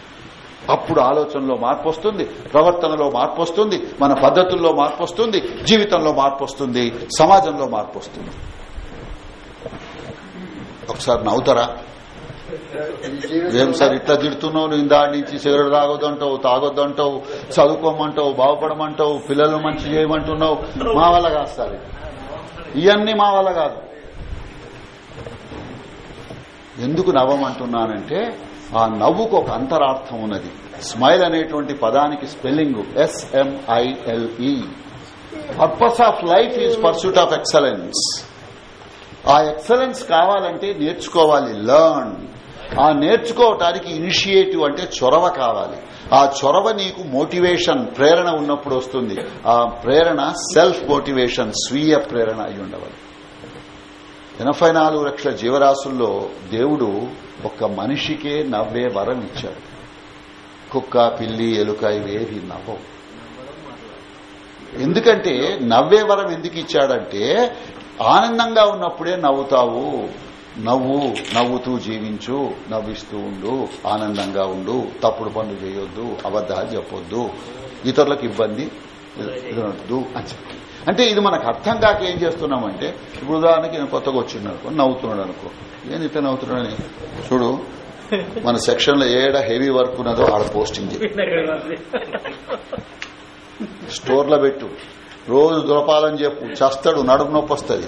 S1: అప్పుడు ఆలోచనలో మార్పు వస్తుంది ప్రవర్తనలో మార్పు వస్తుంది మన పద్ధతుల్లో మార్పు వస్తుంది జీవితంలో మార్పు వస్తుంది సమాజంలో మార్పు వస్తుంది. ఒకసారి నవ్వుతారా? ఏం సార్ ఇట్లా తిడుతున్నావు? నువ్వు దాడి నుంచి సిగరెట్ తాగొద్దంటావు తాగొద్దంటావు చదువుకోమంటావు బాగుపడమంటావు పిల్లలు మంచి చేయమంటున్నావు. మా వల్ల కాదు సార్ ఇవన్నీ మా వల్ల కాదు. ఎందుకు నవ్వమంటున్నానంటే ఆ నవ్వుకు ఒక అంతరార్థం ఉన్నది. స్మైల్ అనేటువంటి పదానికి spelling S M I L E purpose of life is pursuit of excellence ఆ ఎక్సలెన్స్ కావాలంటే నేర్చుకోవాలి లర్న్ ఆ నేర్చుకోవటానికి ఇనిషియేటివ్ అంటే చొరవ కావాలి. ఆ చొరవ నీకు మోటివేషన్ ప్రేరణ ఉన్నప్పుడు వస్తుంది. ఆ ప్రేరణ సెల్ఫ్ మోటివేషన్ స్వీయ ప్రేరణ అయి ఉండవాలి. ఎనభై నాలుగు లక్షల జీవరాశుల్లో దేవుడు ఒక్క మనిషికే నవ్వే వరం ఇచ్చాడు కుక్క పిల్లి ఎలుక ఇవేవి నవ్వవు ఎందుకంటే నవ్వే వరం ఎందుకు ఇచ్చాడంటే ఆనందంగా ఉన్నప్పుడే నవ్వుతావు నవ్వు నవ్వుతూ జీవించు నవ్విస్తూ ఉండు ఆనందంగా ఉండు తప్పుడు పనులు చేయొద్దు అబద్దాలు చెప్పొద్దు ఇతరులకు ఇబ్బంది అని చెప్పి అంటే ఇది మనకు అర్థం కాక ఏం చేస్తున్నామంటే ఇప్పుడు ఉదాహరణకి నేను కొత్తగా వచ్చిండు అనుకో నవ్వుతున్నాడు అనుకో. ఏం ఇట్లా నవ్వుతున్నాడని చూడు మన సెక్షన్లో ఏడ హెవీ వర్క్ ఉన్నదో ఆడ పోస్టింగ్ చేయి. స్టోర్లో పెట్టు. రోజు దురపాలని చెప్పు. చస్తాడు నడుము నొప్పి వస్తుంది.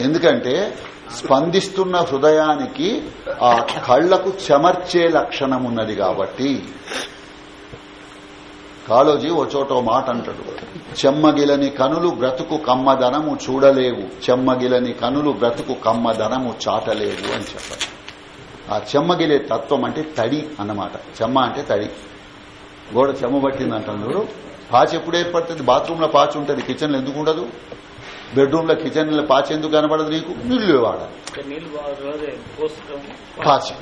S1: ఎందుకంటే స్పందిస్తున్న హృదయానికి ఆ కళ్ళకు చెమర్చే లక్షణం ఉన్నది కాబట్టి. కాళోజీ ఓ చోట మాట అంటాడు. చెమ్మగిలని కనులు బ్రతుకు కమ్మదనము చూడలేవు. చెమ్మగిలని కనులు బ్రతుకు కమ్మదనము చాటలేవు అని చెప్పారు ఆ చెమ్మగిలే తత్వం అంటే తడి అన్నమాట. చెమ్మ అంటే తడి. గోడ చెమ్మ పట్టిందంటాం పాచి ఎప్పుడు ఏర్పడుతుంది? బాత్రూమ్లో పాచి ఉంటుంది. కిచెన్లో ఎందుకు ఉండదు? బెడ్రూమ్లో కిచెన్లో పాచి ఎందుకు కనబడదు నీకు?
S3: నీళ్ళు వాడాలి
S1: పాచి.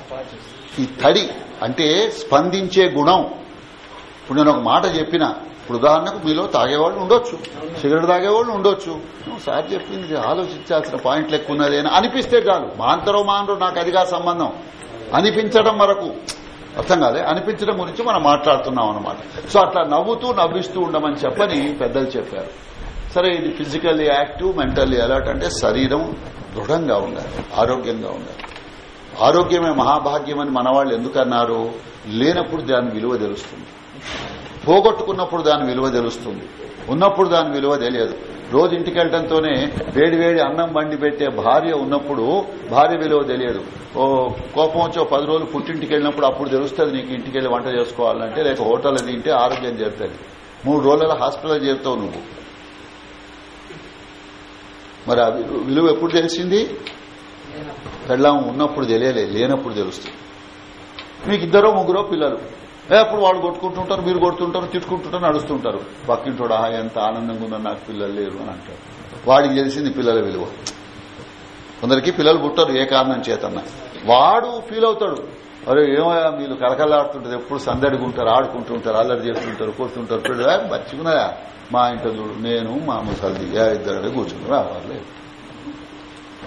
S1: ఈ తడి అంటే స్పందించే గుణం. ఇప్పుడు నేను ఒక మాట చెప్పిన. ఇప్పుడు ఉదాహరణకు మీలో తాగేవాళ్ళు ఉండొచ్చు. సిగరెట్ తాగేవాళ్ళు ఉండొచ్చు. సార్ చెప్పింది ఆలోచించాల్సిన పాయింట్లు ఎక్కువ ఉన్నది అని అనిపిస్తే చాలు. మాంతరో మానరో నాకు అదిగా సంబంధం. అనిపించడం వరకు. అర్థం కాదే అనిపించడం గురించి మనం మాట్లాడుతున్నాం అనమాట సో అట్లా నవ్వుతూ నవ్విస్తూ ఉండమని చెప్పని పెద్దలు చెప్పారు. సరే ఇది ఫిజికల్లీ యాక్టివ్ మెంటల్లీ అలర్ట్ అంటే శరీరం దృఢంగా ఉండాలి ఆరోగ్యంగా ఉండాలి. ఆరోగ్యమే మహాభాగ్యం అని మనవాళ్ళు ఎందుకన్నారు? లేనప్పుడు దాని విలువ తెలుస్తుంది. పోగొట్టుకున్నప్పుడు దాని విలువ తెలుస్తుంది. ఉన్నప్పుడు దాని విలువ తెలియదు. రోజు ఇంటికి వెళ్ళడంతోనే వేడి వేడి అన్నం వండి పెట్టే భార్య ఉన్నప్పుడు భార్య విలువ తెలియదు. ఓ కోపం వచ్చి ఓ పది రోజులు పుట్టింటికి వెళ్ళినప్పుడు అప్పుడు తెలుస్తుంది నీకు ఇంటికి వెళ్ళి వంట చేసుకోవాలంటే లేక హోటల్ తింటే ఆరోగ్యం చేరుతుంది మూడు రోజుల హాస్పిటల్ చేరుతావు నువ్వు. మరి ఆ విలువ ఎప్పుడు తెలిసింది? పెళ్ళాం ఉన్నప్పుడు తెలియలేదు లేనప్పుడు తెలుస్తుంది. మీకు ఇద్దరో ముగ్గురో పిల్లలు. అప్పుడు వాళ్ళు కొట్టుకుంటుంటారు మీరు కొడుతుంటారు తిట్టుకుంటుంటారు నడుస్తుంటారు. పక్కింటోడు ఆహా ఎంత ఆనందంగా ఉందని నాకు పిల్లలు లేరు అని అంటారు. వాడికి తెలిసింది పిల్లల విలువ. కొందరికి పిల్లలు పుట్టారు ఏ కారణం చేతన్న. వాడు ఫీల్ అవుతాడు. అరే ఏమయ్యా మీరు కలకలాడుతుంటారు ఎప్పుడు సందడిగా ఉంటారు ఆడుకుంటుంటారు అల్లరి చేస్తుంటారు కొడుతుంటారు పిల్లలు మర్చిపోయినాయా? మా ఇంట్లో చూడు నేను మా ముసలి ఇద్దరు కూర్చుని రావాలి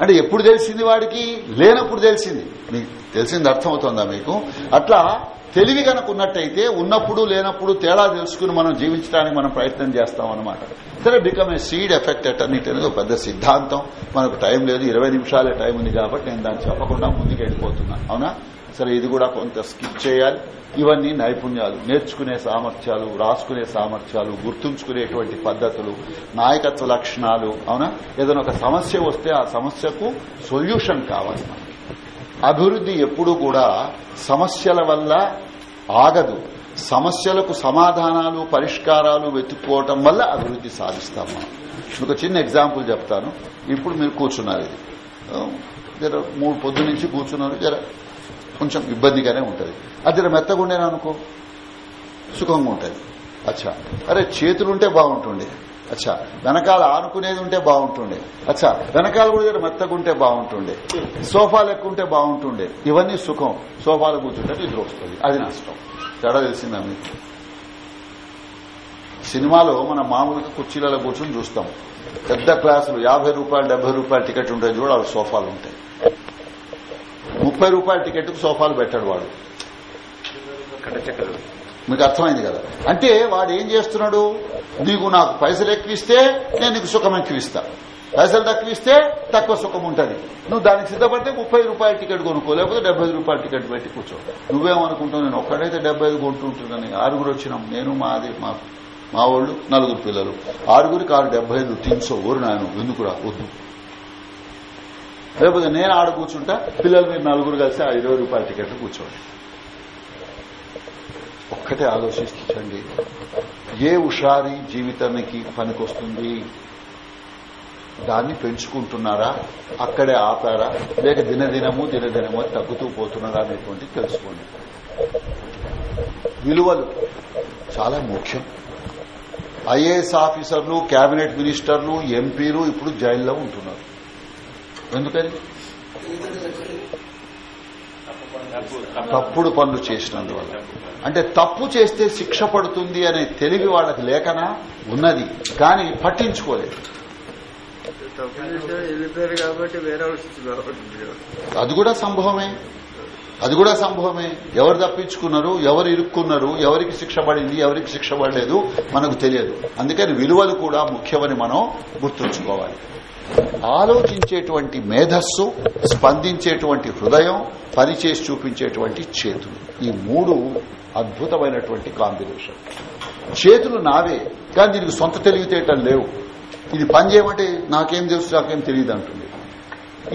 S1: అంటే ఎప్పుడు తెలిసింది వాడికి? లేనప్పుడు తెలిసింది. మీకు తెలిసింది అర్థమవుతుందా మీకు? అట్లా తెలివి కనుక ఉన్నట్టయితే ఉన్నప్పుడు లేనప్పుడు తేడా తెలుసుకుని మనం జీవించడానికి మనం ప్రయత్నం చేస్తాం అనమాట సరే become a seed effect at అనేది పెద్ద సిద్ధాంతం. మనకు టైం లేదు. ఇరవై నిమిషాలే టైం ఉంది కాబట్టి నేను దాన్ని చెప్పకుండా ముందుకు వెళ్ళిపోతున్నా అవునా? సరే ఇది కూడా కొంత స్కిప్ చేయాలి. ఇవన్నీ నైపుణ్యాలు నేర్చుకునే సామర్థ్యాలు రాసుకునే సామర్థ్యాలు గుర్తుంచుకునేటువంటి పద్ధతులు నాయకత్వ లక్షణాలు అవునా? ఏదైనా ఒక సమస్య వస్తే ఆ సమస్యకు సొల్యూషన్ కావాలి అభివృద్ది అభివృద్ధి ఎప్పుడూ కూడా సమస్యల వల్ల ఆగదు. సమస్యలకు సమాధానాలు పరిష్కారాలు వెతుక్కోవటం వల్ల అభివృద్ధి సాధిస్తాం మనం. మీకు ఒక చిన్న ఎగ్జాంపుల్ చెప్తాను. ఇప్పుడు మీరు కూర్చున్నారు ఇది. జర మూడు పొద్దు నుంచి కూర్చున్నారు. జర కొంచెం ఇబ్బందిగానే ఉంటుంది. అది మెత్తగా ఉండేనా అనుకో? సుఖంగా ఉంటుంది. అచ్చా. అరే చేతులుంటే బాగుంటుండే. అచ్చా. వెనకాల ఆనుకునేది ఉంటే బాగుంటుండే. అచ్చా. వెనకాల కూడా మెత్తగుంటే మెత్తగా ఉంటే బాగుంటుండే. సోఫాలు ఎక్కువ ఉంటే బాగుంటుండే. ఇవన్నీ సుఖం. సోఫాలు కూర్చుంటే నిద్ర వస్తుంది. అది నష్టం. తేడా తెలిసిందా మీకు? సినిమాలో మనం మామూలుగా కుర్చీలలో కూర్చొని చూస్తాం. పెద్ద క్లాసులు యాభై రూపాయలు డెబ్బై రూపాయల టికెట్ ఉంటాయి చూడ సోఫాలు ఉంటాయి. ముప్పై రూపాయల టికెట్కు సోఫాలు పెట్టాడు వాడు. మీకు అర్థమైంది కదా? అంటే వాడు ఏం చేస్తున్నాడు? నీకు నాకు పైసలు ఎక్కువిస్తే నేను నీకు సుఖం ఎక్కువిస్తా పైసలు తక్కువ ఇస్తే తక్కువ సుఖం ఉంటుంది. నువ్వు దానికి సిద్ధపడితే ముప్పై రూపాయల టికెట్ కొనుక్కో లేకపోతే డెబ్బై రూపాయల టికెట్ పెట్టి కూర్చో. నువ్వేమనుకుంటావు? నేను ఒక్కడైతే డెబ్బై ఐదు కొంటుంటున్నాను. ఆరుగురు వచ్చినాం. నేను మాది మా మా వాళ్ళు నలుగురు పిల్లలు. ఆరుగురికి ఆరు డెబ్బై ఐదు తినసో ఊరు నాయన. ఎందుకురా? వద్దు. లేకపోతే నేను ఆడ కూర్చుంటా పిల్లలు మీరు నలుగురు కలిసి ఆ ఇరవై రూపాయల టికెట్లు కూర్చోండి. ఒక్కటే ఆలోచించండి ఏ హుషారి జీవితానికి పనికొస్తుంది? దాన్ని పెంచుకుంటున్నారా? అక్కడే ఆపారా? లేక దినదినము దినదినము తగ్గుతూ పోతున్నారా అనేటువంటి తెలుసుకోండి. విలువలు చాలా ముఖ్యం. ఐఏఎస్ ఆఫీసర్లు కేబినెట్ మినిస్టర్లు ఎంపీలు ఇప్పుడు జైల్లో ఉంటున్నారు. ఎందుకని తప్పుడు పనులు చేసినందువల్ల. అంటే తప్పు చేస్తే శిక్ష పడుతుంది అనే తెలివి వాళ్ళకి లేకనా? ఉన్నది. కానీ పట్టించుకోలేదు.
S4: కాబట్టి వేరే వాళ్ళు
S1: అది కూడా సంభవమే. అది కూడా సంభవమే. ఎవరు తప్పించుకున్నారు? ఎవరు ఇరుక్కున్నారు? ఎవరికి శిక్ష పడింది? ఎవరికి శిక్ష పడలేదు? మనకు తెలియదు. అందుకని విలువలు కూడా ముఖ్యమని మనం గుర్తుంచుకోవాలి. ఆలోచించేటువంటి మేధస్సు స్పందించేటువంటి హృదయం పనిచేసి చూపించేటువంటి చేతులు. ఈ మూడు అద్భుతమైనటువంటి కాంబినేషన్. చేతులు నావే కానీ దీనికి సొంత తెలివితేటలు లేవు. ఇది పని చేయమంటే నాకేం తెలుసు నాకేం తెలియదు అంటుంది.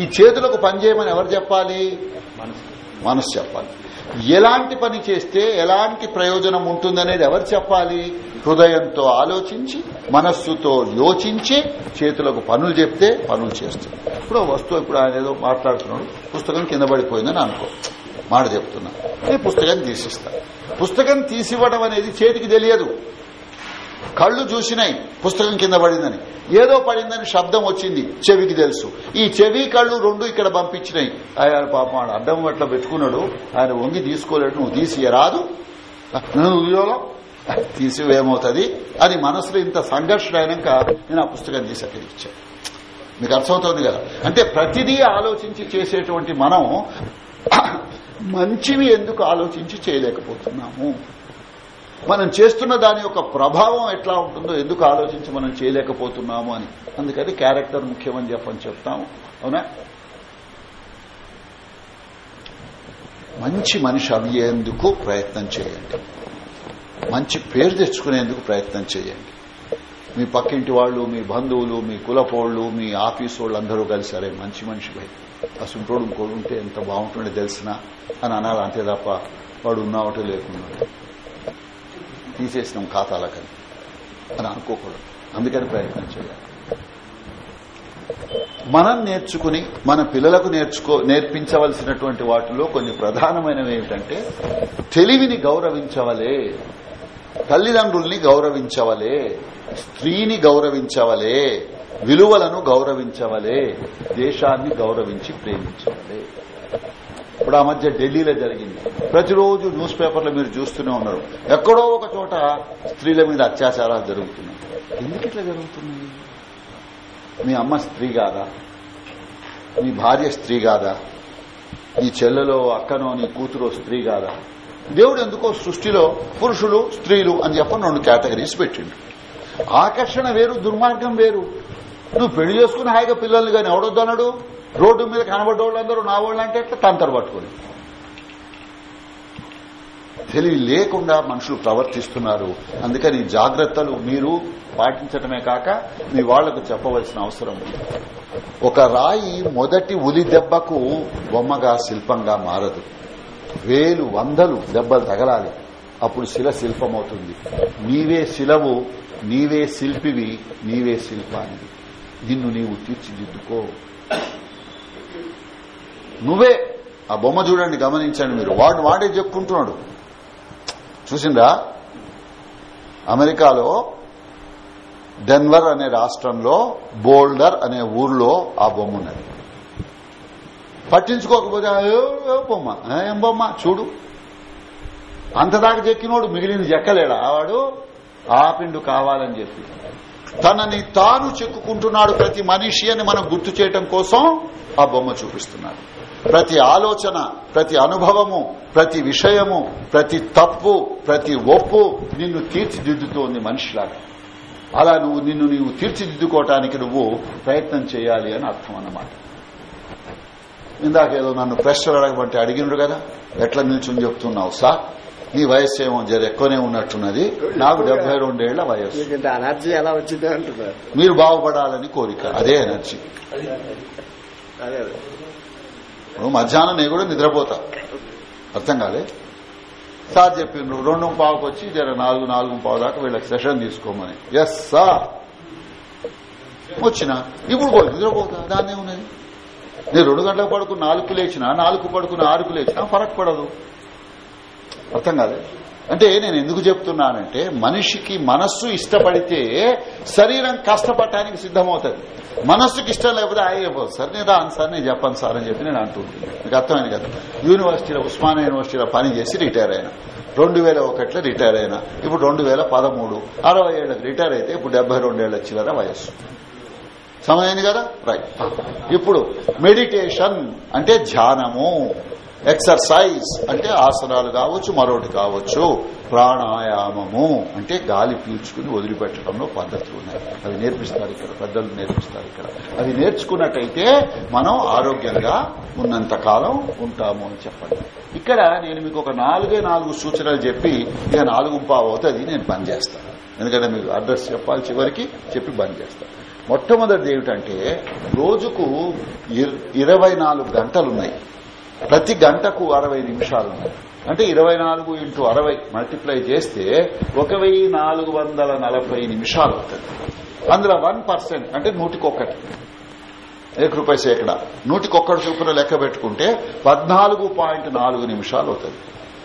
S1: ఈ చేతులకు పని చేయమని ఎవరు చెప్పాలి? మనసు. చెప్పాలి. ఎలాంటి పని చేస్తే ఎలాంటి ప్రయోజనం ఉంటుందనేది ఎవరు చెప్పాలి? హృదయంతో ఆలోచించి మనస్సుతో యోచించి చేతులకు పనులు చెప్తే పనులు చేస్తుంది. ఇప్పుడు వస్తువు ఇప్పుడు ఆయన ఏదో మాట్లాడుతున్నాడు పుస్తకం కింద పడిపోయిందని అనుకో. మాట చెప్తున్నా. నేను పుస్తకం తీసిస్తా. పుస్తకం తీసివ్వడం అనేది చేతికి తెలియదు. కళ్ళు చూసినాయి పుస్తకం కింద పడిందని. ఏదో పడిందని శబ్దం వచ్చింది చెవికి తెలుసు. ఈ చెవి కళ్ళు రెండు ఇక్కడ పంపించినాయి ఆయన పాపం ఆడ అడ్డం అట్లా పెట్టుకున్నాడు. ఆయన వంగి తీసుకోలేడు నువ్వు తీసియరాదు తీసివేమవుతుంది? అది మనసులో ఇంత సంఘర్షణ అయినాక నేను ఆ పుస్తకం తీసి అక్కడ ఇచ్చాను మీకు అర్థమవుతుంది కదా? అంటే ప్రతిదీ ఆలోచించి చేసేటువంటి మనం మంచివి ఎందుకు ఆలోచించి చేయలేకపోతున్నాము? మనం చేస్తున్న దాని యొక్క ప్రభావం ఎట్లా ఉంటుందో ఎందుకు ఆలోచించి మనం చేయలేకపోతున్నాము అని. అందుకని క్యారెక్టర్ ముఖ్యమని చెప్పని చెప్తాము. అవునా? మంచి మనిషి అయ్యేందుకు ప్రయత్నం చేయండి. మంచి పేరు తెచ్చుకునేందుకు ప్రయత్నం చేయండి. మీ పక్కింటి వాళ్ళు మీ బంధువులు మీ కులపోళ్ళు మీ ఆఫీస్ వాళ్ళు అందరూ కలిసి అరే మంచి మనిషి పోయి అసంటోడు ఇంకోడు ఉంటే ఎంత బాగుంటుండే తెలిసినా అని అనాలి అంతే తప్ప వాడు ఉన్నావటో లేకుండా తీసేసినాం ఖాతాలకని అని అనుకోకూడదు. అందుకని ప్రయత్నం చేయాలి. మనం నేర్చుకుని మన పిల్లలకు నేర్చుకో నేర్పించవలసినటువంటి వాటిలో కొన్ని ప్రధానమైనవి ఏమిటంటే తెలివిని గౌరవించవలే తల్లిదండ్రుల్ని గౌరవించవలే స్త్రీని గౌరవించవలే విలువలను గౌరవించవలే దేశాన్ని గౌరవించి ప్రేమించవలే. ఇప్పుడు ఆ మధ్య ఢిల్లీలో జరిగింది. ప్రతిరోజు న్యూస్ పేపర్లో మీరు చూస్తూనే ఉన్నారు. ఎక్కడో ఒక చోట స్త్రీల మీద అత్యాచారాలు జరుగుతున్నాయి. ఎందుకు ఇట్లా జరుగుతున్నాయి? మీ అమ్మ స్త్రీ కాదా? మీ భార్య స్త్రీ కాదా? నీ చెల్లెలో అక్కనో నీ కూతురో స్త్రీ కాదా? దేవుడు ఎందుకో సృష్టిలో పురుషులు స్త్రీలు అని చెప్పని రెండు కేటగిరీస్ పెట్టిండు. ఆకర్షణ వేరు దుర్మార్గం వేరు. నువ్వు పెళ్ళి చేసుకుని హాయిగా పిల్లల్ని కానీ ఎవడొద్దన్నాడు? రోడ్డు మీద కనబడ్డోళ్ళందరూ నా వాళ్ళు అంటే ఎట్లా తంతరు పట్టుకుని? తెలివి లేకుండా మనుషులు ప్రవర్తిస్తున్నారు. అందుకని జాగ్రత్తలు మీరు పాటించటమే కాక మీ వాళ్ళకు చెప్పవలసిన అవసరం ఉంది. ఒక రాయి మొదటి ఉలి దెబ్బకు బొమ్మగా శిల్పంగా మారదు. వేలు వందలు దెబ్బలు తగలాలి. అప్పుడు శిల శిల్పమవుతుంది. నీవే శిలవు నీవే శిల్పివి నీవే శిల్పానివి. నిన్ను నీవు తీర్చిదిద్దుకో. నువ్వే ఆ బొమ్మ చూడండి గమనించండి మీరు. వాడు వాడే చెప్పుకుంటున్నాడు. చూసిందా అమెరికాలో డెన్వర్ అనే రాష్ట్రంలో బోల్డర్ అనే ఊర్లో ఆ బొమ్మ ఉన్నది. పట్టించుకోకపోతే బొమ్మ? ఏం బొమ్మ? చూడు. అంతదాకా చెక్కినోడు మిగిలింది చెక్కలేడా వాడు ఆపిండు కావాలని చెప్పి. తనని తాను చెక్కుకుంటున్నాడు ప్రతి మనిషి అని మనం గుర్తు చేయటం కోసం ఆ బొమ్మ చూపిస్తున్నాడు. ప్రతి ఆలోచన ప్రతి అనుభవము ప్రతి విషయము ప్రతి తప్పు ప్రతి ఒప్పు నిన్ను తీర్చిదిద్దుతోంది మనిషిలాగా. అలా నువ్వు నిన్ను నీవు తీర్చిదిద్దుకోవటానికి నువ్వు ప్రయత్నం చేయాలి అని అర్థం అన్నమాట. ఇందాక ఏదో నన్ను ప్రశ్నలు అడగమంటే అడిగినడు కదా ఎట్లా నిల్చుని చెప్తున్నావు సార్? నీ వయస్సు ఏమో జర ఎక్కువనే ఉన్నట్టున్నది నాకు డెబ్బై రెండేళ్ళ వయస్సు.
S4: ఎనర్జీ ఎలా వచ్చింది అంటున్నారు.
S1: మీరు బాగుపడాలని కోరిక అదే ఎనర్జీ. నువ్వు మధ్యాహ్నం నేను కూడా నిద్రపోతా. అర్థం కాలే? సార్ చెప్పిండ్రు రెండు పావుకు వచ్చి జర నాలుగు నాలుగు పావు దాకా వీళ్ళకి సెషన్ తీసుకోమని. ఎస్ సార్ వచ్చిన ఇప్పుడు పోదు నిద్రపోతా దాన్నే ఉన్నది. నేను రెండు గంటలకు పడుకుని నాలుగు లేచిన నాలుగు పడుకుని ఆరుకు లేచినా ఫరక్ పడదు. అర్థం కాలేదు అంటే నేను ఎందుకు చెప్తున్నానంటే మనిషికి మనస్సు ఇష్టపడితే శరీరం కష్టపడటానికి సిద్ధమవుతుంది. మనస్సుకి ఇష్టం లేకపోతే ఆయన సార్ నేను రాను సార్ నేను చెప్పాను సార్ అని చెప్పి నేను అంటుంటాను మీకు అర్థమైంది కదా? యూనివర్సిటీలో ఉస్మానియా యూనివర్సిటీలో పని చేసి రిటైర్ అయినా. రెండు వేల ఒకటిలో రిటైర్ అయినా. ఇప్పుడు రెండు వేల పదమూడు అరవై ఏళ్ళకి రిటైర్ అయితే ఇప్పుడు డెబ్బై రెండేళ్ళ చిల్లర వయస్సు. సమయమైంది కదా? రైట్. ఇప్పుడు మెడిటేషన్ అంటే ధ్యానము. ఎక్సర్సైజ్ అంటే ఆసనాలు కావచ్చు మరొకటి కావచ్చు ప్రాణాయామము అంటే గాలి పీల్చుకుని వదిలిపెట్టడంలో పద్ధతులు ఉన్నాయి. అవి నేర్పిస్తారు ఇక్కడ పెద్దలు నేర్పిస్తారు ఇక్కడ. అవి నేర్చుకున్నట్టయితే మనం ఆరోగ్యంగా ఉన్నంత కాలం ఉంటాము అని చెప్పండి. ఇక్కడ నేను మీకు ఒక నాలుగే నాలుగు సూచనలు చెప్పి ఇక నాలుగు పావు అవుతుంది నేను బంద్ చేస్తాను ఎందుకంటే మీకు అడ్రస్ చెప్పాలి చివరికి చెప్పి బంద్ చేస్తాను మొట్టమొదటిది ఏమిటంటే రోజుకు ఇరవై నాలుగు గంటలున్నాయి. ప్రతి గంటకు అరవై నిమిషాలు ఉన్నాయి. అంటే ఇరవై నాలుగు ఇంటూ అరవై మల్టిప్లై చేస్తే ఒక వెయ్యి నాలుగు వందల నలభై నిమిషాలు అవుతుంది. అందులో వన్ పర్సెంట్ అంటే నూటికొకటి ఏక రూపాయి సేకడ నూటికొక్కటి చొప్పున లెక్క పెట్టుకుంటే పద్నాలుగు పాయింట్ నాలుగు నిమిషాలు అవుతుంది.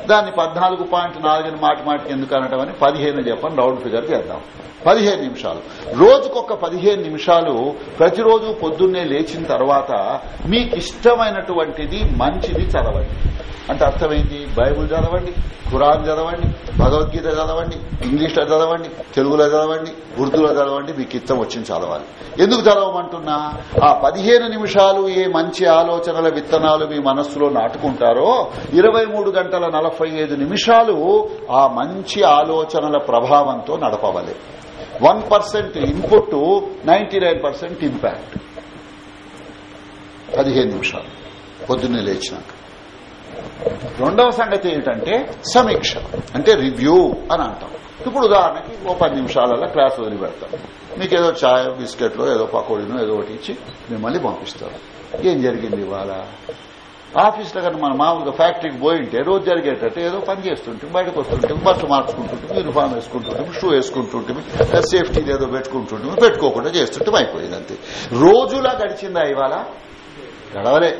S1: దాన్ని పద్నాలుగు పాయింట్ నాలుగని మాటి మాటికి ఎందుకు అనటం అని పదిహేను చెప్పని రౌండ్ ఫిగర్ చేద్దాం. పదిహేను నిమిషాలు. రోజుకొక పదిహేను నిమిషాలు ప్రతిరోజు పొద్దున్నే లేచిన తర్వాత మీకు ఇష్టమైనటువంటిది మంచిది చదవండి. అంటే అర్థమైంది? బైబుల్ చదవండి ఖురాన్ చదవండి భగవద్గీత చదవండి ఇంగ్లీష్లో చదవండి తెలుగులో చదవండి ఉర్దూలో చదవండి మీకు ఇష్టం వచ్చింది చదవాలి. ఎందుకు చదవమంటున్నా? ఆ పదిహేను నిమిషాలు ఏ మంచి ఆలోచనల విత్తనాలు మీ మనస్సులో నాటుకుంటారో ఇరవై మూడు గంటల నలభై ఐదు నిమిషాలు ఆ మంచి ఆలోచనల ప్రభావంతో నడపవలే. One percent input ninety nine percent impact. పదిహేను నిమిషాలు పొద్దున్నే లేచినాక. రెండవ సంగతి ఏంటంటే సమీక్ష అంటే రివ్యూ అని అంటాం. ఇప్పుడు ఉదాహరణకి ఓ పది నిమిషాలలో క్లాస్ వదిలి పెడతాం మీకు ఏదో చాయ్ బిస్కెట్లో ఏదో పకోడీనో ఏదో ఒకటి ఇచ్చి మిమ్మల్ని పంపిస్తారు. ఏం జరిగింది ఇవాళ? ఆఫీస్లో కన్నా మన మామూలుగా ఫ్యాక్టరీకి పోయి ఉంటే రోజు జరిగేటట్టు ఏదో పని చేస్తుంటే బయటకు వస్తుంటే బట్టలు మార్చుకుంటుంటే యూనిఫామ్ వేసుకుంటుంటే షూ వేసుకుంటుంటే సేఫ్టీ ఏదో పెట్టుకుంటుంటే పెట్టుకోకుండా చేస్తుంటే అయిపోయింది అంతే. రోజులా గడిచిందా ఇవాళ? గడవలే.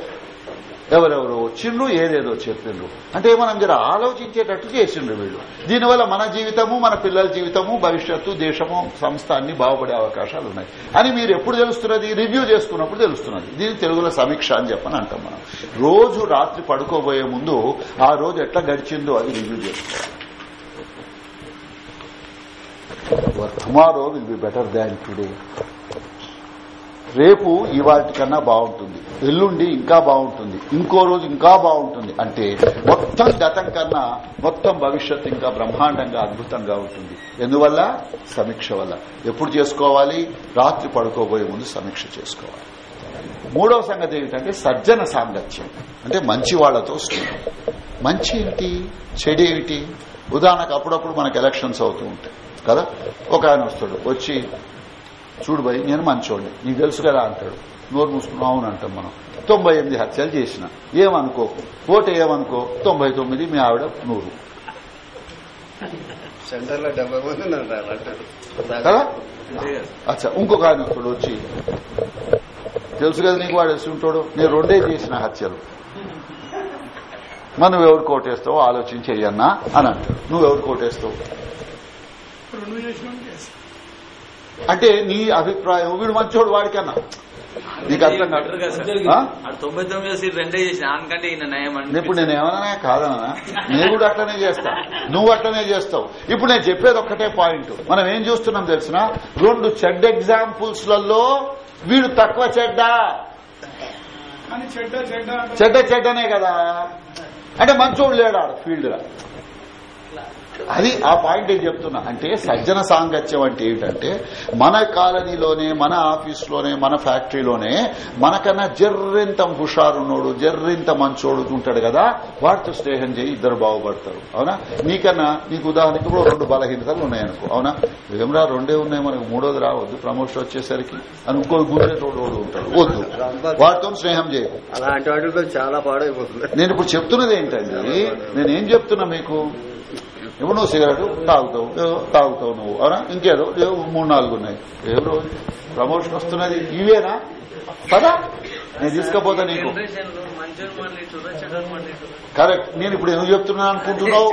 S1: ఎవరెవరు వచ్చిండ్రు ఏదేదో చెప్పిండ్రు అంటే మనం జర ఆలోచించేటట్టు చేసిండ్రు వీళ్ళు. దీనివల్ల మన జీవితము మన పిల్లల జీవితము భవిష్యత్తు దేశము సంస్థ అన్ని బాగుపడే అవకాశాలు ఉన్నాయి. అని మీరు ఎప్పుడు తెలుస్తున్నది? రివ్యూ చేసుకున్నప్పుడు తెలుస్తున్నది. దీని తెలుగులో సమీక్ష అని చెప్పని అంటాం మనం. రోజు రాత్రి పడుకోబోయే ముందు ఆ రోజు ఎట్లా గడిచిందో అది రివ్యూ చేసుకోవాలి. Tomorrow will be better than today రేపు ఇవాటి కన్నా బాగుంటుంది. ఎల్లుండి ఇంకా బాగుంటుంది. ఇంకో రోజు ఇంకా బాగుంటుంది. అంటే మొత్తం గతం కన్నా మొత్తం భవిష్యత్తు ఇంకా బ్రహ్మాండంగా అద్భుతంగా ఉంటుంది. ఎందువల్ల? సమీక్ష వల్ల. ఎప్పుడు చేసుకోవాలి? రాత్రి పడుకోబోయే ముందు సమీక్ష చేసుకోవాలి. మూడవ సంగతి ఏమిటంటే సజ్జన సాంగత్యం. అంటే మంచి వాళ్ళతో స్నేహం. మంచి ఏంటి? చెడు ఏమిటి? ఉదాహరణకు అప్పుడప్పుడు మనకు ఎలక్షన్స్ అవుతూ ఉంటాయి. కదా? ఒక ఆయన వస్తాడు వచ్చి చూడు భయ్ నేను మంచోడిని. నీకు తెలుసు కదా అంటాడు. నోరు మూసుకున్నావు అవును అంటాం మనం. తొంభై ఎనిమిది హత్యలు చేసిన. ఏమనుకోకు ఓటు ఏమనుకో? తొంభై తొమ్మిది మీ ఆవిడ నూరు.
S4: డెబ్బై మంది
S1: కదా? అచ్చా ఇంకొక ఆయన వస్తాడు వచ్చి తెలుసు కదా నీకు వాడు ఉంటాడు? నేను రెండే చేసిన హత్యలు. మరి నువ్వెవరు కోటేస్తావు ఆలోచించి చెయ్యన్నా అని అంటాడు. నువ్వెవరు కోటేస్తావు? అంటే నీ అభిప్రాయం వీడు మంచోడు వాడికన్నా. నీకు అర్థం కాదు. ఇప్పుడు నేను ఏమన్నా కాదనా నేను కూడా అట్లనే చేస్తా. నువ్వు అట్లనే చేస్తావు. ఇప్పుడు నేను చెప్పేది ఒక్కటే పాయింట్. మనం ఏం చూస్తున్నాం తెలిసిన? రెండు చెడ్డ ఎగ్జాంపుల్స్లలో వీడు తక్కువ చెడ్డ? చెడ్డ చెడ్డనే కదా. అంటే మంచోడు లేడాడు ఫీల్డ్ లా అది ఆ పాయింట్ నేను చెప్తున్నా. అంటే సజ్జన సాంగత్యం అంటే ఏంటంటే మన కాలనీలోనే మన ఆఫీస్లోనే మన ఫ్యాక్టరీలోనే మనకన్నా జర్రింత హుషారున్నోడు జర్రింత మంచోడు ఉంటాడు కదా వాడితో స్నేహం చేయి ఇద్దరు బాగుపడతారు. అవునా? నీకన్నా నీకు ఉదాహరణకి రెండు బలహీనతలు ఉన్నాయనుకో. అవునా? ఏమరా రెండే ఉన్నాయి మనకు మూడోది రావద్దు ప్రమోషన్ వచ్చేసరికి. అని ఇంకో వాడు ఉంటాడు. వద్దు. వాటితో స్నేహం చేయకు
S4: అలాంటి వాటితో చాలా పాడైపోతుంది.
S1: నేను ఇప్పుడు చెప్తున్నది ఏంటండి నేనేం చెప్తున్నా మీకు? ఎప్పుడో సిగరెట్ తాగుతావు తాగుతావు నువ్వు. అవునా? ఇంకేదో ఏదో మూడు నాలుగు ఉన్నాయి. ఏ రోజు ప్రమోషన్ వస్తున్నది. ఇవేనా? కదా నేను తీసుకపోతా నీకు. కరెక్ట్. నేను ఇప్పుడు ఎందుకు చెప్తున్నా అనుకుంటున్నావు?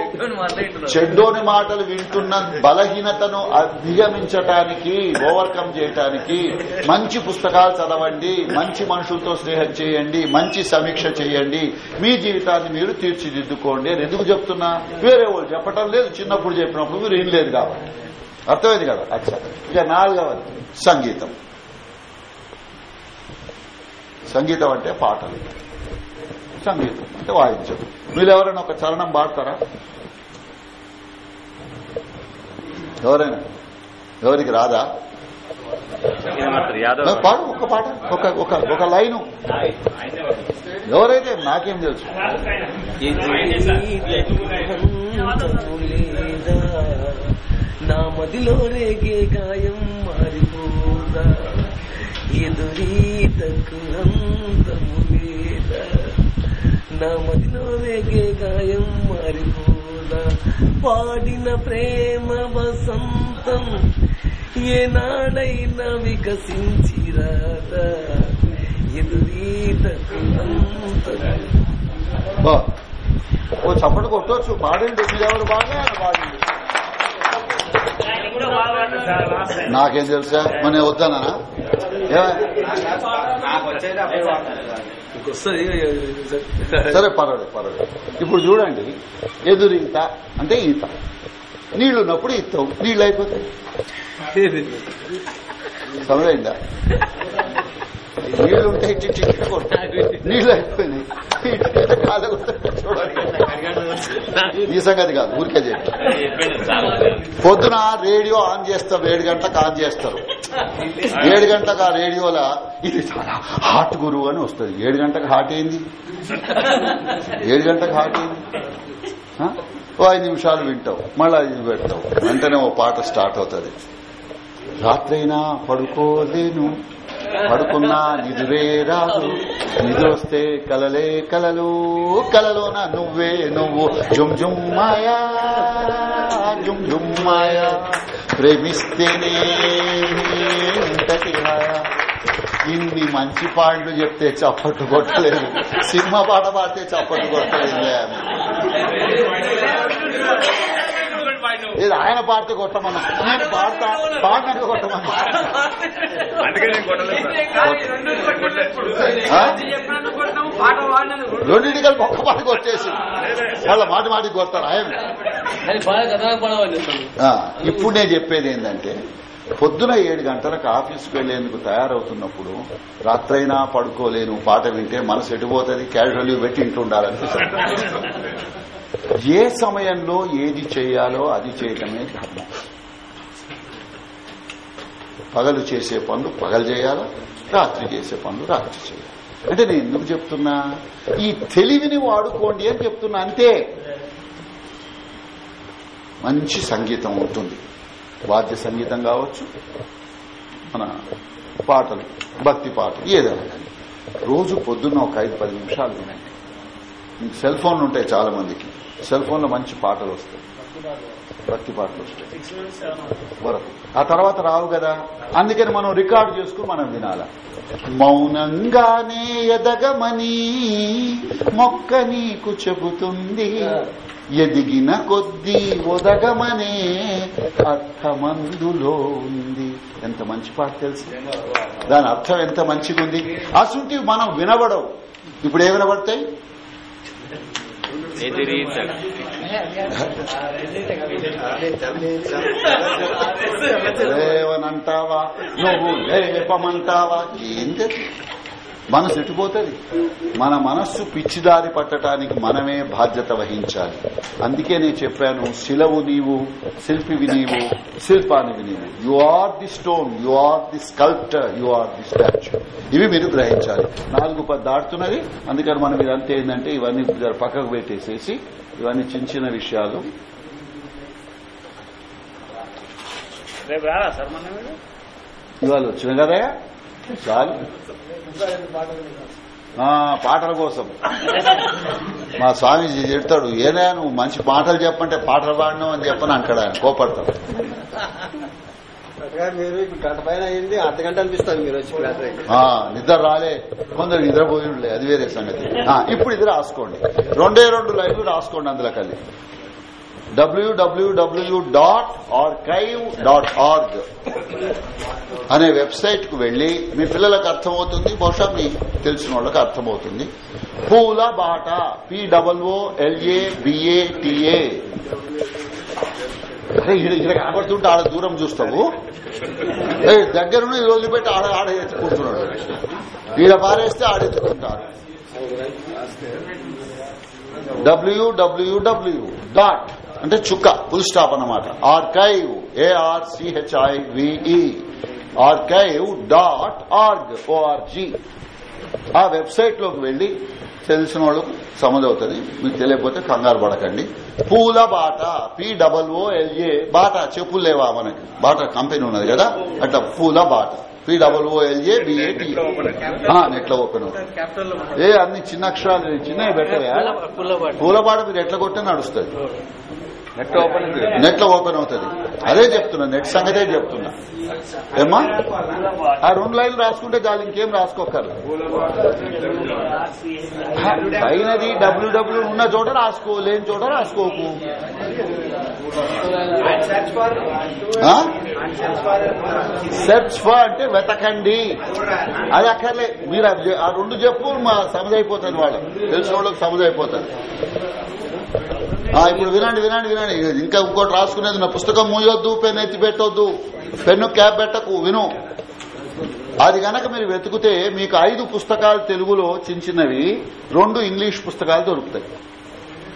S3: చెడ్డోని
S1: మాటలు వింటున్న బలహీనతను అధిగమించటానికి ఓవర్కమ్ చేయటానికి మంచి పుస్తకాలు చదవండి మంచి మనుషులతో స్నేహం చేయండి మంచి సమీక్ష చేయండి. మీ జీవితాన్ని మీరు తీర్చిదిద్దుకోండి అని ఎందుకు చెప్తున్నా? వేరే వాళ్ళు చెప్పటం లేదు. చిన్నప్పుడు చెప్పినప్పుడు మీరు ఏం లేదు కాబట్టి. అర్థమైంది కదా? అచ్చా. ఇక నాలుగవది సంగీతం. సంగీతం అంటే పాటలు. సంగీతం అంటే వాయించడం. మీరు ఎవరైనా ఒక చరణం పాడతారా? ఎవరైనా? ఎవరికి రాదా? పాడు ఒక పాట ఒక ఒక ఒక లైను. ఎవరైతే నాకేం తెలుసు?
S7: నా మదిలో రేగే గాయం మారిపోదా? ఎదురీతకు అంతము లేదా నా మదిలో గాయం మారిపోదా పాడిన ప్రేమ వసంతం ఏనాడైనా వికసించిరాదా ఎదురీతకు అంతము
S1: బా. ఓ చప్పటి కొట్టవచ్చు పాడింది బాగా పాడింది. నాకేం తెలుసా? మన వద్దానా? సరే పర్వాలేదు పర్వాలేదు. ఇప్పుడు చూడండి ఎదురింత అంటే ఈత నీళ్ళు ఉన్నప్పుడు ఇస్తావు నీళ్ళు అయిపోతాయి. సమరైందా నీళ్ళు ఉంటే ఇట్టి ఇట్టి ఇట్టి నీళ్ళు అయిపోయినాయి ఈ సంగతి కాదు ఊరికే చెప్పి పొద్దున రేడియో ఆన్ చేస్తాం ఏడు గంటలకు ఆన్ చేస్తారు. ఏడు గంటలకు ఆ రేడియోలో ఇది చాలా హాట్ గురువు అని వస్తుంది. ఏడు గంటకు హాట్ ఏంది? ఏడు గంటకు హాట్ ఏంది? ఓ ఐదు నిమిషాలు వింటావు మళ్ళీ ఇది పెడతావు. వెంటనే ఓ పాట స్టార్ట్ అవుతుంది. రాత్రైనా పడుకోలేను. పడుకున్నా నిదురే రాదు. నిద్రొస్తే కలలే కలలు కలలోన నువ్వే నువ్వు. జుమ్ జుమ్ మాయా జుమ్ జుమ్ మాయా. ప్రేమిస్తేనే ఇంతటి ఇన్ని మంచి పాటలు చెప్తే చప్పట్లు కొట్టలేదు. సినిమా పాట పాడితే చప్పట్లు కొట్టలేదు. ఇది ఆయన పాడితే కొట్టమన్నా. ఆయన పాడతా పాడినాక? రెండింటి కలిపి ఒక్క పాట కొట్టేసి. వాళ్ళ మాట మాటికి కొడతారు ఆయన. ఇప్పుడు నేను చెప్పేది ఏంటంటే పొద్దున ఏడు గంటలకు ఆఫీస్కి వెళ్ళేందుకు తయారవుతున్నప్పుడు రాత్రైనా పడుకోలేను పాట వింటే మనసు ఎటుపోతుంది క్యాజువల్ పెట్టి ఇంట్లో ఉండాలనిపిస్తుంది ఏ సమయంలో ఏది చేయాలో అది చేయటమే ధర్మం. పగలు చేసే పనులు పగలు చేయాలా? రాత్రి చేసే పనులు రాత్రి చేయాలి? అంటే నేను ఎందుకు చెప్తున్నా? ఈ తెలివిని వాడుకోండి అని చెప్తున్నా అంతే. మంచి సంగీతం ఉంటుంది. వాద్య సంగీతం కావచ్చు మన పాటలు భక్తి పాటలు ఏదైనా కానీ. రోజు పొద్దున్న ఒక ఐదు పది నిమిషాలు వినండి. సెల్ ఫోన్లు ఉంటాయి చాలా మందికి సెల్ ఫోన్లో మంచి పాటలు వస్తాయి. భక్తి పాటలు వస్తాయి. వరకు. ఆ తర్వాత రావు కదా. అందుకని మనం రికార్డ్ చేసుకుని మనం వినాల. మౌనంగానే ఎదగమని మొక్క నీకు చెబుతుంది. ఎదిగిన కొద్దీ ఒదగమనే అర్థమందులో ఉంది. ఎంత మంచి పాట తెలుసు. దాని అర్థం ఎంత మంచిగా ఉంది అసుంటివి మనం వినబడవు. ఇప్పుడు ఏ వినబడతాయి? లేవనంటావా నువ్వు లేపమంటావా ఏంటది మనసు ఎటుపోతుంది? మన మనస్సు పిచ్చిదారి పట్టడానికి మనమే బాధ్యత వహించాలి. అందుకే నేను చెప్పాను శిలవు నీవు శిల్పివి నీవు శిల్పానివి నీవు you are the stone you are the sculptor you are the statue ఇవి మీరు గ్రహించాలి. నాలుగు పది దాటుతున్నది. అందుకని మనం ఇదంతా ఏంటంటే ఇవన్నీ పక్కకు పెట్టేసేసి ఇవన్నీ చిన్న చిన్న విషయాలు.
S5: రేపు రారా సార్ మన?
S1: ఇవాళ వచ్చిన కదా చాలు. పాటల కోసం. మా స్వామీజీ చెప్తాడు ఏనా నువ్వు మంచి పాటలు చెప్పంటే పాటలు పాడినావు అని చెప్పని అంటాడు ఆయన కోపడతాడు.
S4: అట్లా మీరు గంట పైన అయింది అర్ధ గంట అనిపిస్తుంది మీరు వచ్చి
S1: నిద్ర రాలే. కొందరు నిద్రపోయి ఉండలే అది వేరే సంగతి. ఇప్పుడు ఇది రాసుకోండి. రెండే రెండు లైన్లు రాసుకోండి అందులో కలిసి డబ్ల్యూడబ్ల్యూడబ్ల్యూ డాట్ ఆర్కైవ్ డాట్ ఆర్గ్ అనే వెబ్సైట్కు వెళ్ళి మీ పిల్లలకు అర్థమవుతుంది బహుశా మీ తెలిసిన వాళ్ళకి అర్థమవుతుంది. పూల బాట ఎల్ఏ బిఏ టిఏ అరే ఈడ ఈడ కనబడుతుంటే ఆడ దూరం చూస్తావు. ఏ దగ్గరున్న ఈ రోజు పెట్టి ఆడ ఆడ ఎత్తుకుంటున్నాడు ఈడ పారేస్తే ఆడ ఎత్తుకుంటారు డబ్ల్యూడబ్ల్యూడబ్ల్యూ డాట్ అంటే చుక్క ఫుల్ స్టాప్ అన్నమాట. Archive ARCHIVE archive dot org O R G ఆ వెబ్సైట్లోకి వెళ్ళి తెలిసిన వాళ్ళకు సమదవుతుంది. మీకు తెలియకపోతే కంగారు పడకండి. పూల బాట పి డబల్ఓ ఎల్ఏ బాట చెప్పులు లేవా మనకి? బాట కంపెనీ ఉన్నది కదా? అట్లా పూల బాట P double O L A B A T
S3: నెట్లో ఓపెన్
S1: ఏ అన్ని చిన్న అక్షరాలు చిన్నవి పెట్టవా?
S3: పుల్లబాటు
S1: పూలబాట మీరు ఎట్లా కొట్టినా నడుస్తుంది.
S6: నెట్ ఓపెన్
S1: నెట్లో ఓపెన్ అవుతుంది. అదే చెప్తున్నా నెట్ సంగతే చెప్తున్నా. ఏమ్మా? ఆ రెండు లైన్లు రాసుకుంటే చాలు ఇంకేం రాసుకోకర్లేదు అయినది డబ్ల్యూడబ్ల్యూ ఉన్న చోట రాసుకో లేని చోట రాసుకోకు. సెర్చ్ ఫర్ అంటే వెతకండి. అది అక్కర్లే. మీరు ఆ రెండు చెప్పు మా సమజైపోతుంది వాళ్ళు తెలిసిన వాళ్ళకి సమజైపోతుంది. ఇప్పుడు వినండి వినండి వినండి. ఇంకా ఇంకోటి రాసుకునేది నా పుస్తకం మూయొద్దు పెన్ ఎత్తి పెట్టొద్దు. పెన్ను క్యాప్ పెట్టకు విను. అది గనక మీరు వెతికితే మీకు ఐదు పుస్తకాలు తెలుగులో చిన్న చిన్నవి రెండు ఇంగ్లీష్ పుస్తకాలు దొరుకుతాయి.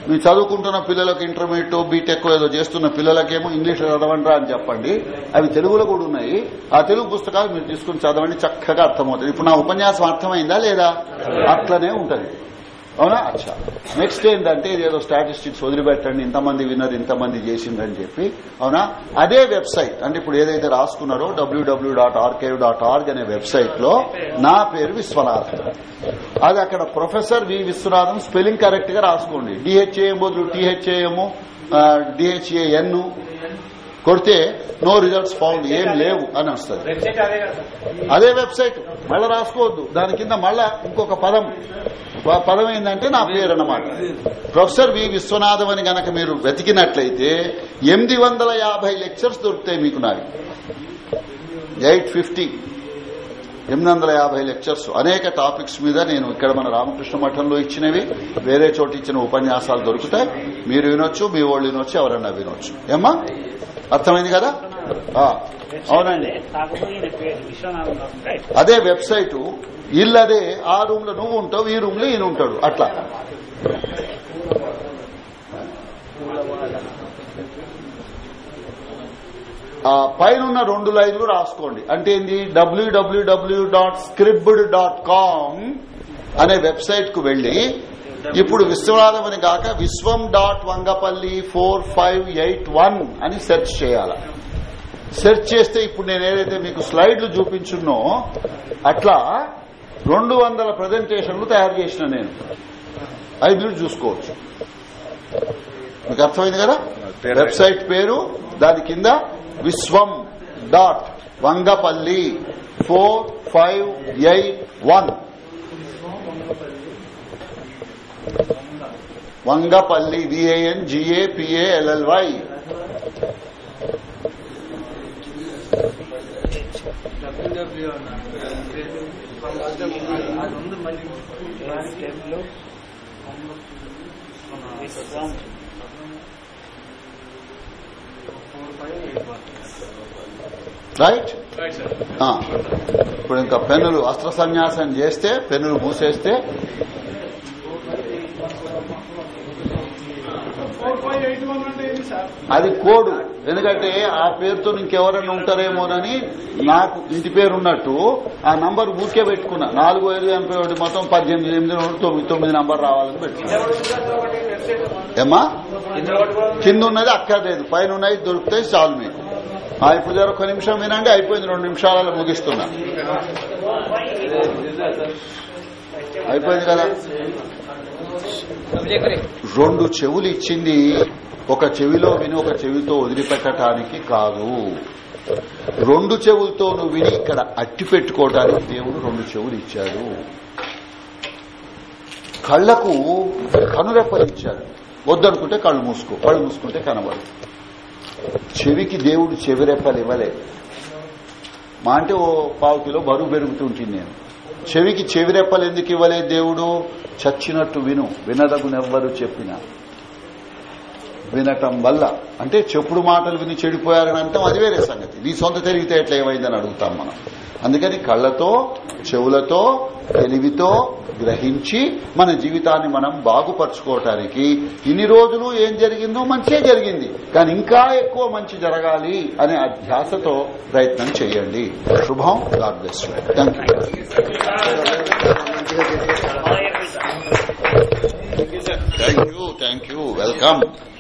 S1: మీరు చదువుకుంటున్న పిల్లలకు ఇంటర్మీడియట్ బీటెక్ ఏదో చేస్తున్న పిల్లలకేమో ఇంగ్లీష్ చదవండిరా అని చెప్పండి. అవి తెలుగులో కూడా ఉన్నాయి. ఆ తెలుగు పుస్తకాలు మీరు తీసుకుని చదవండి చక్కగా అర్థమవుతుంది. ఇప్పుడు నా ఉపన్యాసం అర్థమైందా లేదా? అట్లనే ఉంటుంది. అవునా? అచ్చా. నెక్స్ట్ ఏంటంటే ఇదేదో స్టాటిస్టిక్స్ వదిలిపెట్టండి ఇంతమంది విన్నర్ ఇంతమంది చేసిండ్రని చెప్పి. అవునా? అదే వెబ్సైట్ అంటే ఇప్పుడు ఏదైతే రాసుకున్నారో W W dot archive dot org అనే వెబ్సైట్లో నా పేరు విశ్వనాథన్. అది అక్కడ ప్రొఫెసర్ వి విశ్వనాథన్ స్పెల్లింగ్ కరెక్ట్గా రాసుకోండి డిహెచ్ఏఎం బదులు టీహెచ్ఏఎం డిహెచ్ఏఎన్ కొడితే నో రిజల్ట్స్ ఫౌండ్ ఏం లేవు అని వస్తుంది.
S5: అదే
S1: వెబ్సైట్. మళ్ళా రాసుకోవద్దు. దాని కింద మళ్ళా ఇంకొక పదం. పదం ఏంటంటే నా పేరు అన్నమాట ప్రొఫెసర్ వి విశ్వనాథం అని గనక మీరు వెతికినట్లయితే ఎనిమిది వందల యాభై లెక్చర్స్ దొరుకుతాయి మీకు నావి. Eight fifty. ఎనిమిది వందల యాభై లెక్చర్స్. అనేక టాపిక్స్ మీద నేను ఇక్కడ మన రామకృష్ణ మఠంలో ఇచ్చినవి. వేరే చోట ఇచ్చిన ఉపన్యాసాలు దొరుకుతాయి. మీరు వినొచ్చు మీ వాళ్ళు వినొచ్చు ఎవరన్నా వినొచ్చు. ఏమ్మా? అర్థమైంది కదా? అవునండి. అదే వెబ్సైట్ ఇల్లు అదే ఆ రూమ్లో నువ్వు ఉంటావు ఈ రూమ్లో ఈయన ఉంటాడు అట్లా. ఆ పైన రెండు లైన్లు రాసుకోండి. అంటే ఏంది? డబ్ల్యూడబ్ల్యూడబ్ల్యూ డాట్ స్క్రిప్డ్ డాట్ కామ్ అనే వెబ్సైట్కు వెళ్ళి ఇప్పుడు విశ్వనాథం అని కాక Vishwam dot Vangapalli four five eight one అని సెర్చ్ చేయాలి. సెర్చ్ చేస్తే ఇప్పుడు నేను ఏదైతే మీకు స్లైడ్లు చూపించున్నో అట్లా రెండు వందల ప్రజెంటేషన్లు తయారు చేసిన నేను. అవి మీరు చూసుకోవచ్చు. మీకు అర్థమైంది కదా? వెబ్సైట్ పేరు దాని కింద Vishwam dot Vangapalli four five eight one. Vangapalli V A N G A P A L L Y right ఆ. ఇప్పుడు ఇంకా పెన్నులు అస్త్ర సన్యాసం చేస్తే పెన్నులు మూసేస్తే అది కోడ్. ఎందుకంటే ఆ పేరుతో ఇంకెవరైనా ఉంటారేమోనని నాకు ఇంటి పేరు ఉన్నట్టు ఆ నంబర్ ఊరికే పెట్టుకున్నా. నాలుగు ఐదు ఎనభై ఒకటి మొత్తం పద్దెనిమిది ఎనిమిది తొమ్మిది తొమ్మిది నంబర్ రావాలని పెట్టుకున్నా. ఏమా కింద ఉన్నది అక్కర్లేదు. పైన ఉన్నది దొరుకుతాయి చాలు మీకు. ఆ, ఇప్పుడు ఒక నిమిషం వినండి అయిపోయింది రెండు నిమిషాలలో ముగిస్తున్నా. అయిపోయింది కదా? రెండు చెవులు ఇచ్చింది. ఒక చెవిలో విని ఒక చెవితో వదిలిపెట్టడానికి కాదు. రెండు చెవులతో నువ్వు విని ఇక్కడ అట్టి పెట్టుకోవడానికి దేవుడు రెండు చెవులు ఇచ్చాడు. కళ్ళకు కనురెప్పలు ఇచ్చాడు. వద్దనుకుంటే కళ్ళు మూసుకో కళ్ళు మూసుకుంటే కనబడు. చెవికి దేవుడు చెవిరెప్పలు ఇవ్వలేదు. మా అంటే ఓ పావు కిలో బరువు పెరుగుతుంటుంది నేను. చెవికి చెవిరెప్పలు ఎందుకు ఇవ్వలేదు దేవుడు? చచ్చినట్టు విను. వినదగునెవ్వరు చెప్పినా. వినటం వల్ల. అంటే చెప్పుడు మాటలు విని చెడిపోయారని అంటాం అది వేరే సంగతి. నీ సొంత తెలివితే ఎట్లా ఏమైందని అడుగుతాం మనం. అందుకని కళ్ళతో చెవులతో తెలివితో గ్రహించి మన జీవితాన్ని మనం బాగుపరచుకోవటానికి ఇన్ని రోజులు ఏం జరిగిందో మంచే జరిగింది. కానీ ఇంకా ఎక్కువ మంచి జరగాలి అనే అధ్యాసతో ప్రయత్నం చేయండి. శుభం. God bless thank you thank you welcome.